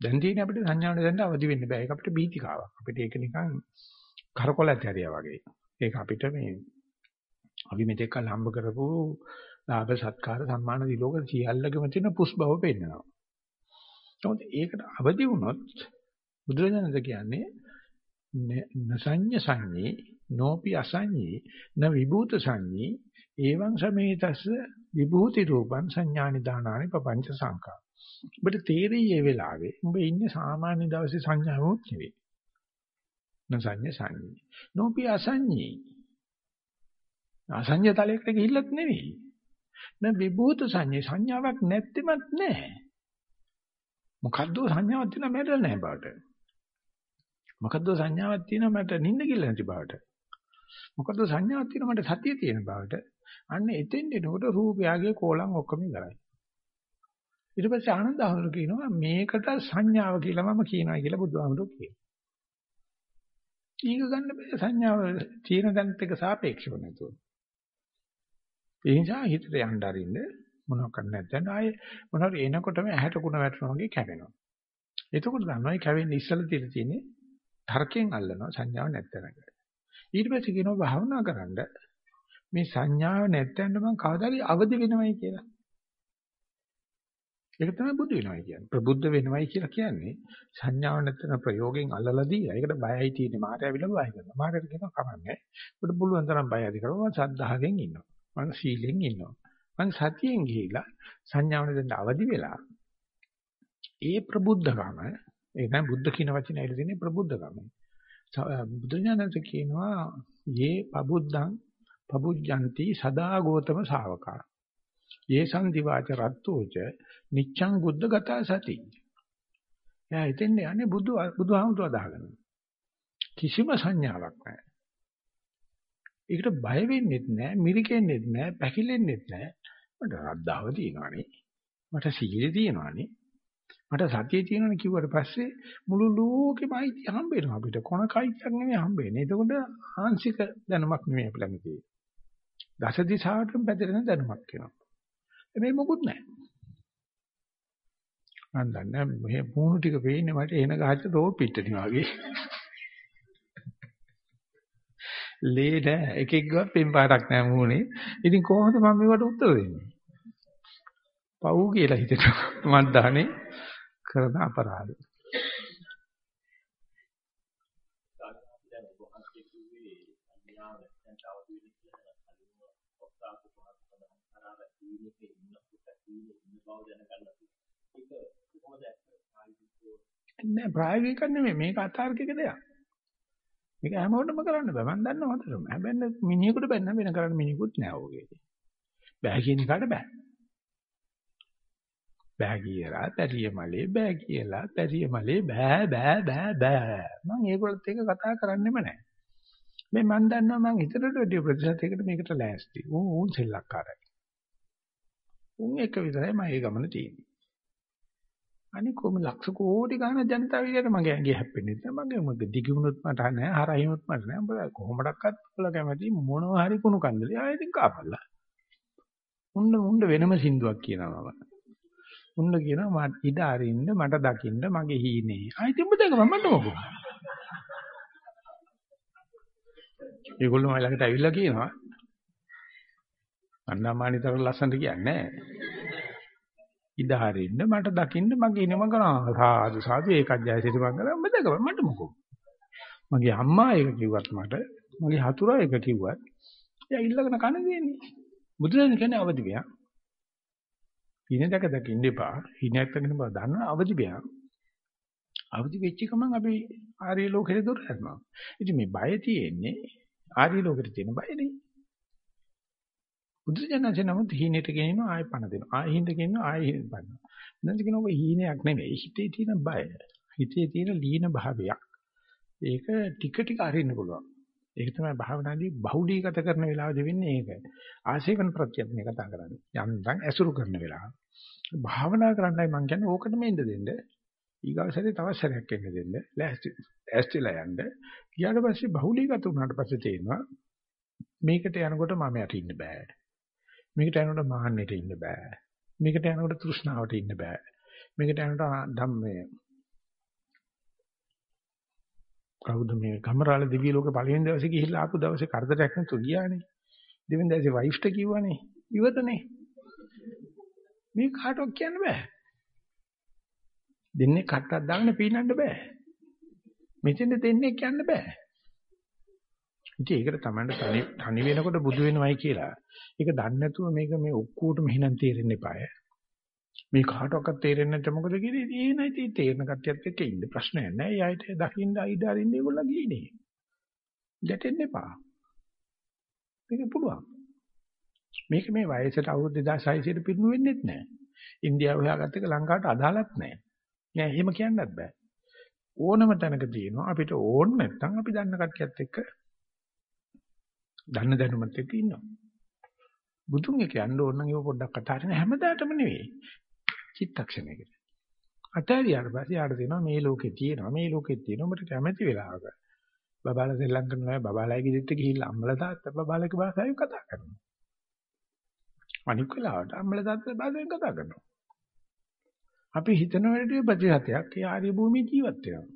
දැන් තියෙන අපිට සංඥාව නැති තැනට අවදි වෙන්න බෑ. ඒක අපිට බීතිකාවක්. අපිට ඒක නිකන් කරකොල ඇතරියා වගේ. ඒක අපිට මේ අපි මෙතෙක් කල හම්බ කරපු ලාභ සත්කාර සම්මාන දිලෝක සියල්ලකම තියෙන පුස් බව පෙන්නනවා. නමුත් ඒකට අවදි වුණොත් බුදුරජාණන් කියන්නේ නසඤ්ඤ සංඤේ නෝපි අසඤ්ඤේ න විභූත සංඤේ එවං සමේතස්ස විභූති රූපං සංඥානි දානානි පపంచ සංකා. ඔබට තේරෙයි මේ වෙලාවේ උඹ ඉන්නේ සාමාන්‍ය දවසේ සංඥාවක් නෙවෙයි. නසඤ්ඤ සංඤේ නෝපි අසඤ්ඤේ අසඤ්ඤ තලයකට ගිහිල්ලත් නෙවෙයි. න විභූත සංඤේ සංඥාවක් නැත්teමත් නැහැ. මොකද්ද සංඥාවක් තියෙන මැරෙන්නේ නැහැ බාට. මොකද්ද සංඥාවක් තියෙනවා මට නිින්ද කියලා නැති බවට. මොකද්ද සංඥාවක් තියෙනවා මට සතිය තියෙන බවට. අන්න එතෙන් එනකොට රූපයගේ කෝලම් ඔක්කොම ඉවරයි. ඊට පස්සේ ආනන්ද අහුරු කියනවා මේකට සංඥාව කියලා මම කියනවා කියලා බුදුහාමුදුරු කියනවා. ඊග ගන්න බෑ සංඥාව තියෙන දැනත් එක සාපේක්ෂව නැතුව. ඒ නිසා හිතට යන්න අරින්න මොනවක් කරන්න නැත්නම් ආයේ මොනවාරි එනකොටම ඇහැට කුණ වැටෙනවා වගේ කැවෙනවා. එතකොට තමයි කැවෙන්නේ ඉස්සලා තියලා තියෙන්නේ තර්කයෙන් අල්ලනවා සංඥාව නැත්තනක. ඊට පස්සේ කියනවා භාවනා කරන්න මේ සංඥාව නැත්තෙන්න මම කවදාද අවදි වෙනවයි කියලා. ඒක තමයි බුදු වෙනවයි කියන්නේ. ප්‍රබුද්ධ වෙනවයි කියලා කියන්නේ සංඥාව නැත්තන ප්‍රයෝගයෙන් අල්ලලා දීලා. ඒකට බයයි තියෙන්නේ මාතය විල බය කරනවා. මාතයට කියනවා කමන්නේ. ඔබට පුළුවන් තරම් බය ඇති කරනවා. මම සද්ධාහයෙන් ඉන්නවා. මම සීලෙන් ඉන්නවා. මම සතියෙන් ගිහිලා සංඥාව නැත්තන අවදි වෙලා ඒ ප්‍රබුද්ධකම ඒ තමයි බුද්ධ කියන වචනේ ඇවිල්ලා තියෙන්නේ ප්‍රබුද්ධකම. බුදුඥානන්ත කියනවා "යේ පබුද්ධං පබුජ්ජಂತಿ සදා ගෝතම ශාවකා." ඒ සංදිවාච රත්තෝච නිච්ඡං බුද්ධ ගතා සති. එයා හිතෙන් යන්නේ බුදු බුදුහාමුදුරුවෝ අදහගෙන. කිසිම සංඥාවක් නැහැ. ඒකට බය වෙන්නෙත් නැහැ, මිරිකෙන්නෙත් නැහැ, පැකිලෙන්නෙත් නැහැ. මට රද්දාව තියෙනවානේ. මට සීලය තියෙනවානේ. මට සතිය තියෙනවනේ කිව්වට පස්සේ මුළු ලෝකෙම අයිති හම්බ වෙනවා අපිට. කොනකයික් නෙමෙයි හම්බ වෙන්නේ. එතකොට ආංශික දැනුමක් නෙමෙයි අපිට ළඟ තියෙන්නේ. දස දිශාවටම පැතිරෙන දැනුමක් වෙනවා. මේ මොකුත් නැහැ. මම දන්නේ මේ පුණු ටික පේන්නේ මට එන ගහච්ච රෝ පිටටි වගේ. ලේ නෑ එක එක ගාව පෙන් පාටක් නෑ මූණේ. ඉතින් කොහොමද මම මේවට උත්තර දෙන්නේ? පව් කියලා හිතෙනවා. මත් දහනේ කරන අපරාධ. නෑ ප්‍රායෝගික නෙමෙයි මේක අතාර්කික දෙයක්. මේක හැමෝටම කරන්න බෑ. මම දන්නවා හතරම. හැබැයි මිනිහෙකුට බැන්න වෙන කරන්න මිනිහෙකුත් නෑ ඕකේ. බෑ කියන එකට බෑ. බෑ කියලා පැරිය මලේ බෑ කියලා පැරිය මලේ බෑ බෑ බෑ බෑ මම ඒගොල්ලොත් එක කතා කරන්නෙම නැහැ මේ මන් දන්නවා මං හිතට වැඩි ප්‍රතිශතයකට මේකට ලෑස්ති උන් උන් සෙල්ලක්කාරයි උන් එක විතරයි මම ඒ ගමන තියෙන්නේ අනික කොහොම ලක්ෂ කෝටි ගණන් ජනතාව විදියට මගේ ඇඟේ හැප්පෙන්නේ නැහැ මගේ මගේ දිගුණුත් මට නැහැ හරහිනුත් මට නැහැ. උඹලා කොහොමඩක්වත් උඹලා කැමති මොනවා හරි කුණු කන්දලේ ආයෙත් කාපල්ලා උන්න උන්න වෙනම සින්දුවක් කියනවා මම. උන්න කියනවා මට ඉඩ අරින්න මට දකින්න මගේ හීනේ. ආයි තිබ්බ දෙක මට මොකෝ. ඒගොල්ලෝ මයි ළඟට ඇවිල්ලා කියනවා. අන්නමානිතර ලස්සනට කියන්නේ. ඉඩ හරින්න මට දකින්න මගේ ඉනම කරනවා සාදු සාදු ඒකත් ජයසිරි මං කරා ඔබ දෙක මට මොකෝ. මගේ අම්මා ඒක කිව්වත් මට මගේ හතුරා ඒක කිව්වත් එයා ඉල්ලගෙන කන දෙන්නේ. බුදුරජාණන් කියන්නේ අවදි වෙනවා. හිණ දැක දැක ඉන්න එපා. හිණයක් දකින්න බව දන්න අවදි බෑ. අවදි වෙච්ච ගමන් අපි ආර්ය ලෝකෙට දොර යනවා. ඉතින් මේ බය තියෙන්නේ ආර්ය ලෝකෙට තියෙන බයනේ. බුදුසසුනේ නමුත් හිණයට ගෙනිනවා ආයෙ පණ දෙනවා. ආයෙ හිණට ගෙනිනවා ආයෙ හිණ පන්නවා. නැත්නම් කියනවා ඔබ හීනයක් නෙමෙයි. හිතේ තියෙන බය. හිතේ තියෙන ලීන භාවයක්. ඒක ටික ටික අරින්න පුළුවන්. ඒක තමයි භාවනාදී බහුලීගත කරන වෙලාවදී වෙන්නේ ඒක. ආශේවන ප්‍රත්‍යත් මේ කතා කරන්නේ. යන්තම් ඇසුරු කරන වෙලාව. භාවනා කරන්නයි මම කියන්නේ ඕකටම එන්න දෙන්න. ඊගාසරේ තවත් සැරයක් එන්න දෙන්න. ලෑස්ති ඇස්තිලා යන්න. ඊට පස්සේ බහුලීගත වුණාට පස්සේ තේරෙනවා මේකට යනකොට මම යට ඉන්න බෑ. මේකට යනකොට මාන්නෙට ඉන්න බෑ. මේකට යනකොට තෘෂ්ණාවට ඉන්න බෑ. මේකට යනකොට ධම්මේ කවුද මේ ගමරාල දිව්‍ය ලෝක පළවෙනි දවසේ ගිහිල්ලා ආපු දවසේ කරදරයක් නැතුව ගියානේ. දෙවෙනි දවසේ වයිෆ්ට කිව්වනේ. ඉවතනේ. මේ කාටවත් කියන්න බෑ. දෙන්නේ කට්ටක් දාගෙන පීනන්න බෑ. මෙතෙන්ද දෙන්නේ කියන්න බෑ. ඉතින් ඒකට තමයි තනි තනි වෙනකොට බුදු වෙනවයි කියලා. ඒක දන්නේ නැතුව මේක මේ ඔක්කොටම හිනම් තේරෙන්න එපාය. මේ කාටවත් තේරෙන්නේ නැත්නම් මොකද කියන්නේ? ඒ නැති තේරෙන කට්ටියත් එක්ක ඉන්න ප්‍රශ්නයක් නැහැ. යායට දකින්න අයිඩ අරින්න ඒගොල්ලෝ ගියේ ගැටෙන්න එපා. මේක පුළුවන්. මේක මේ වයසට අවුරුදු 2600ට පිරුණු වෙන්නේත් නැහැ. ඉන්දියාව හොයාගත්ත එක ලංකාවට අදාළත් නැහැ. නෑ එහෙම කියන්නත් බෑ. ඕනම තැනක තියෙනවා අපිට ඕන නැත්නම් අපි දන්න කට්ටියත් එක්ක දන්න දැනුමත් එක්ක ඉන්නවා. බුදුන් එක යන්න ඕන නම් ඒක පොඩ්ඩක් කතා කරන හැමදාටම නෙවෙයි. චිත්තක්ෂණයකට. අතෑරියාට පස්සේ ආට දෙනවා මේ ලෝකේ තියෙනවා මේ ලෝකේ තියෙනවා ඔබට කැමැති වෙලාවක. බබාලා සෙල්ලම් කරනවා බබාලාගේ දෙත්ත ගිහිල්ලා අම්මලා තාත්තා බබාලාගේ භාෂාවෙන් කතා කරනවා. අනික් වෙලාවට අම්මලා තාත්තා භාෂාවෙන් කතා කරනවා. අපි හිතන වැඩේ ප්‍රතිශතයක් ඒ ආර්ය භූමියේ ජීවත් වෙනවා.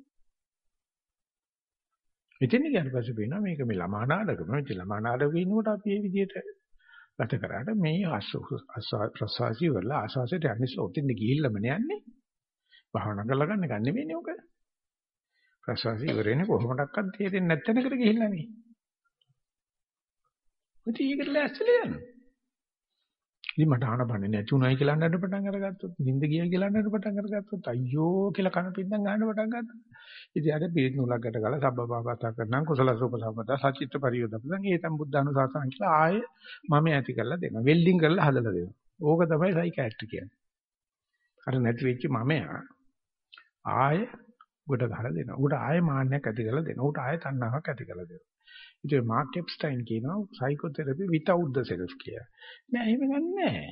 මෙතන ගියාට පස්සේ පේනවා මේක මේ ළමා නාටකම. මේ ළමා නාටකේ ඉන්නකොට අපි මේ විදිහට ගත කරාට මේ ප්‍රසවාසී වල ආශාසයට යන්නේ ඔතින්ද ගිහිල්ලාම යන්නේ. භාවනා කරලා ගන්න ගන්න නෙමෙයි ඔක. ප්‍රසවාසී ඉවරෙන්නේ කොහොමඩක්වත් තේරෙන්නේ නැත්නම්කට ගිහිල්ලා නේ. මුටි ඒකට ලැස්තිලා යනවා. ඉතින් මට ආනපන්නේ නැති උනායි කියලා නඩ පටන් අරගත්තොත් නිින්ද ගියයි කියලා නඩ පටන් අරගත්තොත් අයියෝ කියලා කන පිටින් ගන්න පටන් ගත්තා. ඉතින් අර පිරිත් නූලකට ගාලා සබ්බපාපතා කරනම් කුසල සූප සම්පත සචිත්ත පරියෝදපදන් ඒතම් බුද්ධානුශාසන කියලා ආයේ මම ඇති කරලා දෙනවා. වෙල්ඩින් කරලා හදලා දෙනවා. ඕක තමයි සයිකියාට්‍රි කියන්නේ. අර නැති වෙච්ච මමයා ආය උඩ ගහලා දෙනවා. උඩ ආය මාන්නයක් ඇති කරලා දෙනවා. උඩ ආය තණ්හාවක් ඇති කරලා දෙනවා. ඉතින් මාක් එප්ස්ටයින් කියනවා සයිකෝതെරපි without the self කියලා. නෑ එහෙම ගන්නෑ.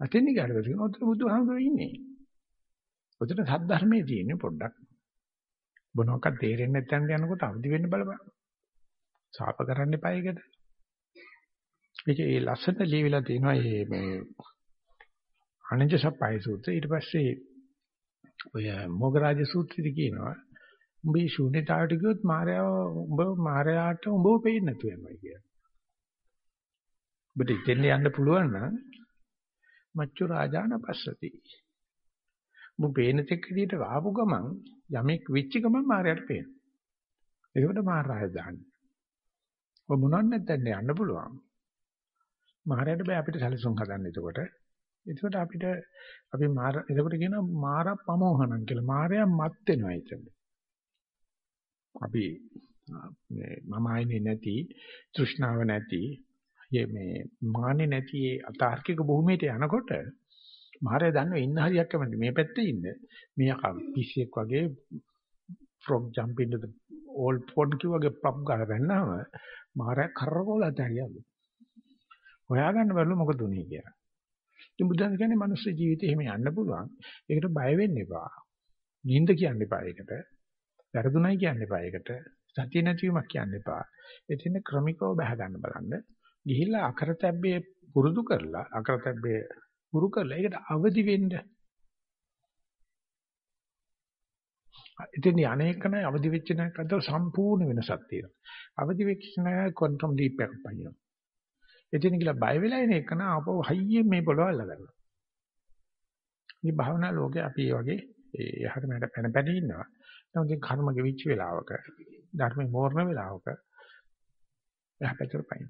අතෙන් ගියාට පස්සේ ඔතන බුදුහාමුදුරුවෝ ඉන්නේ. ඔතන සද්ධර්මයේ තියෙන්නේ පොඩ්ඩක්. මොනවාක්වත් තේරෙන්නේ නැත්නම් යනකොට අවදි වෙන්න බලපන්. සාප කරන්න එපා ඒකට. ඒක ඒ ලස්සන ලියවිලා තියෙනවා මේ අනංජ සප්පයි සූත්‍රය ඊට පස්සේ ඔය මොගරාජ සූත්‍රෙදි කියනවා උඹේ ශූන්‍යතාවට ගියොත් මායාව උඹ මායාට උඹව පේන්නේ නැතු වෙනවා කියලා. ඔබට ඉතින් යන්න පුළුවන් නම් මච්චු රාජාන පස්සති. උඹ පේන තෙක් විදිහට ආපු ගමන් යමෙක් වෙච්ච ගමන් මායාට පේනවා. ඒකට මායාය දාන්නේ. ඔබ මොනවත් නැත්නම් යන්න පුළුවන්. මායාට බෑ අපිට සැලසුම් හදන්න එතකොට. එතකොට අපිට අපි මාර එතකොට කියනවා මාර ප්‍රමෝහණම් කියලා. මායя මත් වෙනවා එතන. අපි මේ මම ආයිනේ නැති තෘෂ්ණාව නැති මේ මාන්නේ නැති අතාර්කික භූමියට යනකොට මාරය දන්නව ඉන්න හරියක් කැමති මේ පැත්තේ ඉන්න. මේ පිස්සෙක් වගේ frog jump into the old pond කිව්වගේ පප් ගාලා වැන්නාම මාරය කරකෝලට හරියලු හොයාගන්න බැලුව මොකද උනේ කියලා. ඉතින් බුදුන් කියන්නේ මනුස්ස ජීවිතේ එහෙම යන්න පුළුවන්. ඒකට බය වෙන්න එපා. නිින්ද කියන්න එපා ඒකට. වැරදුණයි කියන්න එපා ඒකට. සතිය නැතිවීමක් කියන්න එපා. එතින් ක්‍රමිකව බහ ගන්න බලන්න. ගිහිල්ලා අකරතැබ්බේ පුරුදු කරලා අකරතැබ්බේ පුරු කරලා ඒකට අවදි වෙන්න. ඉතින් අනේකන අවදි වෙච්ච නැක අතර සම්පූර්ණ වෙනසක් තියෙනවා. අවදි වෙච්ච නැක ක්වොන්ටම් ලීප් එකක් පනිනවා. එතන කියලා බය වෙලා ඉන එකන ආපහු හයියෙන් මේ පොළව අල්ලගන්නවා. මේ භාවනා ලෝකේ අපි මේ වගේ එහාට මෙහාට පැන පැන ඉන්නවා. නමුත් මේ කර්ම ගෙවිච්ච වෙලාවක ධර්මේ මෝරණ වෙලාවක එහා පැත්තට පයින්.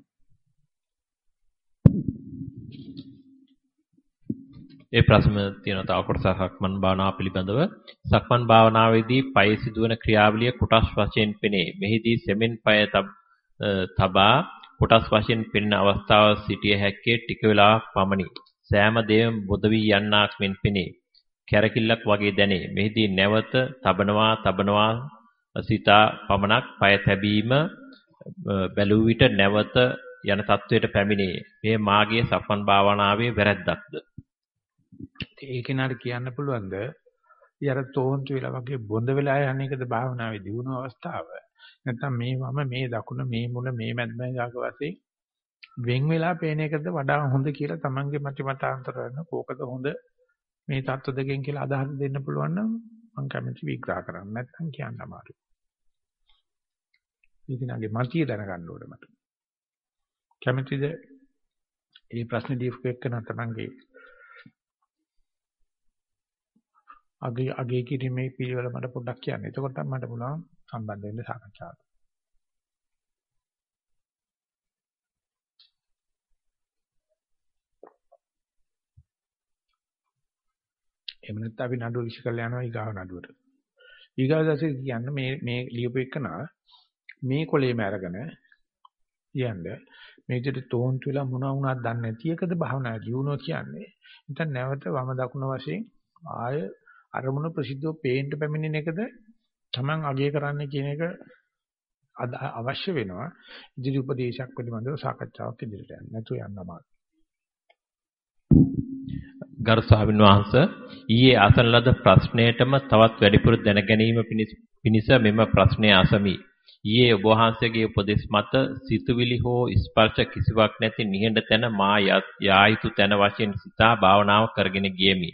ඒ ප්‍රශ්න තියෙන තව කොටසක් සක්මන් භාවනාව පිළිබඳව සක්මන් භාවනාවේදී පය සිදුවන ක්‍රියාවලිය කොටස් වශයෙන් පෙනේ. මෙහිදී සෙමෙන් පය තබා කොටස් වශයෙන් පෙනෙන අවස්ථාව සිටිය හැක්කේ ටික වේලාවක් පමණි. සෑම දෙයක්ම බොද වී යන්නක් මෙන් පෙනේ. කැරකිල්ලක් වගේ දැනේ. මෙහිදී නැවත තබනවා තබනවා සිතා පමණක් পায় තැබීම බැලුව විට නැවත යන තත්වයට පැමිණේ. මේ මාගේ සක්මන් භාවනාවේ වැරැද්දක්ද? ඒ කෙනාට කියන්න පුළුවන්ද? ඊයර තෝන්තු වෙලා වගේ බොඳ වෙලා යන එකද භාවනාවේ දියුණු අවස්ථාව? නැත්නම් මේ වම මේ දකුණ මේ මුල මේ මැදමැදාක වශයෙන් වෙන් වෙලා පේන එකද වඩා හොඳ කියලා Tamange මත මතාන්තර කරන කෝකද හොඳ මේ தত্ত্ব දෙකෙන් කියලා අදහස් දෙන්න පුළුවන් නම් මම කැමති විග්‍රහ කරන්න නැත්නම් කියන්න අමාරුයි. ඊගෙනගේ මතිය දැනගන්න ඕනේ මට. කැමතිද මේ ප්‍රශ්න දීපු එක්කන තමන්ගේ අගේ අගේ කිරීමේ පිළිවෙල මට පොඩ්ඩක් කියන්න. එතකොට මට පුළුවන් සම්බන්ධ වෙන්න සාකච්ඡාවට. එහෙම නැත්නම් අපි නඩුව විශ්ි කරලා යනවා ඊගාව නඩුවට. ඊගාව දැසේ කියන්නේ මේ මේ ලියපු එකනා මේ කොලේම අරගෙන කියන්නේ මේ විදිහට තෝන්තු වෙලා මොනවා වුණාද දන්නේ නැති එකද භාවනා ජීවනෝ කියන්නේ. නැත්නම් නැවත වම දකුණ වශයෙන් ආය අරමුණු ප්‍රසිද්ධව පේන්න පැමිණෙන එකද Taman අගය කරන්න කියන එක අවශ්‍ය වෙනවා. ඉදිරි උපදේශයක් පිළිබඳව සාකච්ඡාවක් ඉදිරියට යන්න. නැතු යන්න අමාරුයි. ගරු ස්වාමීන් වහන්ස ඊයේ අසන ලද ප්‍රශ්නයටම තවත් වැඩිපුර දැන ගැනීම පිණිස මෙම ප්‍රශ්නය අසමි. ඊයේ ඔබ වහන්සේගේ උපදෙස් මත සිතුවිලි හෝ ස්පර්ශ කිසිවක් නැති නිහඬ තැන මා යා යුතු තැන වශයෙන් සිතා භාවනාව කරගෙන ගියමි.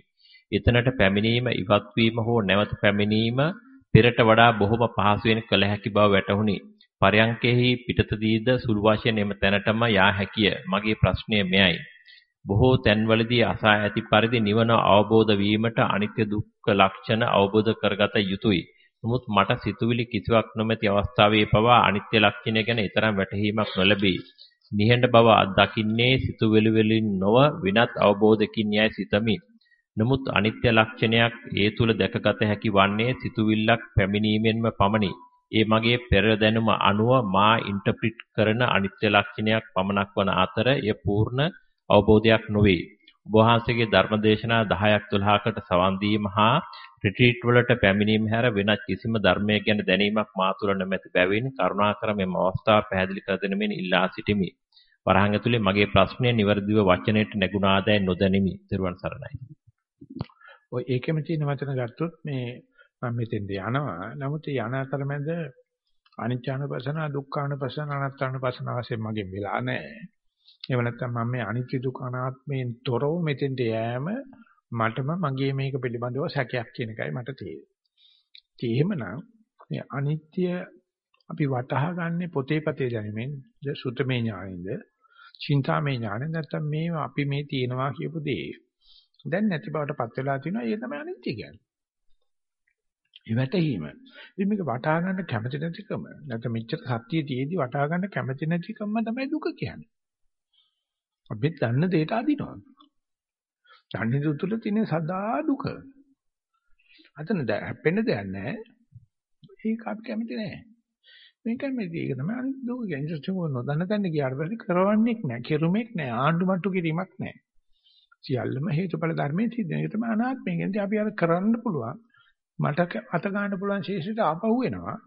එතනට පැමිණීම ඉවත් වීම හෝ නැවත පැමිණීම පෙරට වඩා බොහොම පහසුවෙන් කළ හැකි බව වැටහුණි. පරයන්කෙහි පිටතදීද සුළු වශයෙන් එම තැනටම යා හැකිය. මගේ ප්‍රශ්නය මෙයයි. බොහෝ තැන්වලදී අසා ඇති පරිදි නිවන අවබෝධ වීමට අනිත්‍ය දුක්ඛ ලක්ෂණ අවබෝධ කරගත යුතුය. නමුත් මට සිතුවිලි කිසිවක් නොමැති අවස්ථාවේ පවා අනිත්‍ය ලක්ෂණය ගැන ඊතරම් වැටහීමක් නොලැබේ. නිහඬ බව අත්දකින්නේ සිතුවිලි වලින් නොව වෙනත් අවබෝධකින් යයි සිතමි. නමුත් අනිත්‍ය ලක්ෂණයක් ඒ තුල දැකගත හැකි වන්නේ සිතුවිල්ලක් පැමිණීමෙන්ම පමණි. ඒ මගේ පෙර දැනුම අනුව මා ඉන්ටර්ප්‍රිට් කරන අනිත්‍ය ලක්ෂණයක් පමණක් වන අතර එය පූර්ණ අවබෝධයක් නොවේ. ඔබ වහන්සේගේ ධර්මදේශනා 10ක් 12කට සවන් දීම හා රිට්‍රීට් වලට පැමිණීම හැර වෙනත් කිසිම ධර්මයක් ගැන දැනීමක් මා තුළ නැමැති බැවින් කරුණාකර මෙම අවස්ථාව පැහැදිලි කර දෙන මෙන් ඉල්ලා සිටිමි. වරහන් ඇතුලේ මගේ ප්‍රශ්නය නිවැරදිව වචනයට නැගුණාදැයි නොදැනිමි. ත්වන් සරණයි. ඔය ඒකෙම තියෙන වචන ගත්තොත් මේ මම මෙතෙන්ද යනවා. නමුත් යන අතරමැද අනිත්‍යානුපසන, දුක්ඛානුපසන, අනාත්මානුපසන වශයෙන් මගෙන් වෙලා නැහැ. එහෙම නැත්නම් මම මේ අනිත්‍ය දුක්ඛ අනාත්මයෙන් තොරව මෙතෙන්ට යෑම මටම මගේ මේක පිළිබඳව සැකයක් කියන එකයි මට තියෙන්නේ. ඒ එහෙමනම් මේ අනිත්‍ය අපි වටහා ගන්න පොතේ පතේ දැනීමෙන් සුතමේ ඥානින්ද චින්තාමේ ඥානෙ නැත්නම් මේ අපි මේ තියෙනවා කියපු දේ දැන් නැති බවට පත් වෙලා තිනවා ඒ තමයි අනිත්‍ය කියන්නේ. ඒ වැටහීම. ඉතින් මේක වටහා ගන්න කැමති නැතිකම නැත්නම් මෙච්චර සත්‍ය තියේදී වටහා ගන්න කැමති නැතිකම තමයි දුක කියන්නේ. අපි දන්න දෙයට අදිනවා. දන්නේ දුතුල තියෙන සදා දුක. අතන හැප්පෙන්න දෙයක් නැහැ. ඒක අපි කැමති නැහැ. මේකයි මේ ඒක තමයි අනිත් දුක කියන්නේ. ඉතින් නොදන්න තැන ගියාට පස්සේ කරවන්නේක් නැහැ. කෙරුමක් නැහැ. ආණ්ඩු මට්ටු කිරීමක් නැහැ. සියල්ලම හේතුඵල ධර්මයේ සිද්ධ වෙන එක තමයි අනාත්මය. කියන්නේ අපි අර කරන්න පුළුවන්. මට අත ගන්න පුළුවන් ශේෂයට ආපහු වෙනවා.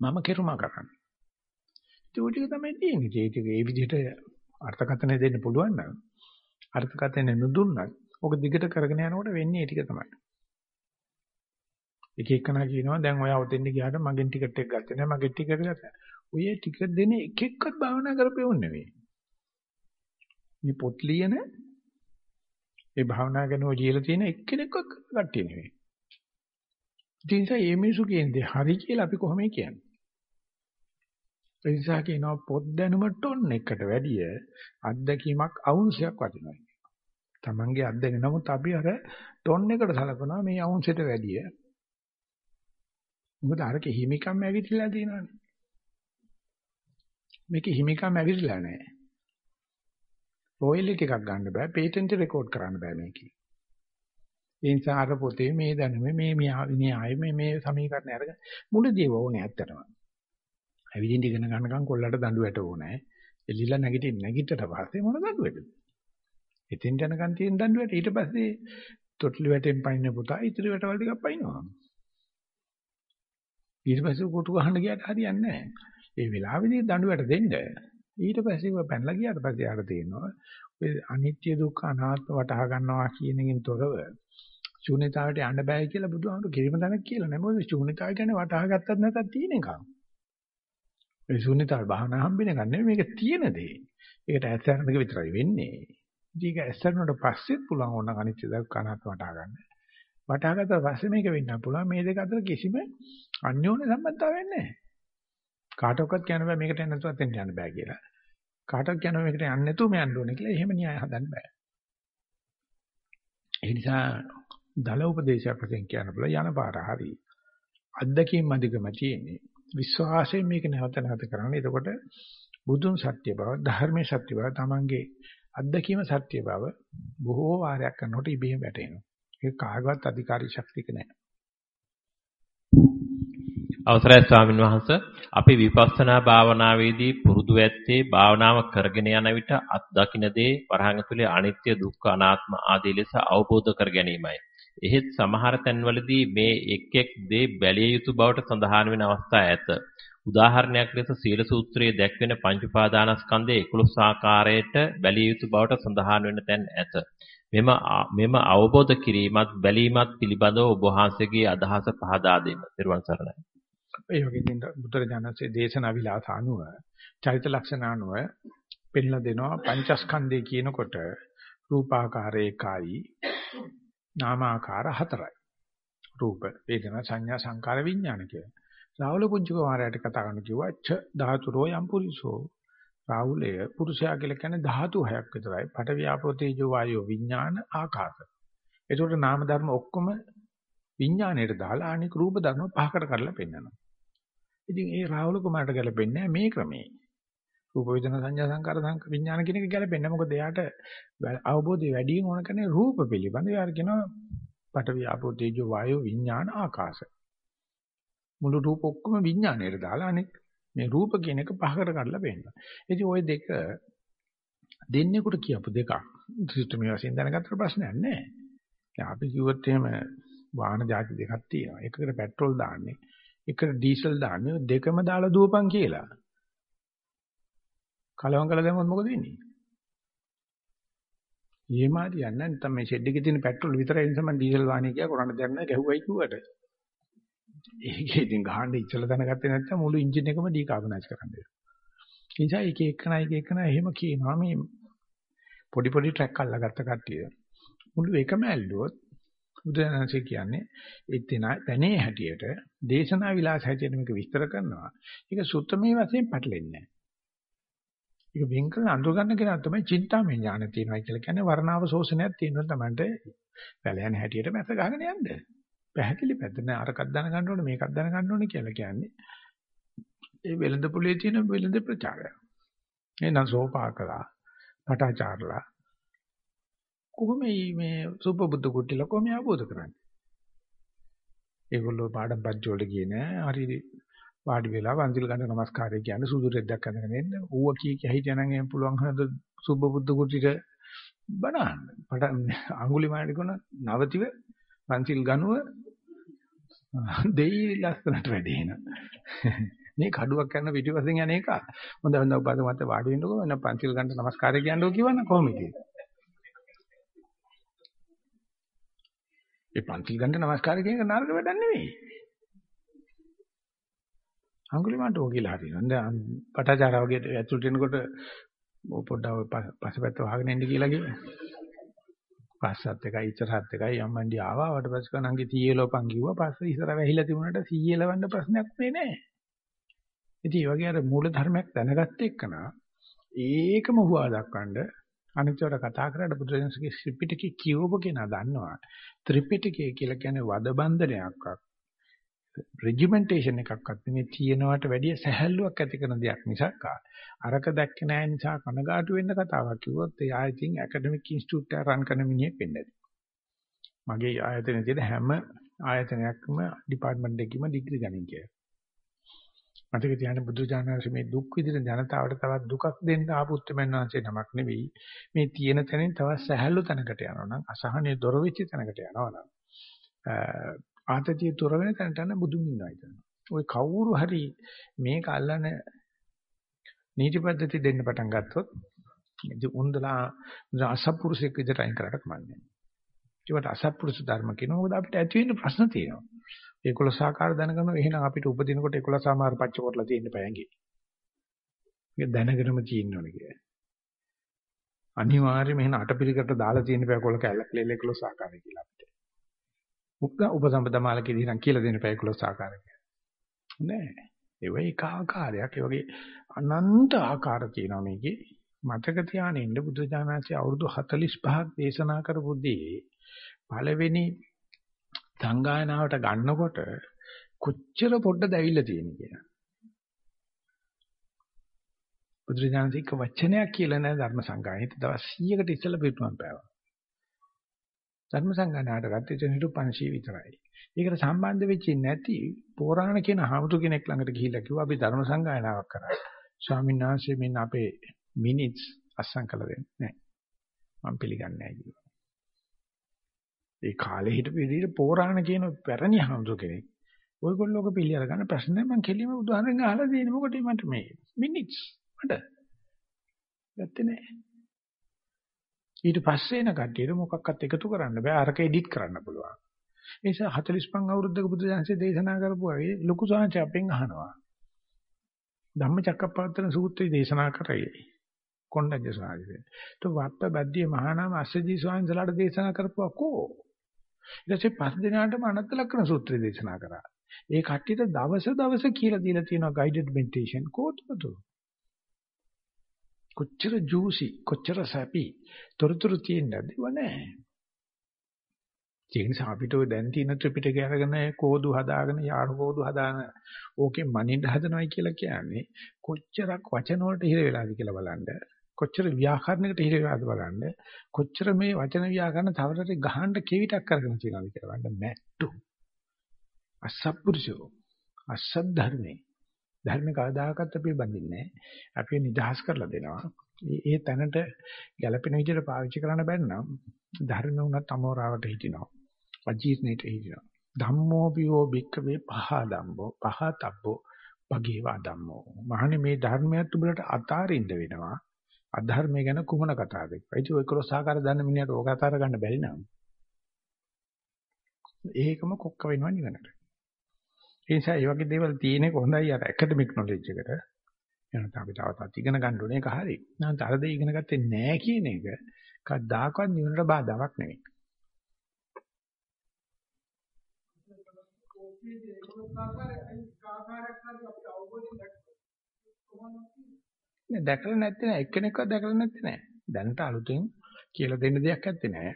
මම කෙරුමා කරන්නේ. ඒක තමයි තියෙන්නේ. ඒක ඒ විදිහට අර්ථකථනය දෙන්න පුළුවන් නම් අර්ථකථනය නොදුන්නත් ඔක දිගට කරගෙන යනකොට වෙන්නේ ඒ ටික තමයි. එක එකනා කියනවා දැන් ඔයා ඔතෙන්ද ගියාට මගෙන් ටිකට් එක ගත්තේ නැහැ මගේ ටිකට් එක ගත්තා. ඔය ටිකට් දෙන එක එක්කත් භාවනා කරපෙවුන් නෙවෙයි. මේ පොත් ලියන ඒ භාවනා කරන ඔය ලියලා තියෙන එක්කෙනෙක්වත් කට්ටිය නෙවෙයි. ඉතින් ඒ මිනිසු කියන්නේ හරි කියලා අපි කොහොමද කියන්නේ? ඒ නිසා කියනවා පොත් දැනුම ටොන් එකට වැඩිය අත්දැකීමක් අවුන්සයක් වටිනවා. තමන්ගේ අත්දැකීම නමුත් අපි අර ටොන් එකට සලකනවා මේ අවුන්සයට වැඩිය. මොකද අරක හිමිකම් ඇවිත්ලා තියෙනවානේ. මේක හිමිකම් ඇවිල්ලා නැහැ. රොයල්ටි ටිකක් ගන්න බෑ, පේටන්ට් රෙකෝඩ් කරන්න බෑ මේකේ. ඒ නිසා අර පොතේ මේ දැනුම මේ න්‍යාය මේ මේ සමීකරණ අරගෙන මුලදී ඕනේ ඇත්තටම. ඇවිදින්න ඉගෙන ගන්නකම් කොල්ලට දඬු වැට ඕනේ. එල්ලිලා නැගිටින්න නැගිටට පස්සේ මොන දඬුවටද? එතෙන් යනකම් තියෙන දඬු වැට ඊට පස්සේ තොටලි වැටෙන් පයින්න පුතා ඉතිරි වැටවල ටිකක් පයින්නවා. ඊට පස්සේ කොට ගහන්න ගියාට හරියන්නේ නැහැ. ඒ වෙලාවේදී දඬු වැට දෙන්න. ඊට පස්සේ ඔය පැනලා ගියාට පස්සේ යාට තේරෙනවා ඔය අනිත්‍ය දුක්ඛ අනාත්ම වටහා ගන්නවා කියන එකෙන් තොරව ශූන්‍යතාවයට යන්න බෑ කියලා බුදුහාමුදුරු කිරිම තැනක් කියලා නෑ මොකද ශූන්‍යතාවය කියන්නේ වටහා ගත්තත් නැතත් තියෙන එකක්. මේ ශූන්‍යතාව භාවනා හම්බෙන එක නෙමෙයි මේක තියෙන දේ. ඒකට ඇස්සරන එක විතරයි වෙන්නේ. ඉතින් ඒක ඇස්සරනට පස්සෙත් පුළුවන් ඕන අනිත්‍ය දුක්ඛ අනාත්ම වටහා ගන්න. වටහා ගත්තා පස්සේ මේක වෙන්න පුළුවන් මේ දෙක අතර කිසිම අන්‍යෝන්‍ය සම්බන්ධතාවයක් නැහැ. කාටවත් කියන්න බෑ මේකට යන්න නැතුව අතෙන් යන්න බෑ කියලා. කාටවත් කියන්න මේකට යන්න නැතුව මම යන්න ඕනේ කියලා එහෙම න්‍යාය හදන්න බෑ. ඒ නිසා දල උපදේශයක් වශයෙන් කියන්න පුළුවන් යන පාර හරි. අත්දැකීම් අධිකම තියෙන්නේ. විශ්වාසයෙන් මේක නැවත නැවත කරන්න. එතකොට බුදුන් සත්‍ය බව, ධර්මයේ සත්‍ය බව, Tamange අත්දැකීම සත්‍ය බව බොහෝ වාරයක් කරනකොට ඉබේම වැටෙනවා. ඒක කාගවත් අධිකාරී ශක්තියක නැහැ. අවසරයි ස්වාමින් වහන්සේ අපි විපස්සනා භාවනාවේදී පුරුදු ඇත්තේ භාවනාව කරගෙන යන විට අත් දකින්න දේ වරහන් ඇතුලේ අනිත්‍ය දුක්ඛ අනාත්ම ආදී ලෙස අවබෝධ කර ගැනීමයි. එහෙත් සමහර තැන්වලදී මේ එක් එක් දේ බැලිය යුතු බවට සඳහන් වෙන අවස්ථා ඇත. උදාහරණයක් ලෙස සීල සූත්‍රයේ දැක්වෙන පංච උපාදානස්කන්ධයේ 11 ආකාරයට බැලිය යුතු බවට සඳහන් වෙන තැන් ඇත. මෙම මෙම අවබෝධ කිරීමත් බැලීමත් පිළිබඳව ඔබ වහන්සේගේ අදහස පහදා දෙන්න. ත්වන් සරණයි. ඒ වගේ දින බුදුරජාණන්සේ දේශනා විලාස අනුව චරිත ලක්ෂණ අනුව පෙන්ලා දෙනවා පංචස්කන්ධය කියනකොට රූපාකාර එකයි නාමාකාර හතරයි. රූප, වේදනා, සංඥා, සංකාර, විඥාන කියලා. රාහුල පුංචි කුමාරයාට කතා කරන්න කිව්වා ච්ඡ ධාතුරෝ යම් පුරිසෝ. රාහුලය පුරුෂයා කියලා කියන්නේ ධාතු හයක් විතරයි. පඨවි ආපෝ තේජෝ වායෝ විඥාන ආකාශ. ඒකට නාම ධර්ම ඔක්කොම විඥාණයට දාලා අනික රූප ධර්ම පහකට කරලා පෙන්නනවා. ඉතින් ඒ රාහුල කුමාරට ගැලපෙන්නේ මේ ක්‍රමේ. රූප වේදනා සංඥා සංකාර සංක විඥාන කියන එක ගැලපෙන්නේ මොකද එයාට අවබෝධය වැඩි වෙන කෙනේ රූප පිළිබඳව යාර කියනවා පඨවි ආපෝ තේජෝ වායෝ විඥාන ආකාශ මුළු රූප ඔක්කොම විඥාණයට දාලා අනෙක් මේ රූප කියන එක පහකට කඩලා පෙන්නනවා ඉතින් ওই දෙක දෙන්නේකට කියපු දෙකක්. සිස්ටම් එක වශයෙන් දැනගත්තට ප්‍රශ්නයක් නැහැ. දැන් අපි කිව්වොත් එහෙම වාහන જાති දෙකක් තියෙනවා. එකකට පෙට්‍රල් දාන්නේ එකකට ඩීසල් දාන්නේ දෙකම දාලා දුවපන් කියලා. කලවම් කළා දැම්මොත් මොකද වෙන්නේ? එහෙම හරියන්නේ නැත්නම් මේ ෂෙඩ් එකේ තියෙන පෙට්‍රල් විතරයි නිසා මම ඩීසල් වාහනේ ගියා කරන්න දෙයක් නැහැ ගැහුවයි කිව්වට. ඒකේ ඉතින් ගහන්න ඉස්සලා දැනගත්තේ නැත්නම් මුළු එන්ජින් එකම ඩීකාබනයිස් කරන්න වෙනවා. ඒ නිසා එක එකන එක එකන එහෙම කියනවා මේ පොඩි පොඩි ට්‍රැක් අල්ලගත්ත කට්ටිය. මුළු එකම ඇල්ලුවොත් බුදුරජාණන්සේ කියන්නේ ඒ තැන තැනේ හැටියට දේශනා විලාස හැටියට මේක විස්තර කරනවා. ඒක සුත්තමේ වශයෙන් පැටලෙන්නේ නැහැ. ඒක වෙන් කරලා අඳුර ගන්න කෙනා තමයි චින්තාමය ඥාන තියෙනවා කියලා කියන්නේ වර්ණාව ශෝෂණයක් තියෙනවා තමයි වැලයන් හැටියට මැස ගහගෙන යන්න. පැහැදිලි පැත්ත නෑ අරකක් දැනගන්න ඕනේ මේකක් දැනගන්න ඕනේ කියලා කියන්නේ. ඒ වෙළඳ පොලේ තියෙන වෙළඳ ප්‍රචාරය. එහෙනම් සෝපාකලා පටාචාරලා කොහොම මේ සුපබුද්ධ කුට්ටිලා කොහොම ආબોධ කරන්නේ? ඒගොල්ලෝ පාඩම් පන්ති වලට ගියේ නෑ. හරි වාඩි වෙලා වන්දිල් ගන්න නමස්කාරය කියන්නේ සුදු රෙද්දක් අඳගෙන එන්න. ඌව කී කිය හිටියනම් එහෙම පුළුවන් හද සුබබුද්ධ කුටිට බණහන්න. මට අඟුලිමාලි කොන නවතිව වන්සිල් ගනුව දෙයි ලස්සනට වැඩි එන. මේ කඩුවක් කරන පිටිපස්සෙන් යන එක. හොඳ හොඳ උපාද මත වාඩි වෙන්නකෝ එන්න පන්සිල් ගන්න නමස්කාරය කියන්නකෝ කියවන්න කොහොමද කියන්නේ? ඒ පන්සිල් ගන්න නමස්කාරය කියන එක නරක වැඩක් නෙවෙයි. අඟුලිමාලට ඕක කියලා හරිනවා. දැන් පටාචාරා වගේ ඇතුළට එනකොට පොඩ්ඩක් පස්සපැත්ත වහගෙන ඉන්න කියලා කිව්වා. පස්සත් එකයි ඉස්සරහත් එකයි යම්මන්ඩි ආවා. වට පස්සේ කනංගේ 100 ලෝපන් කිව්වා. පස්සේ ඉස්සර වැහිලා තිබුණාට 100 ලවන්න ප්‍රශ්නයක් මේ නෑ. ඉතින් මේ වගේ අර මූල ධර්මයක් දැනගත්ත එක්කනා ඒකම හුවා දක්වන්න අනිත්‍යවට කතා කරලා බුදුරජාණන්ගේ ත්‍රිපිටකේ කියවපු කෙනා දන්නවා. ත්‍රිපිටකය කියලා කියන්නේ වද බන්ධනයක්වත් රෙජිමෙන්ටේෂන් එකක්වත් නෙමෙයි තියෙනවට වැඩිය සැහැල්ලුවක් ඇති කරන දෙයක් මිසක් අරක දැක්කේ නැහැ නිසා කනගාටු වෙන්න කතාවක් කිව්වොත් ඒ ආයතින් ඇකඩමික් ඉන්ස්ටිටියුට් එක රන් කරන මිනිහෙක් වෙන්න ඇති. මගේ ආයතනයේ තියෙන හැම ආයතනයක්ම ඩිපාර්ට්මන්ට් එකකම ඩිග්‍රී ගනින් කියලා. මතක තියාගන්න බුදු දානහස මේ දුක් විඳින ජනතාවට තවත් දුකක් දෙන්න ආපු උත්තරමන් වහන්සේ නමක් නෙවෙයි. මේ තියෙන තැනින් තවත් සැහැල්ලු තැනකට යනවා නම් අසහනේ දොර වෙච්ච තැනකට යනවා නම් ආතතිය තොර වෙන තැනට යන බුදුන් ඉන්නවා හිතනවා. ওই කවුරු හරි මේක අල්ලන නීති පද්ධති දෙන්න පටන් ගත්තොත් ඉතින් උන්දලා අසත්පුරුෂයෙක් විදිහට අයින් කරලා කමන්නේ. ඒකට අසත්පුරුෂ ධර්ම කියනවා. මොකද අපිට ඇති වෙන්න ප්‍රශ්න තියෙනවා. ඒකලස ආකාර දැනගම එහෙනම් අපිට උපදිනකොට ඒකලස ආමාර පච්ච කොටලා තියෙන්න බෑංගේ. මේක දැනගෙනම තියෙන්න ඕනේ කියලා. අනිවාර්යයෙන්ම එහෙනම් අටපිරිකට දාලා තියෙන්න බෑ කොල කැලක් ලෙල ඒකලස ආකාරය කියලා අපිට. උපසම්පදමාලකෙදී නම් කියලා දෙන්න බෑ ඒකලස ආකාරය. නෑ. ඒ වගේ එක ආකාරයක් ඒ වගේ අනන්ත ආකාර තියෙනවා මේකේ. මතක තියාගෙන ඉන්න බුදු දානන්සේ අවුරුදු 45ක් දේශනා කරපු දේ පළවෙනි සංගායනාවට ගන්නකොට කොච්චර පොඩ්ඩ දැවිලා තියෙන කියලා. බුදුරජාණන් එක වචනයක් කියලා නෑ ධර්ම සංගායනෙට දවස් 100කට ඉස්සෙල්ලා පිටුම් පෑවා. ධර්ම සංගායනාවට ගත්තේ හිටු 500 විතරයි. ඒකට සම්බන්ධ වෙච්ච නැති පෝරාණ කියන හමුතු කෙනෙක් ළඟට ගිහිල්ලා කිව්වා අපි ධර්ම සංගායනාවක් කරා. ස්වාමීන් වහන්සේ මෙන්න අපේ මිනිත්ස් අස්සම් කළ දෙන්නේ නැහැ. මම පිළිගන්නේ නැහැ කිව්වා. ඒ කාලේ හිටපු විදිහට පෝරාණ කියන පැරණි හමුතු කෙනෙක්. ඔයගොල්ලෝක පිළි අරගන්න ප්‍රශ්න මම කෙලිම උදාහරණයක් අහලා දෙන්නේ මොකටද මට මේ මිනිත්ස් මට ගත්තේ නැහැ. ඊට පස්සේ එන කට්ටියට මොකක්වත් එකතු කරන්න බෑ අරක එඩිට් කරන්න පුළුවන්. ඒ නිසා 45 අවුරුද්දක බුදු දහමසේ දේශනා කරපුවා ඒ ලොකු සාංශ අපෙන් අහනවා. ධම්මචක්කප්පවත්තන සූත්‍රය දේශනා කරේ. කොණ්ඩඤ්ඤ සාහිත්‍යය. તો වප්ප බද්දිය මහානාම අස්සජී ස්වාමීන්සලාට දේශනා කරපුවා කෝ? ඊට පස්සේ පස් දිනාටම අනත්ත ලක්ෂණ සූත්‍රය දේශනා කරා. ඒ කට්ටියට දවස දවස කියලා දීලා තියෙනවා guided meditation කොහොමද? කොච්චර ජූසි කොච්චර සැපි තොරතුරු තියෙනවද? නැහැ. ඒ නිසා අපිට ඔය දැන් තියෙන ත්‍රිපිටකය අරගෙන කෝදු හදාගෙන යාර කෝදු හදාන ඕකේ මනින්න හදනවයි කියලා කියන්නේ කොච්චරක් වචන වලට හිර වෙලාද කියලා බලන්න. කොච්චර ව්‍යාකරණයකට හිර වෙලාද බලන්න. කොච්චර මේ වචන ව්‍යාකරණ තවරට ගහන්න කෙවිතක් කරගෙන තියෙනවද කියලා බලන්න. මැට්ටු. අසත්පුරුෂෝ අසත් ධර්මේ ධර්ම කවදාකවත් අපි බඳින්නේ නැහැ. අපි නිදහස් කරලා දෙනවා. ඒ තැනට ගැළපෙන විදිහට පාවිච්චි කරන්න බැන්න නම් ධර්ම උනත් අමෝරාවට හිටිනවා. අජීර්ණයට හිටිනවා. ධම්මෝ පියෝ භික්කවේ පහ ධම්මෝ පහ තබ්බෝ භගේවා ධම්මෝ. මහණේ මේ ධර්මයත් උඹලට අතාරින්න වෙනවා. අධර්මය ගැන කුමන කතාවද? ඒයි ඔය ක්‍රොස්සාකාර දන්න මිනිහට ඕක අතාර ගන්න බැරි නම. ඒකම කොක්ක වෙනවා නිවනට. ඒ නිසා මේ වගේ දේවල් තියෙන එක හොඳයි අර ඇකඩමික් නොලෙජ් එකට. එහෙනම් අපි තව තවත් ඉගෙන ගන්න ඕනේ ඒක හරි. නැත්නම් අර දේ ඉගෙන ගත්තේ නැහැ කියන එක කවදාකවත් නිවනට බාධාවක් නෙවෙයි. නෑ දැකලා නැත්තේ නෑ එක්කෙනෙක්වත් දැකලා නැත්තේ නෑ. දැනට අලුතෙන් කියලා දෙන්න දෙයක් නැත්තේ නෑ.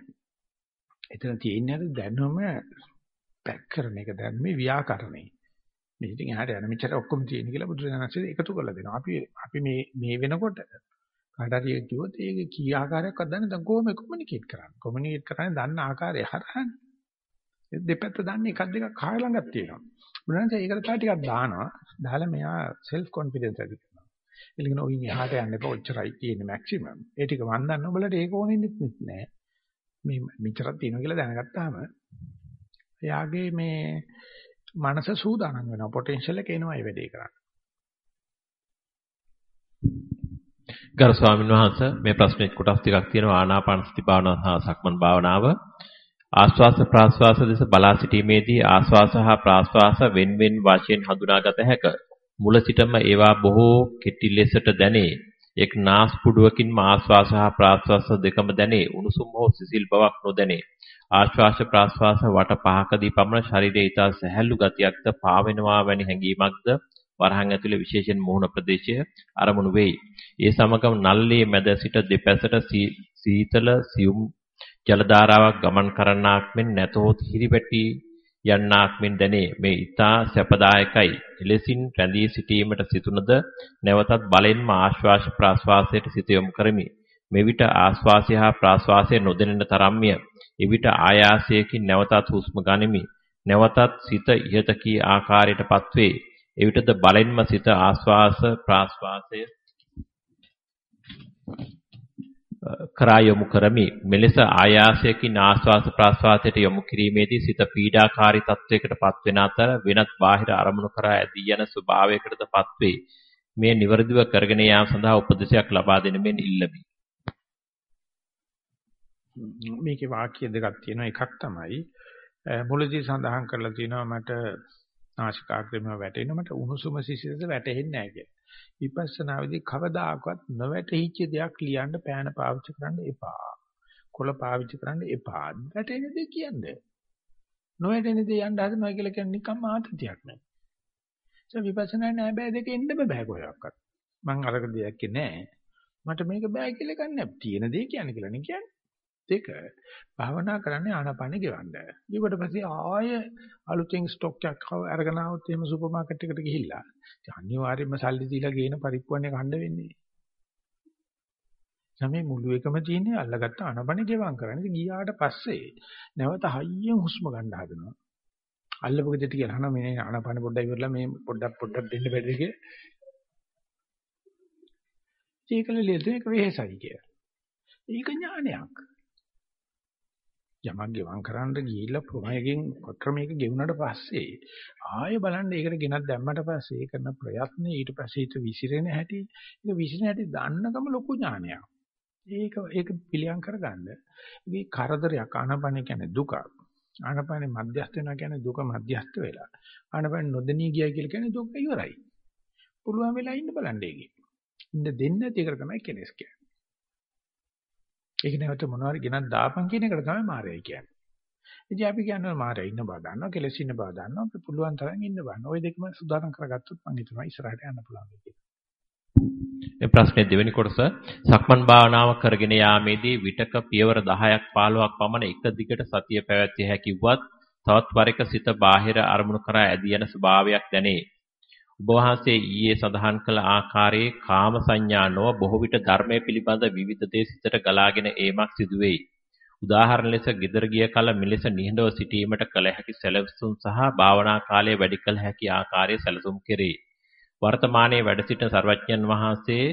එතන තියෙන්නේ අර දැනුම පැක් කරන එක දැන් මේ ව්‍යාකරණේ. මේ ඉතින් එහාට යන මෙච්චර ඔක්කොම තියෙන කියලා බුදුරජාණන්සේ එකතු කරලා දෙනවා. අපි අපි මේ මේ වෙනකොට කාට හරි කිව්වොත් ඒක කී ආකාරයක්වත් දන්නේ නැත්නම් කොහොම කොමියුනිකේට් කරන්නේ? කොමියුනිකේට් කරන්නේ දන්න ආකාරය හරහානේ. දෙපැත්ත දන්නේ එකක් දෙකක් කාය ළඟක් තියෙනවා. බුදුරජාණන්සේ ඒකට තව ටිකක් දානවා. දාලා මෙයා self confidence ඇති කරනවා. එළිගෙන ඔයින් එහාට යන්න එපා. ඔච්චරයි තියෙන්නේ මැක්සිමම්. ඒ ටික මන් දන්න ඔබලට ඒක ඕනෙ නෑ. මේ මෙච්චරක් තියෙනවා කියලා දැනගත්තාම එයාගේ මේ මනස සූදානම් වෙනවා පොටෙන්ෂල් එක එනවා ඒ වැඩේ කරන්න. ගරු ස්වාමීන් වහන්සේ මේ ප්‍රශ්නේ කොටස් ටිකක් තියෙනවා ආනාපාන සති භාවනාව සහ සක්මන් භාවනාව. ආස්වාස ප්‍රාස්වාස දෙස බලා සිටීමේදී ආස්වාස හා ප්‍රාස්වාස වෙන් වෙන් වශයෙන් හඳුනාගත හැක. මුල සිටම ඒවා බොහෝ කෙටි ලෙසට දැනේ. එක් නාස් පුඩුවකින්ම ආස්වාස හා ප්‍රාස්වාස දෙකම දැනේ. උණුසුම් හෝ සිසිල් බවක් නොදැනේ. ආශ්වාස ප්‍රාශ්වාස වට පහකදී පමණ ශරීරයේ ඊතා සැහැල්ලු ගතියක්ද පාවෙනවා වැනි හැඟීමක්ද වරහන් ඇතුලේ විශේෂයෙන් මුහුණ ප්‍රදේශය අරමුණු වෙයි. ඒ සමගම නල්ලේ මැද සිට දෙපැසට සීතල සියුම් ජල ධාරාවක් ගමන් කරන්නාක් මෙන් නැතහොත් හිරිවැටි යන්නාක් මෙන් දැනේ. මේ ඊතා සැපදායකයි. එලෙසින් රැඳී සිටීමට සිතුනද නැවතත් බලෙන්ම ආශ්වාස ප්‍රාශ්වාසයට සිත යොමු කරමි. මෙවිට ආශ්වාසය හා ප්‍රාශ්වාසය නොදැනෙන තරම්ය. එවිට ආයාසයකින් නැවතත් හුස්ම ගනිමි. නැවතත් සිත ඉහත කී ආකාරයටපත් වේ. එවිටද බලෙන්ම සිත ආස්වාස ප්‍රාස්වාසය කරා යොමු කරමි. මෙලෙස ආයාසයකින් ආස්වාස ප්‍රාස්වාසයට යොමු කිරීමේදී සිත පීඩාකාරී තත්වයකටපත් වෙන අතර වෙනත් බාහිර අරමුණු කරා ඇදී යන ස්වභාවයකටදපත් වේ. මේ નિවරදිව කරගෙන යාම සඳහා උපදෙසයක් ලබා දෙන මෙන් ඉල්ලමි. මේකේ වාක්‍ය දෙකක් තියෙනවා එකක් තමයි මුලදී සඳහන් කරලා තියෙනවා මට නාසිකාග්‍රේම වැටෙනවා මට උණුසුම සිසිලස වැටෙන්නේ නැහැ කියලා. විපස්සනාවේදී කවදාකවත් නොවැටහිච්ච දෙයක් ලියන්න පෑන පාවිච්චි කරන්න එපා. කොළ පාවිච්චි කරන්න එපා. වැටෙන දේ කියන්නේ. නොවැටෙන දේ යන්න හදනවා කියලා කියන්නේ නිකම්ම ආතතියක් නෑ. ඒ විපස්සනා නෑ බෑ දෙක එන්න බෑ කොහොක්වත්. මං අරක දෙයක් නෑ. මට මේක බෑ කියලා ගන්න. තියෙන දේ කියන්නේ කියලා නේ කියන්නේ. දෙක භාවනා කරන්නේ ආනාපානෙ ගෙවන්න. ඊට පස්සේ ආය අලුතෙන් ස්ටොක් එකක් අරගෙන ආවොත් එහෙම සුපර් මාකට් එකට ගිහිල්ලා අනිවාර්යයෙන්ම සල්ලි දීලා ගේන පරිප්පුවන්නේ කන්න වෙන්නේ. සමේ මුළු එකම තියෙන්නේ අල්ලගත්ත ආනාපානෙ ගෙවම් කරන්නේ. ඉතින් ගියාට පස්සේ නැවත හයියෙන් හුස්ම ගන්න හදනවා. අල්ලපු ගෙදරට කියලා අහනවා මේ ආනාපානෙ පොඩ්ඩක් ඉවරලා මේ පොඩ්ඩක් පොඩ්ඩක් දෙන්න බැරිද කියලා. ඒකල ලියලා ඒක වෙහෙසයි කියලා. ඒක ඥානයක්. යමක් ගෙවම් කරන්න ගිහිල්ලා ප්‍රමයකින් ක්‍රමයක ගෙවුනට පස්සේ ආයෙ බලන්න ඒකට ගෙනත් දැම්මට පස්සේ ඒ කරන ප්‍රයත්නේ ඊට පස්සේ ඊට විසිරෙන හැටි ඒක විසිරෙන හැටි දන්නකම ලොකු ඥානයක්. ඒක ඒක පිළියම් කරගන්න. මේ කරදරයක් ආනපන කියන්නේ දුක. ආනපනේ මධ්‍යස්ථ වෙනවා කියන්නේ දුක මධ්‍යස්ථ වෙලා. ආනපන නොදෙනී ගියයි කියලා කියන්නේ දුක ඉවරයි. පුළුවන් වෙලා ඉන්න බලන්න ඒකේ. ඉන්න දෙන්නේ නැති එක තමයි කෙලස් කියන්නේ. ඒක නැවත මොනවාරි ගෙනත් දාපන් කියන එකට තමයි මායයි කියන්නේ. ඉතින් අපි කියන්නේ මායයි ඉන්න බව දන්නවා, කෙලස් ඉන්න බව දන්නවා. අපි පුළුවන් තරම් ඉන්න බෑ. ওই දෙකම සුදානම් කරගත්තොත් මම හිතනවා ඉස්සරහට යන්න පුළුවන් කියලා. මේ ප්‍රශ්නේ දෙවෙනි කොටස සක්මන් භාවනාව කරගෙන යාමේදී විටක පියවර 10ක් 15ක් පමණ එක දිගට සතිය පැවැත්විය හැකිවත් තවත් වරක සිත බාහිර අරමුණු කරා ඇදී යන ස්වභාවයක් දැනේ. ඔබ වහන්සේ ඊයේ සඳහන් කළ ආකාරයේ කාම සංඥා නොව බොහෝ විට ධර්මයේ පිළිබඳ විවිධ දේ සිතට ගලාගෙන ඒමක් සිදු වෙයි. උදාහරණ ලෙස gedara ගිය කල මෙලෙස නිහඬව සිටීමට කල හැකි සැලසුම් සහ භාවනා කාලය වැඩි කළ හැකි ආකාරයේ සැලසුම් කෙරේ. වර්තමානයේ වැඩ සිටින සර්වඥන් වහන්සේ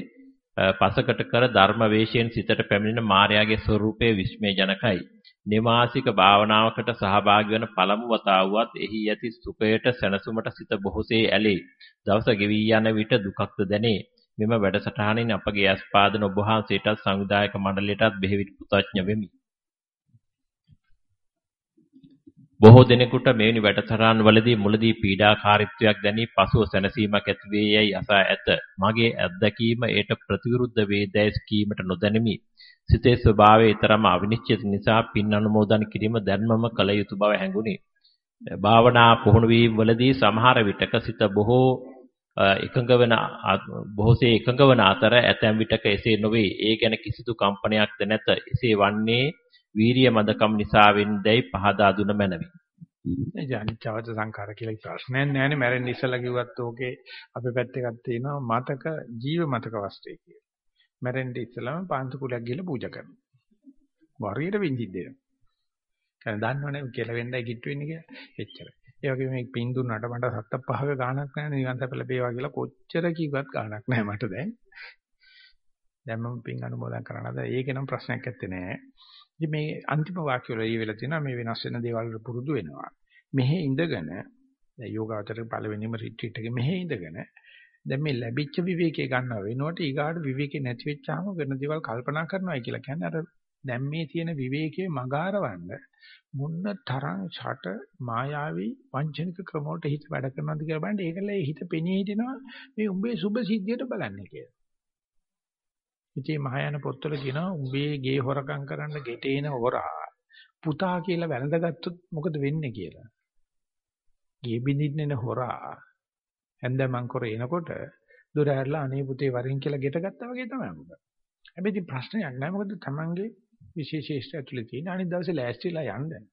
පසකට කර ධර්ම වේශයෙන් සිතට පැමිණෙන මායාගේ ස්වરૂපයේ විස්මයජනකයි. නිවාසික භාවනාවකට සහභාගී වන පළමු වතාවුවත් එහි ඇති සුඛයට සැනසුමට සිත බොහෝසේ ඇලේ. දවස ගෙවී යන විට දුකක්ද දැනේ. මෙම වැඩසටහනින් අපගේ අස්පාදන ඔබ වහන්සේටත් සංවිධායක මණ්ඩලයටත් බෙහෙවිට කෘතඥ වෙමි. බොහෝ දෙනෙකුට මෙවැනි වැඩසටහන් වලදී මුලදී පීඩාකාරීත්වයක් දැනී පසුව සැනසීමක් ඇති වේ යයි අසා ඇත. මගේ අත්දැකීම ඒට ප්‍රතිවිරුද්ධ වේදැයි කීමට නොදැනිමි. සිතේ ස්වභාවය ඊතරම් අවිනිශ්චිත නිසා පින් අනුමෝදන් කිරීම දැන්මම කළ යුතු බව හැඟුණි. භාවනා පුහුණු වීම වලදී සමහර විටක සිත බොහෝ එකඟ වෙන බොහෝසේ එකඟ වන අතර ඇතැම් විටක එසේ නොවේ. ඒ ගැන කිසිදු කම්පනයක්ද නැත. එසේ වන්නේ වීරිය මදකම් නිසා වෙන්දැයි පහදා දුන මැනවි. ජානිචවත සංඛාර කියලා ප්‍රශ්නයක් නැහැනේ මැරෙන්න ඉස්සලා කිව්වත් ඕකේ අපේ පැත්තේ එකක් තියෙනවා මතක ජීව මතක වස්තුවේ කියලා. මැරෙන්න ඉස්සලාම පාන්තු කුලයක් ගිහලා පූජා කරනවා. වරියට විඳින්න දෙනවා. දැන් දන්නවනේ කියලා වෙන්නයි කිට්ටු වෙන්නේ කියලා. එච්චරයි. ඒ වගේම මේ පින් දුන්නට මට සත්ත පහක ගාණක් නැහැ නිවන් සැප ලැබේවා කියලා කොච්චර කිව්වත් ගාණක් නැහැ මට දැන්. දැන් මම පින් අනුමෝදන් කරනවාද ඒක නම් ප්‍රශ්නයක් නැත්තේ නෑ. ඉතින් මේ අන්තිම වාක්‍ය වල ඊ වෙලා තියෙනවා මේ වෙනස් වෙන දේවල් වල පුරුදු වෙනවා. මෙහි ඉඳගෙන දැන් යෝගාවචර පළවෙනිම රිට්‍රීට් එකේ මෙහි ඉඳගෙන දැන් මේ ලැබිච්ච විවේකේ ගන්නව වෙනකොට ඊගාට විවේකේ නැති වෙච්චාම වෙන දේවල් කල්පනා කරනවා කියලා කියන්නේ අර දැන් මේ තියෙන විවේකයේ මගාරවන්න මුන්න තරම් ඡට මායාවී වංචනික ක්‍රම වලට හිත වැඩ කරනවාද කියලා බලන්න ඒකල හිත පෙනී හිටිනවා මේ උඹේ සුභ සිද්ධියට බලන්නේ කියලා. ඉතින් මහායාන පොත්වල කියනවා උඹේ ගේ හොරකම් කරන්න ගෙටේන හොරා පුතා කියලා වැළඳගත්තොත් මොකද වෙන්නේ කියලා. ගේ බින්දින්න හොරා හැන්ද මං කර එනකොට දොර ඇරලා අනේ පුතේ වරින් කියලා ගෙට ගත්තා වගේ තමයි මොකද. හැබැයි ඉතින් ප්‍රශ්නයක් නෑ මොකද තමන්ගේ විශේෂීෂ්ඨ ඇතුලේ තියෙන අනිත් දවසේ ලෑස්තිලා යන්න.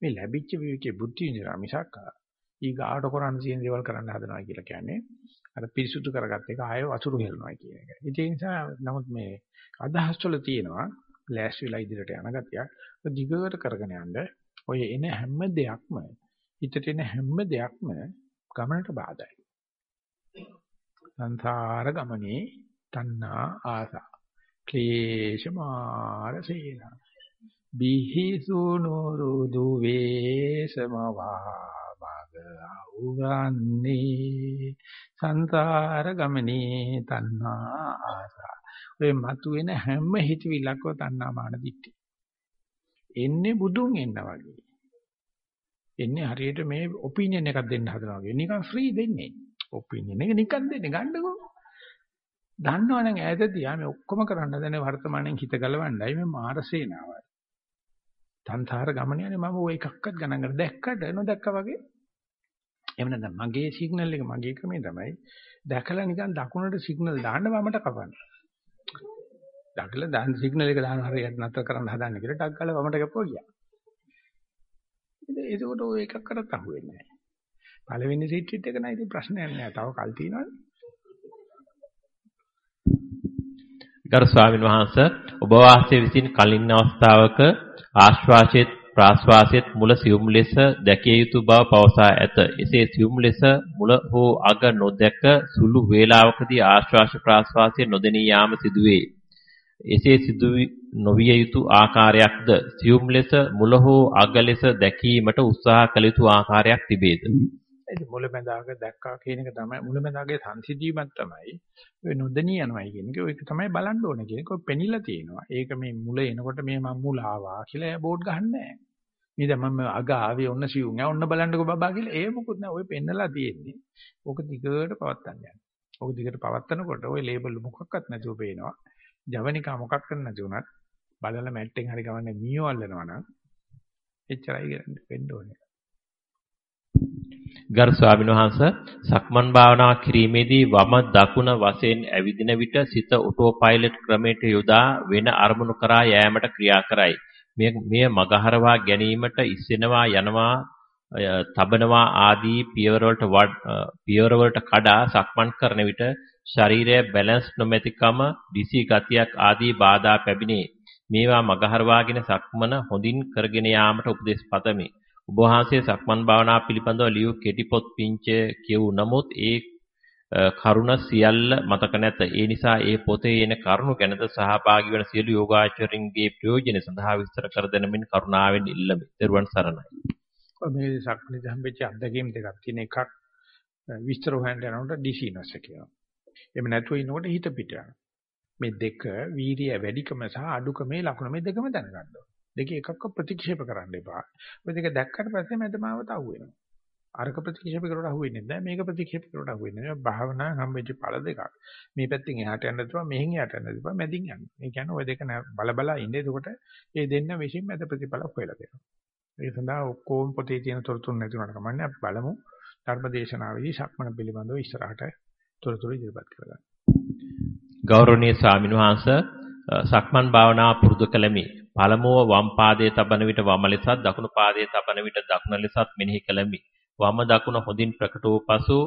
මේ ලැබිච්ච විවේකේ බුද්ධි විඳිනා මිසක් ඊගාට කරන්න තියෙන දේවල් කරන්න හදනවා කියලා කියන්නේ අර පිරිසුදු කරගත්ත එක ආයෙ වසුරු හෙලනවා කියන එක. ඒ නිසා නමුත් මේ අදහස් වල තියෙනවා ලෑස්ති වෙලා ඉදිරියට යන ගතියක්. දිගට කරගෙන යන්න ඔය එන හැම දෙයක්ම හිතට එන හැම දෙයක්ම ගමනට බාධායි. සංසාර ගමනේ තණ්හා ආසා ක්ලේශ මාර සේනා බිහිසුනෝරු දුවේසමවා උගන්නේ සංසාර ගමනේ තණ්හා ආසා. ඔය මතුවෙන හැම හිතවිල්ලක්ව තණ්හා මාන දිට්ඨි එන්නේ බුදුන් එන්න වගේ. එන්නේ හරියට මේ ඔපිනියන් එකක් දෙන්න හදනවා වගේ. නිකන් ෆ්‍රී දෙන්නේ. ඔපිනියන් එක නිකන් දෙන්නේ ගන්නකෝ දන්නවනම් ඈතදී ආ මේ ඔක්කොම කරන්න හදන වර්තමානයෙන් හිත ගලවන්නයි මේ මාරසේනාවයි සංසාර ගමන යන්නේ මම ওই එකක්වත් ගණන් ගන්න දැක්කට නොදැක්කා වගේ එහෙම නැත්නම් මගේ සිග්නල් එක මගේ ක්‍රමේ තමයි දැකලා නිකන් දකුණට සිග්නල් දාන්න වමට කපන්න. දැකලා දාන්න සිග්නල් එක දාන හරියට නැතර කරන්න හදන්නේ කියලා ටක් ගාලා වමට කපුවා ගියා. ඉතින් ඒකට ඔය එකක් කරත් අහුවෙන්නේ නැහැ. පළවෙනි රිට්‍රීට් එක නයි ඉතින් ප්‍රශ්නයක් නෑ. තව කල් තියෙනවනේ. ගරු ස්වාමීන් වහන්සේ ඔබ වාසයේ විසින් කලින් අවස්ථාවක ආශ්වාසයේ ප්‍රාශ්වාසයේත් මුල සියුම් ලෙස දැකිය යුතු බව පවසා ඇත. එසේ සියුම් ලෙස මුල හෝ අග නොදැක සුළු වේලාවකදී ආශ්වාස ප්‍රාශ්වාසයේ නොදෙනී යාම සිදුවේ. එසේ සිදු නොවිය යුතු ආකාරයක්ද සියුම් ලෙස මුල හෝ අග ලෙස දැකීමට උත්සාහ කළ යුතු ආකාරයක් තිබේද? ඒ මුලැමැදාක දැක්කා කියන එක තමයි මුලැමැදාගේ සංසිඳීමක් තමයි ඔය නොදෙනී යනවායි කියන එක. ඒක තමයි බලන්න ඕනේ කියන එක. ඔය පෙනිලා තියෙනවා. ඒක මේ මුල එනකොට මේ මම මුල ආවා කියලා බෝඩ් ගහන්නේ නැහැ. මේ දැන් මම අග ආවේ ඔන්න සිවුම්. ඈ ඔන්න බලන්නකෝ බබා කියලා ඒ මොකුත් නෑ. ඔය පෙන්නලා තියෙන්නේ. ඕක දිගට පවත්තන්න යන්න. ඕක දිගට පවත්තනකොට ඔය ලේබල් මොකක්වත් නැතුව පේනවා. ජවනිකා මොකක් කරන්න නැති උනත් බලලා මැට්ටෙන් හරි ගමන්නේ මීයෝ අල්ලනවා නම් එච්චරයි වෙන්න ඕනේ. ගරු ස්වාමීන් වහන්ස සක්මන් භාවනා කිරීමේදී වම දකුණ වශයෙන් ඇවිදින විට සිත ඔටෝ පයිලට් ක්‍රමයට යොදා වෙන අරමුණු කරා යෑමට ක්‍රියා කරයි. මෙය මගහරවා ගැනීමට ඉස්සෙනවා යනවා තබනවා ආදී පියවරවලට පියවරවලට කඩා සක්මන් කරන විට ශරීරයේ බැලන්ස් නොමැතිකම දිසි ගතියක් ආදී බාධා පැමිණේ. මේවා මගහරවාගෙන සක්මන හොඳින් කරගෙන යාමට උපදෙස් පතමි. ඔබ වහන්සේ සක්මන් භාවනා පිළිබඳව ලියූ කෙටි පොත් පිංච කියවු නමුත් ඒ කරුණ සියල්ල මතක නැත. ඒ නිසා ඒ පොතේ එන කරුණු ගැනද සහභාගී වන සියලු යෝගාචරින්ගේ ප්‍රයෝජන සඳහා විස්තර කර දෙනමින් කරුණාවෙන් ඉල්ලමි. ත්වන් සරණයි. මේ සක්නිත හම්බෙච්ච අත්දැකීම් දෙකක් තියෙන එකක් විස්තර හොයන්න යනකොට ඩිසිනස් කියනවා. එහෙම නැතුව ඉනකොට හිත පිට යනවා. මේ දෙක වීර්යය වැඩිකම සහ අඩුකමේ ලකුණ මේ දෙකම දැනගන්න ඕනේ. දෙක එකක්ව ප්‍රතික්ෂේප කරන්න එපා. ඔය දෙක දැක්කට පස්සේ මැදමාවත අහුවෙනවා. අරක ප්‍රතික්ෂේප කරුවට අහුවෙන්නේ නැහැ. මේක ප්‍රතික්ෂේප කරුවට අහුවෙන්නේ නැහැ. භාවනා හම්බෙච්ච ඵල දෙකක්. මේ පැත්තෙන් එහාට යන්න දෙපා, මෙහෙන් එහාට යන්න දෙපා, මැදින් යන්න. ඒ කියන්නේ ওই දෙක බල බල ඉන්නේ. එතකොට මේ දෙන්න විශ්ින් මැද ප්‍රතිඵල හොයලා දෙනවා. ඒ සඳහා ඔක්කොම පොතේ තියෙන තොරතුරු නැති වුණාට කමන්නේ අපි බලමු. ධර්මදේශනාවේදී ශක්මණ පිළිබඳව ඉස්සරහට තොරතුරු ඉදිරිපත් කරගන්න. ගෞරවනීය ස්වාමීන් වහන්සේ සක්මන් භාවනාව පුරුදු කළෙමි. පළමුව වම් පාදයේ තබන විට වම ලෙසත් දකුණු පාදයේ තබන විට දකුණ ලෙසත් මෙනෙහි කළෙමි. වම දකුණ හොඳින් ප්‍රකට වූ පසු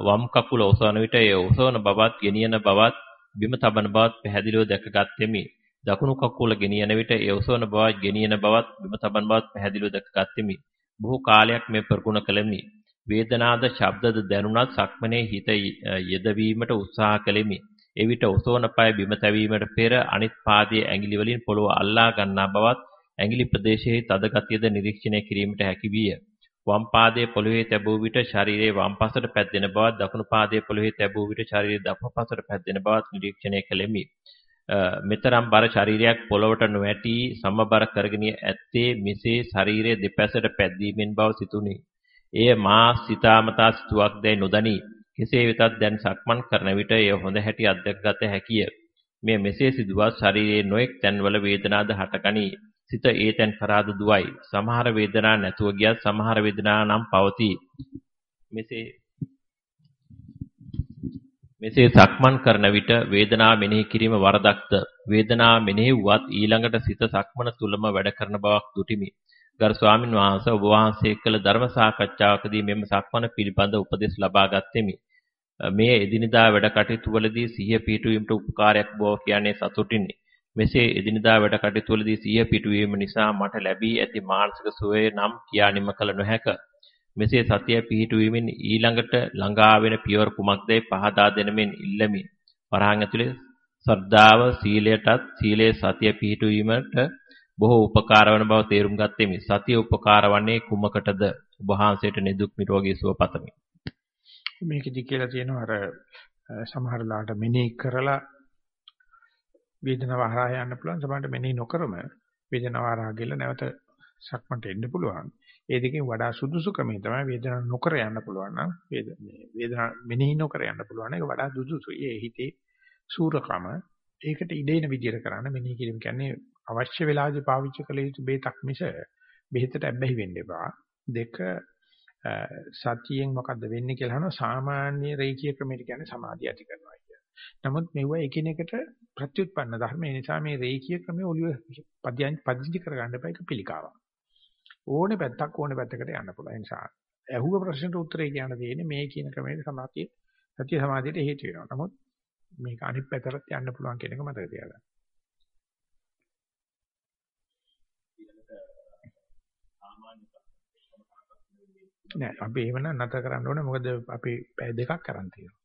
වම් කකුල ඔසවන විට ඒ ඔසවන බවත් ගෙනියන බවත් බිම තබන බවත් පැහැදිලිව දැකගත්ෙමි. දකුණු කකුල ගෙනියන විට ඒ ඔසවන බවත් ගෙනියන බවත් බිම තබන බවත් පැහැදිලිව දැකගත්ෙමි. බොහෝ කාලයක් මේ ප්‍රගුණ කළෙමි. වේදනාද ශබ්දද දැනුණත් සක්මනේ හිත යෙදවීමට උත්සාහ කළෙමි. එවිට ඔසවන පය බිම තැවීමට පෙර අනිත් පාදයේ ඇඟිලි වලින් පොළව අල්ලා ගන්නා බවත් ඇඟිලි ප්‍රදේශයේ තද ගතියද නිරීක්ෂණය කිරීමට හැකි විය. වම් පාදයේ පොළවේ තැබූ විට ශරීරයේ වම් පසට පැද්දෙන බවත් දකුණු පාදයේ පොළවේ තැබූ විට ශරීරයේ දකුණු පසට පැද්දෙන බවත් නිරීක්ෂණය කළෙමි. මෙතරම් බර ශරීරයක් පොළවට නොවැටි සමබර කරගෙන ඇත්තේ මෙසේ ශරීරයේ දෙපැසට පැද්දීමෙන් බව සිතුනි. එය මා සිතාමතා සිතුවක් දැයි නොදනි. කෙසේ වෙතත් දැන් සක්මන් කරන විට එය හොඳ හැටි අත්දැකගත හැකිය. මේ මෙසේ සිදුවත් ශරීරයේ නොඑක් තැන්වල වේදනාද හටගනී. සිත ඒ තැන් කරාද දුවයි. සමහර වේදනා නැතුව ගියත් සමහර වේදනා නම් පවතී. මෙසේ මෙසේ සක්මන් කරන විට වේදනා මෙනෙහි කිරීම වරදක්ද වේදනා මෙනෙහි වුවත් ඊළඟට සිත සක්මන තුලම වැඩ කරන බවක් දුටිමි. ගරු ස්වාමින් වහන්සේ ඔබ වහන්සේ කළ ධර්ම සාකච්ඡාවකදී මෙම සක්මන පිළිබඳ උපදෙස් ලබා ගත්ෙමි. මේ එදිනදා වැඩ කටයුතු වලදී සිහිය පිටුවීමට උපකාරයක් බව කියන්නේ සතුටිනි. මෙසේ එදිනදා වැඩ කටයුතු වලදී සිහිය පිටුවීම නිසා මට ලැබී ඇති මානසික සුවය නම් කියා නිම කළ නොහැක. මෙසේ සතිය පිහිටුවීමෙන් ඊළඟට ළඟා වෙන පියවර කුමක්දයි පහදා දෙනමින් ඉල්ලමි. වරහන් ඇතුලේ ශ්‍රද්ධාව සීලයටත් සීලේ සතිය පිහිටුවීමට බොහෝ උපකාර වන බව තේරුම් ගත්තෙමි. සතිය උපකාර වන්නේ කුමකටද? ඔබ වහන්සේට නිදුක් නිරෝගී සුව පතමි. මේකෙදි කියලා තියෙනවා අර සමහරලාට මෙනෙහි කරලා වේදනාව හරහා යන්න පුළුවන් සමහරට මෙනෙහි නොකරම වේදනාව හරහා ගිහලා නැවත සක්මන්ට එන්න පුළුවන්. ඒ දෙකෙන් වඩා සුදුසු ක්‍රමය තමයි වේදනාව නොකර යන්න පුළුවන් නම් වේදනාව මෙනෙහි නොකර යන්න පුළුවන් එක වඩා සුදුසුයි. ඒ හිතේ සූරකම ඒකට ඉඩේන විදියට කරන්න මෙනෙහි කිරීම කියන්නේ අවශ්‍ය වෙලාවදී පාවිච්චි කළ යුතු බේතක් මිස බෙහෙතට ඇබ්බැහි වෙන්න එපා. දෙක සතියෙන් මොකද්ද වෙන්නේ කියලා අහනවා සාමාන්‍ය රේඛීය ක්‍රමයට කියන්නේ සමාධිය ඇති කරනවා කියලා. නමුත් මෙව එකිනෙකට ප්‍රත්‍යুৎපන්න ධර්ම ඒ නිසා මේ රේඛීය ක්‍රමයේ ඔලිය පදිංචි කරගන්න එපා ඒක පිළිකාවක්. ඕනේ පැත්තක් ඕනේ පැත්තකට යන්න පුළුවන්. ඒ නිසා ඇහුව ප්‍රශ්නට උත්තරේ කියන්න තියෙන්නේ මේ කියන ක්‍රමයේ සමාධිය සතිය සමාධියට හේතු වෙනවා. නමුත් මේක අනිත් පැත්තට යන්න පුළුවන් කියන එක මතක තියාගන්න. නෑ අපි එහෙමනම් නැතර කරන්න ඕනේ මොකද අපි පැය දෙකක් කරන් තියෙනවා.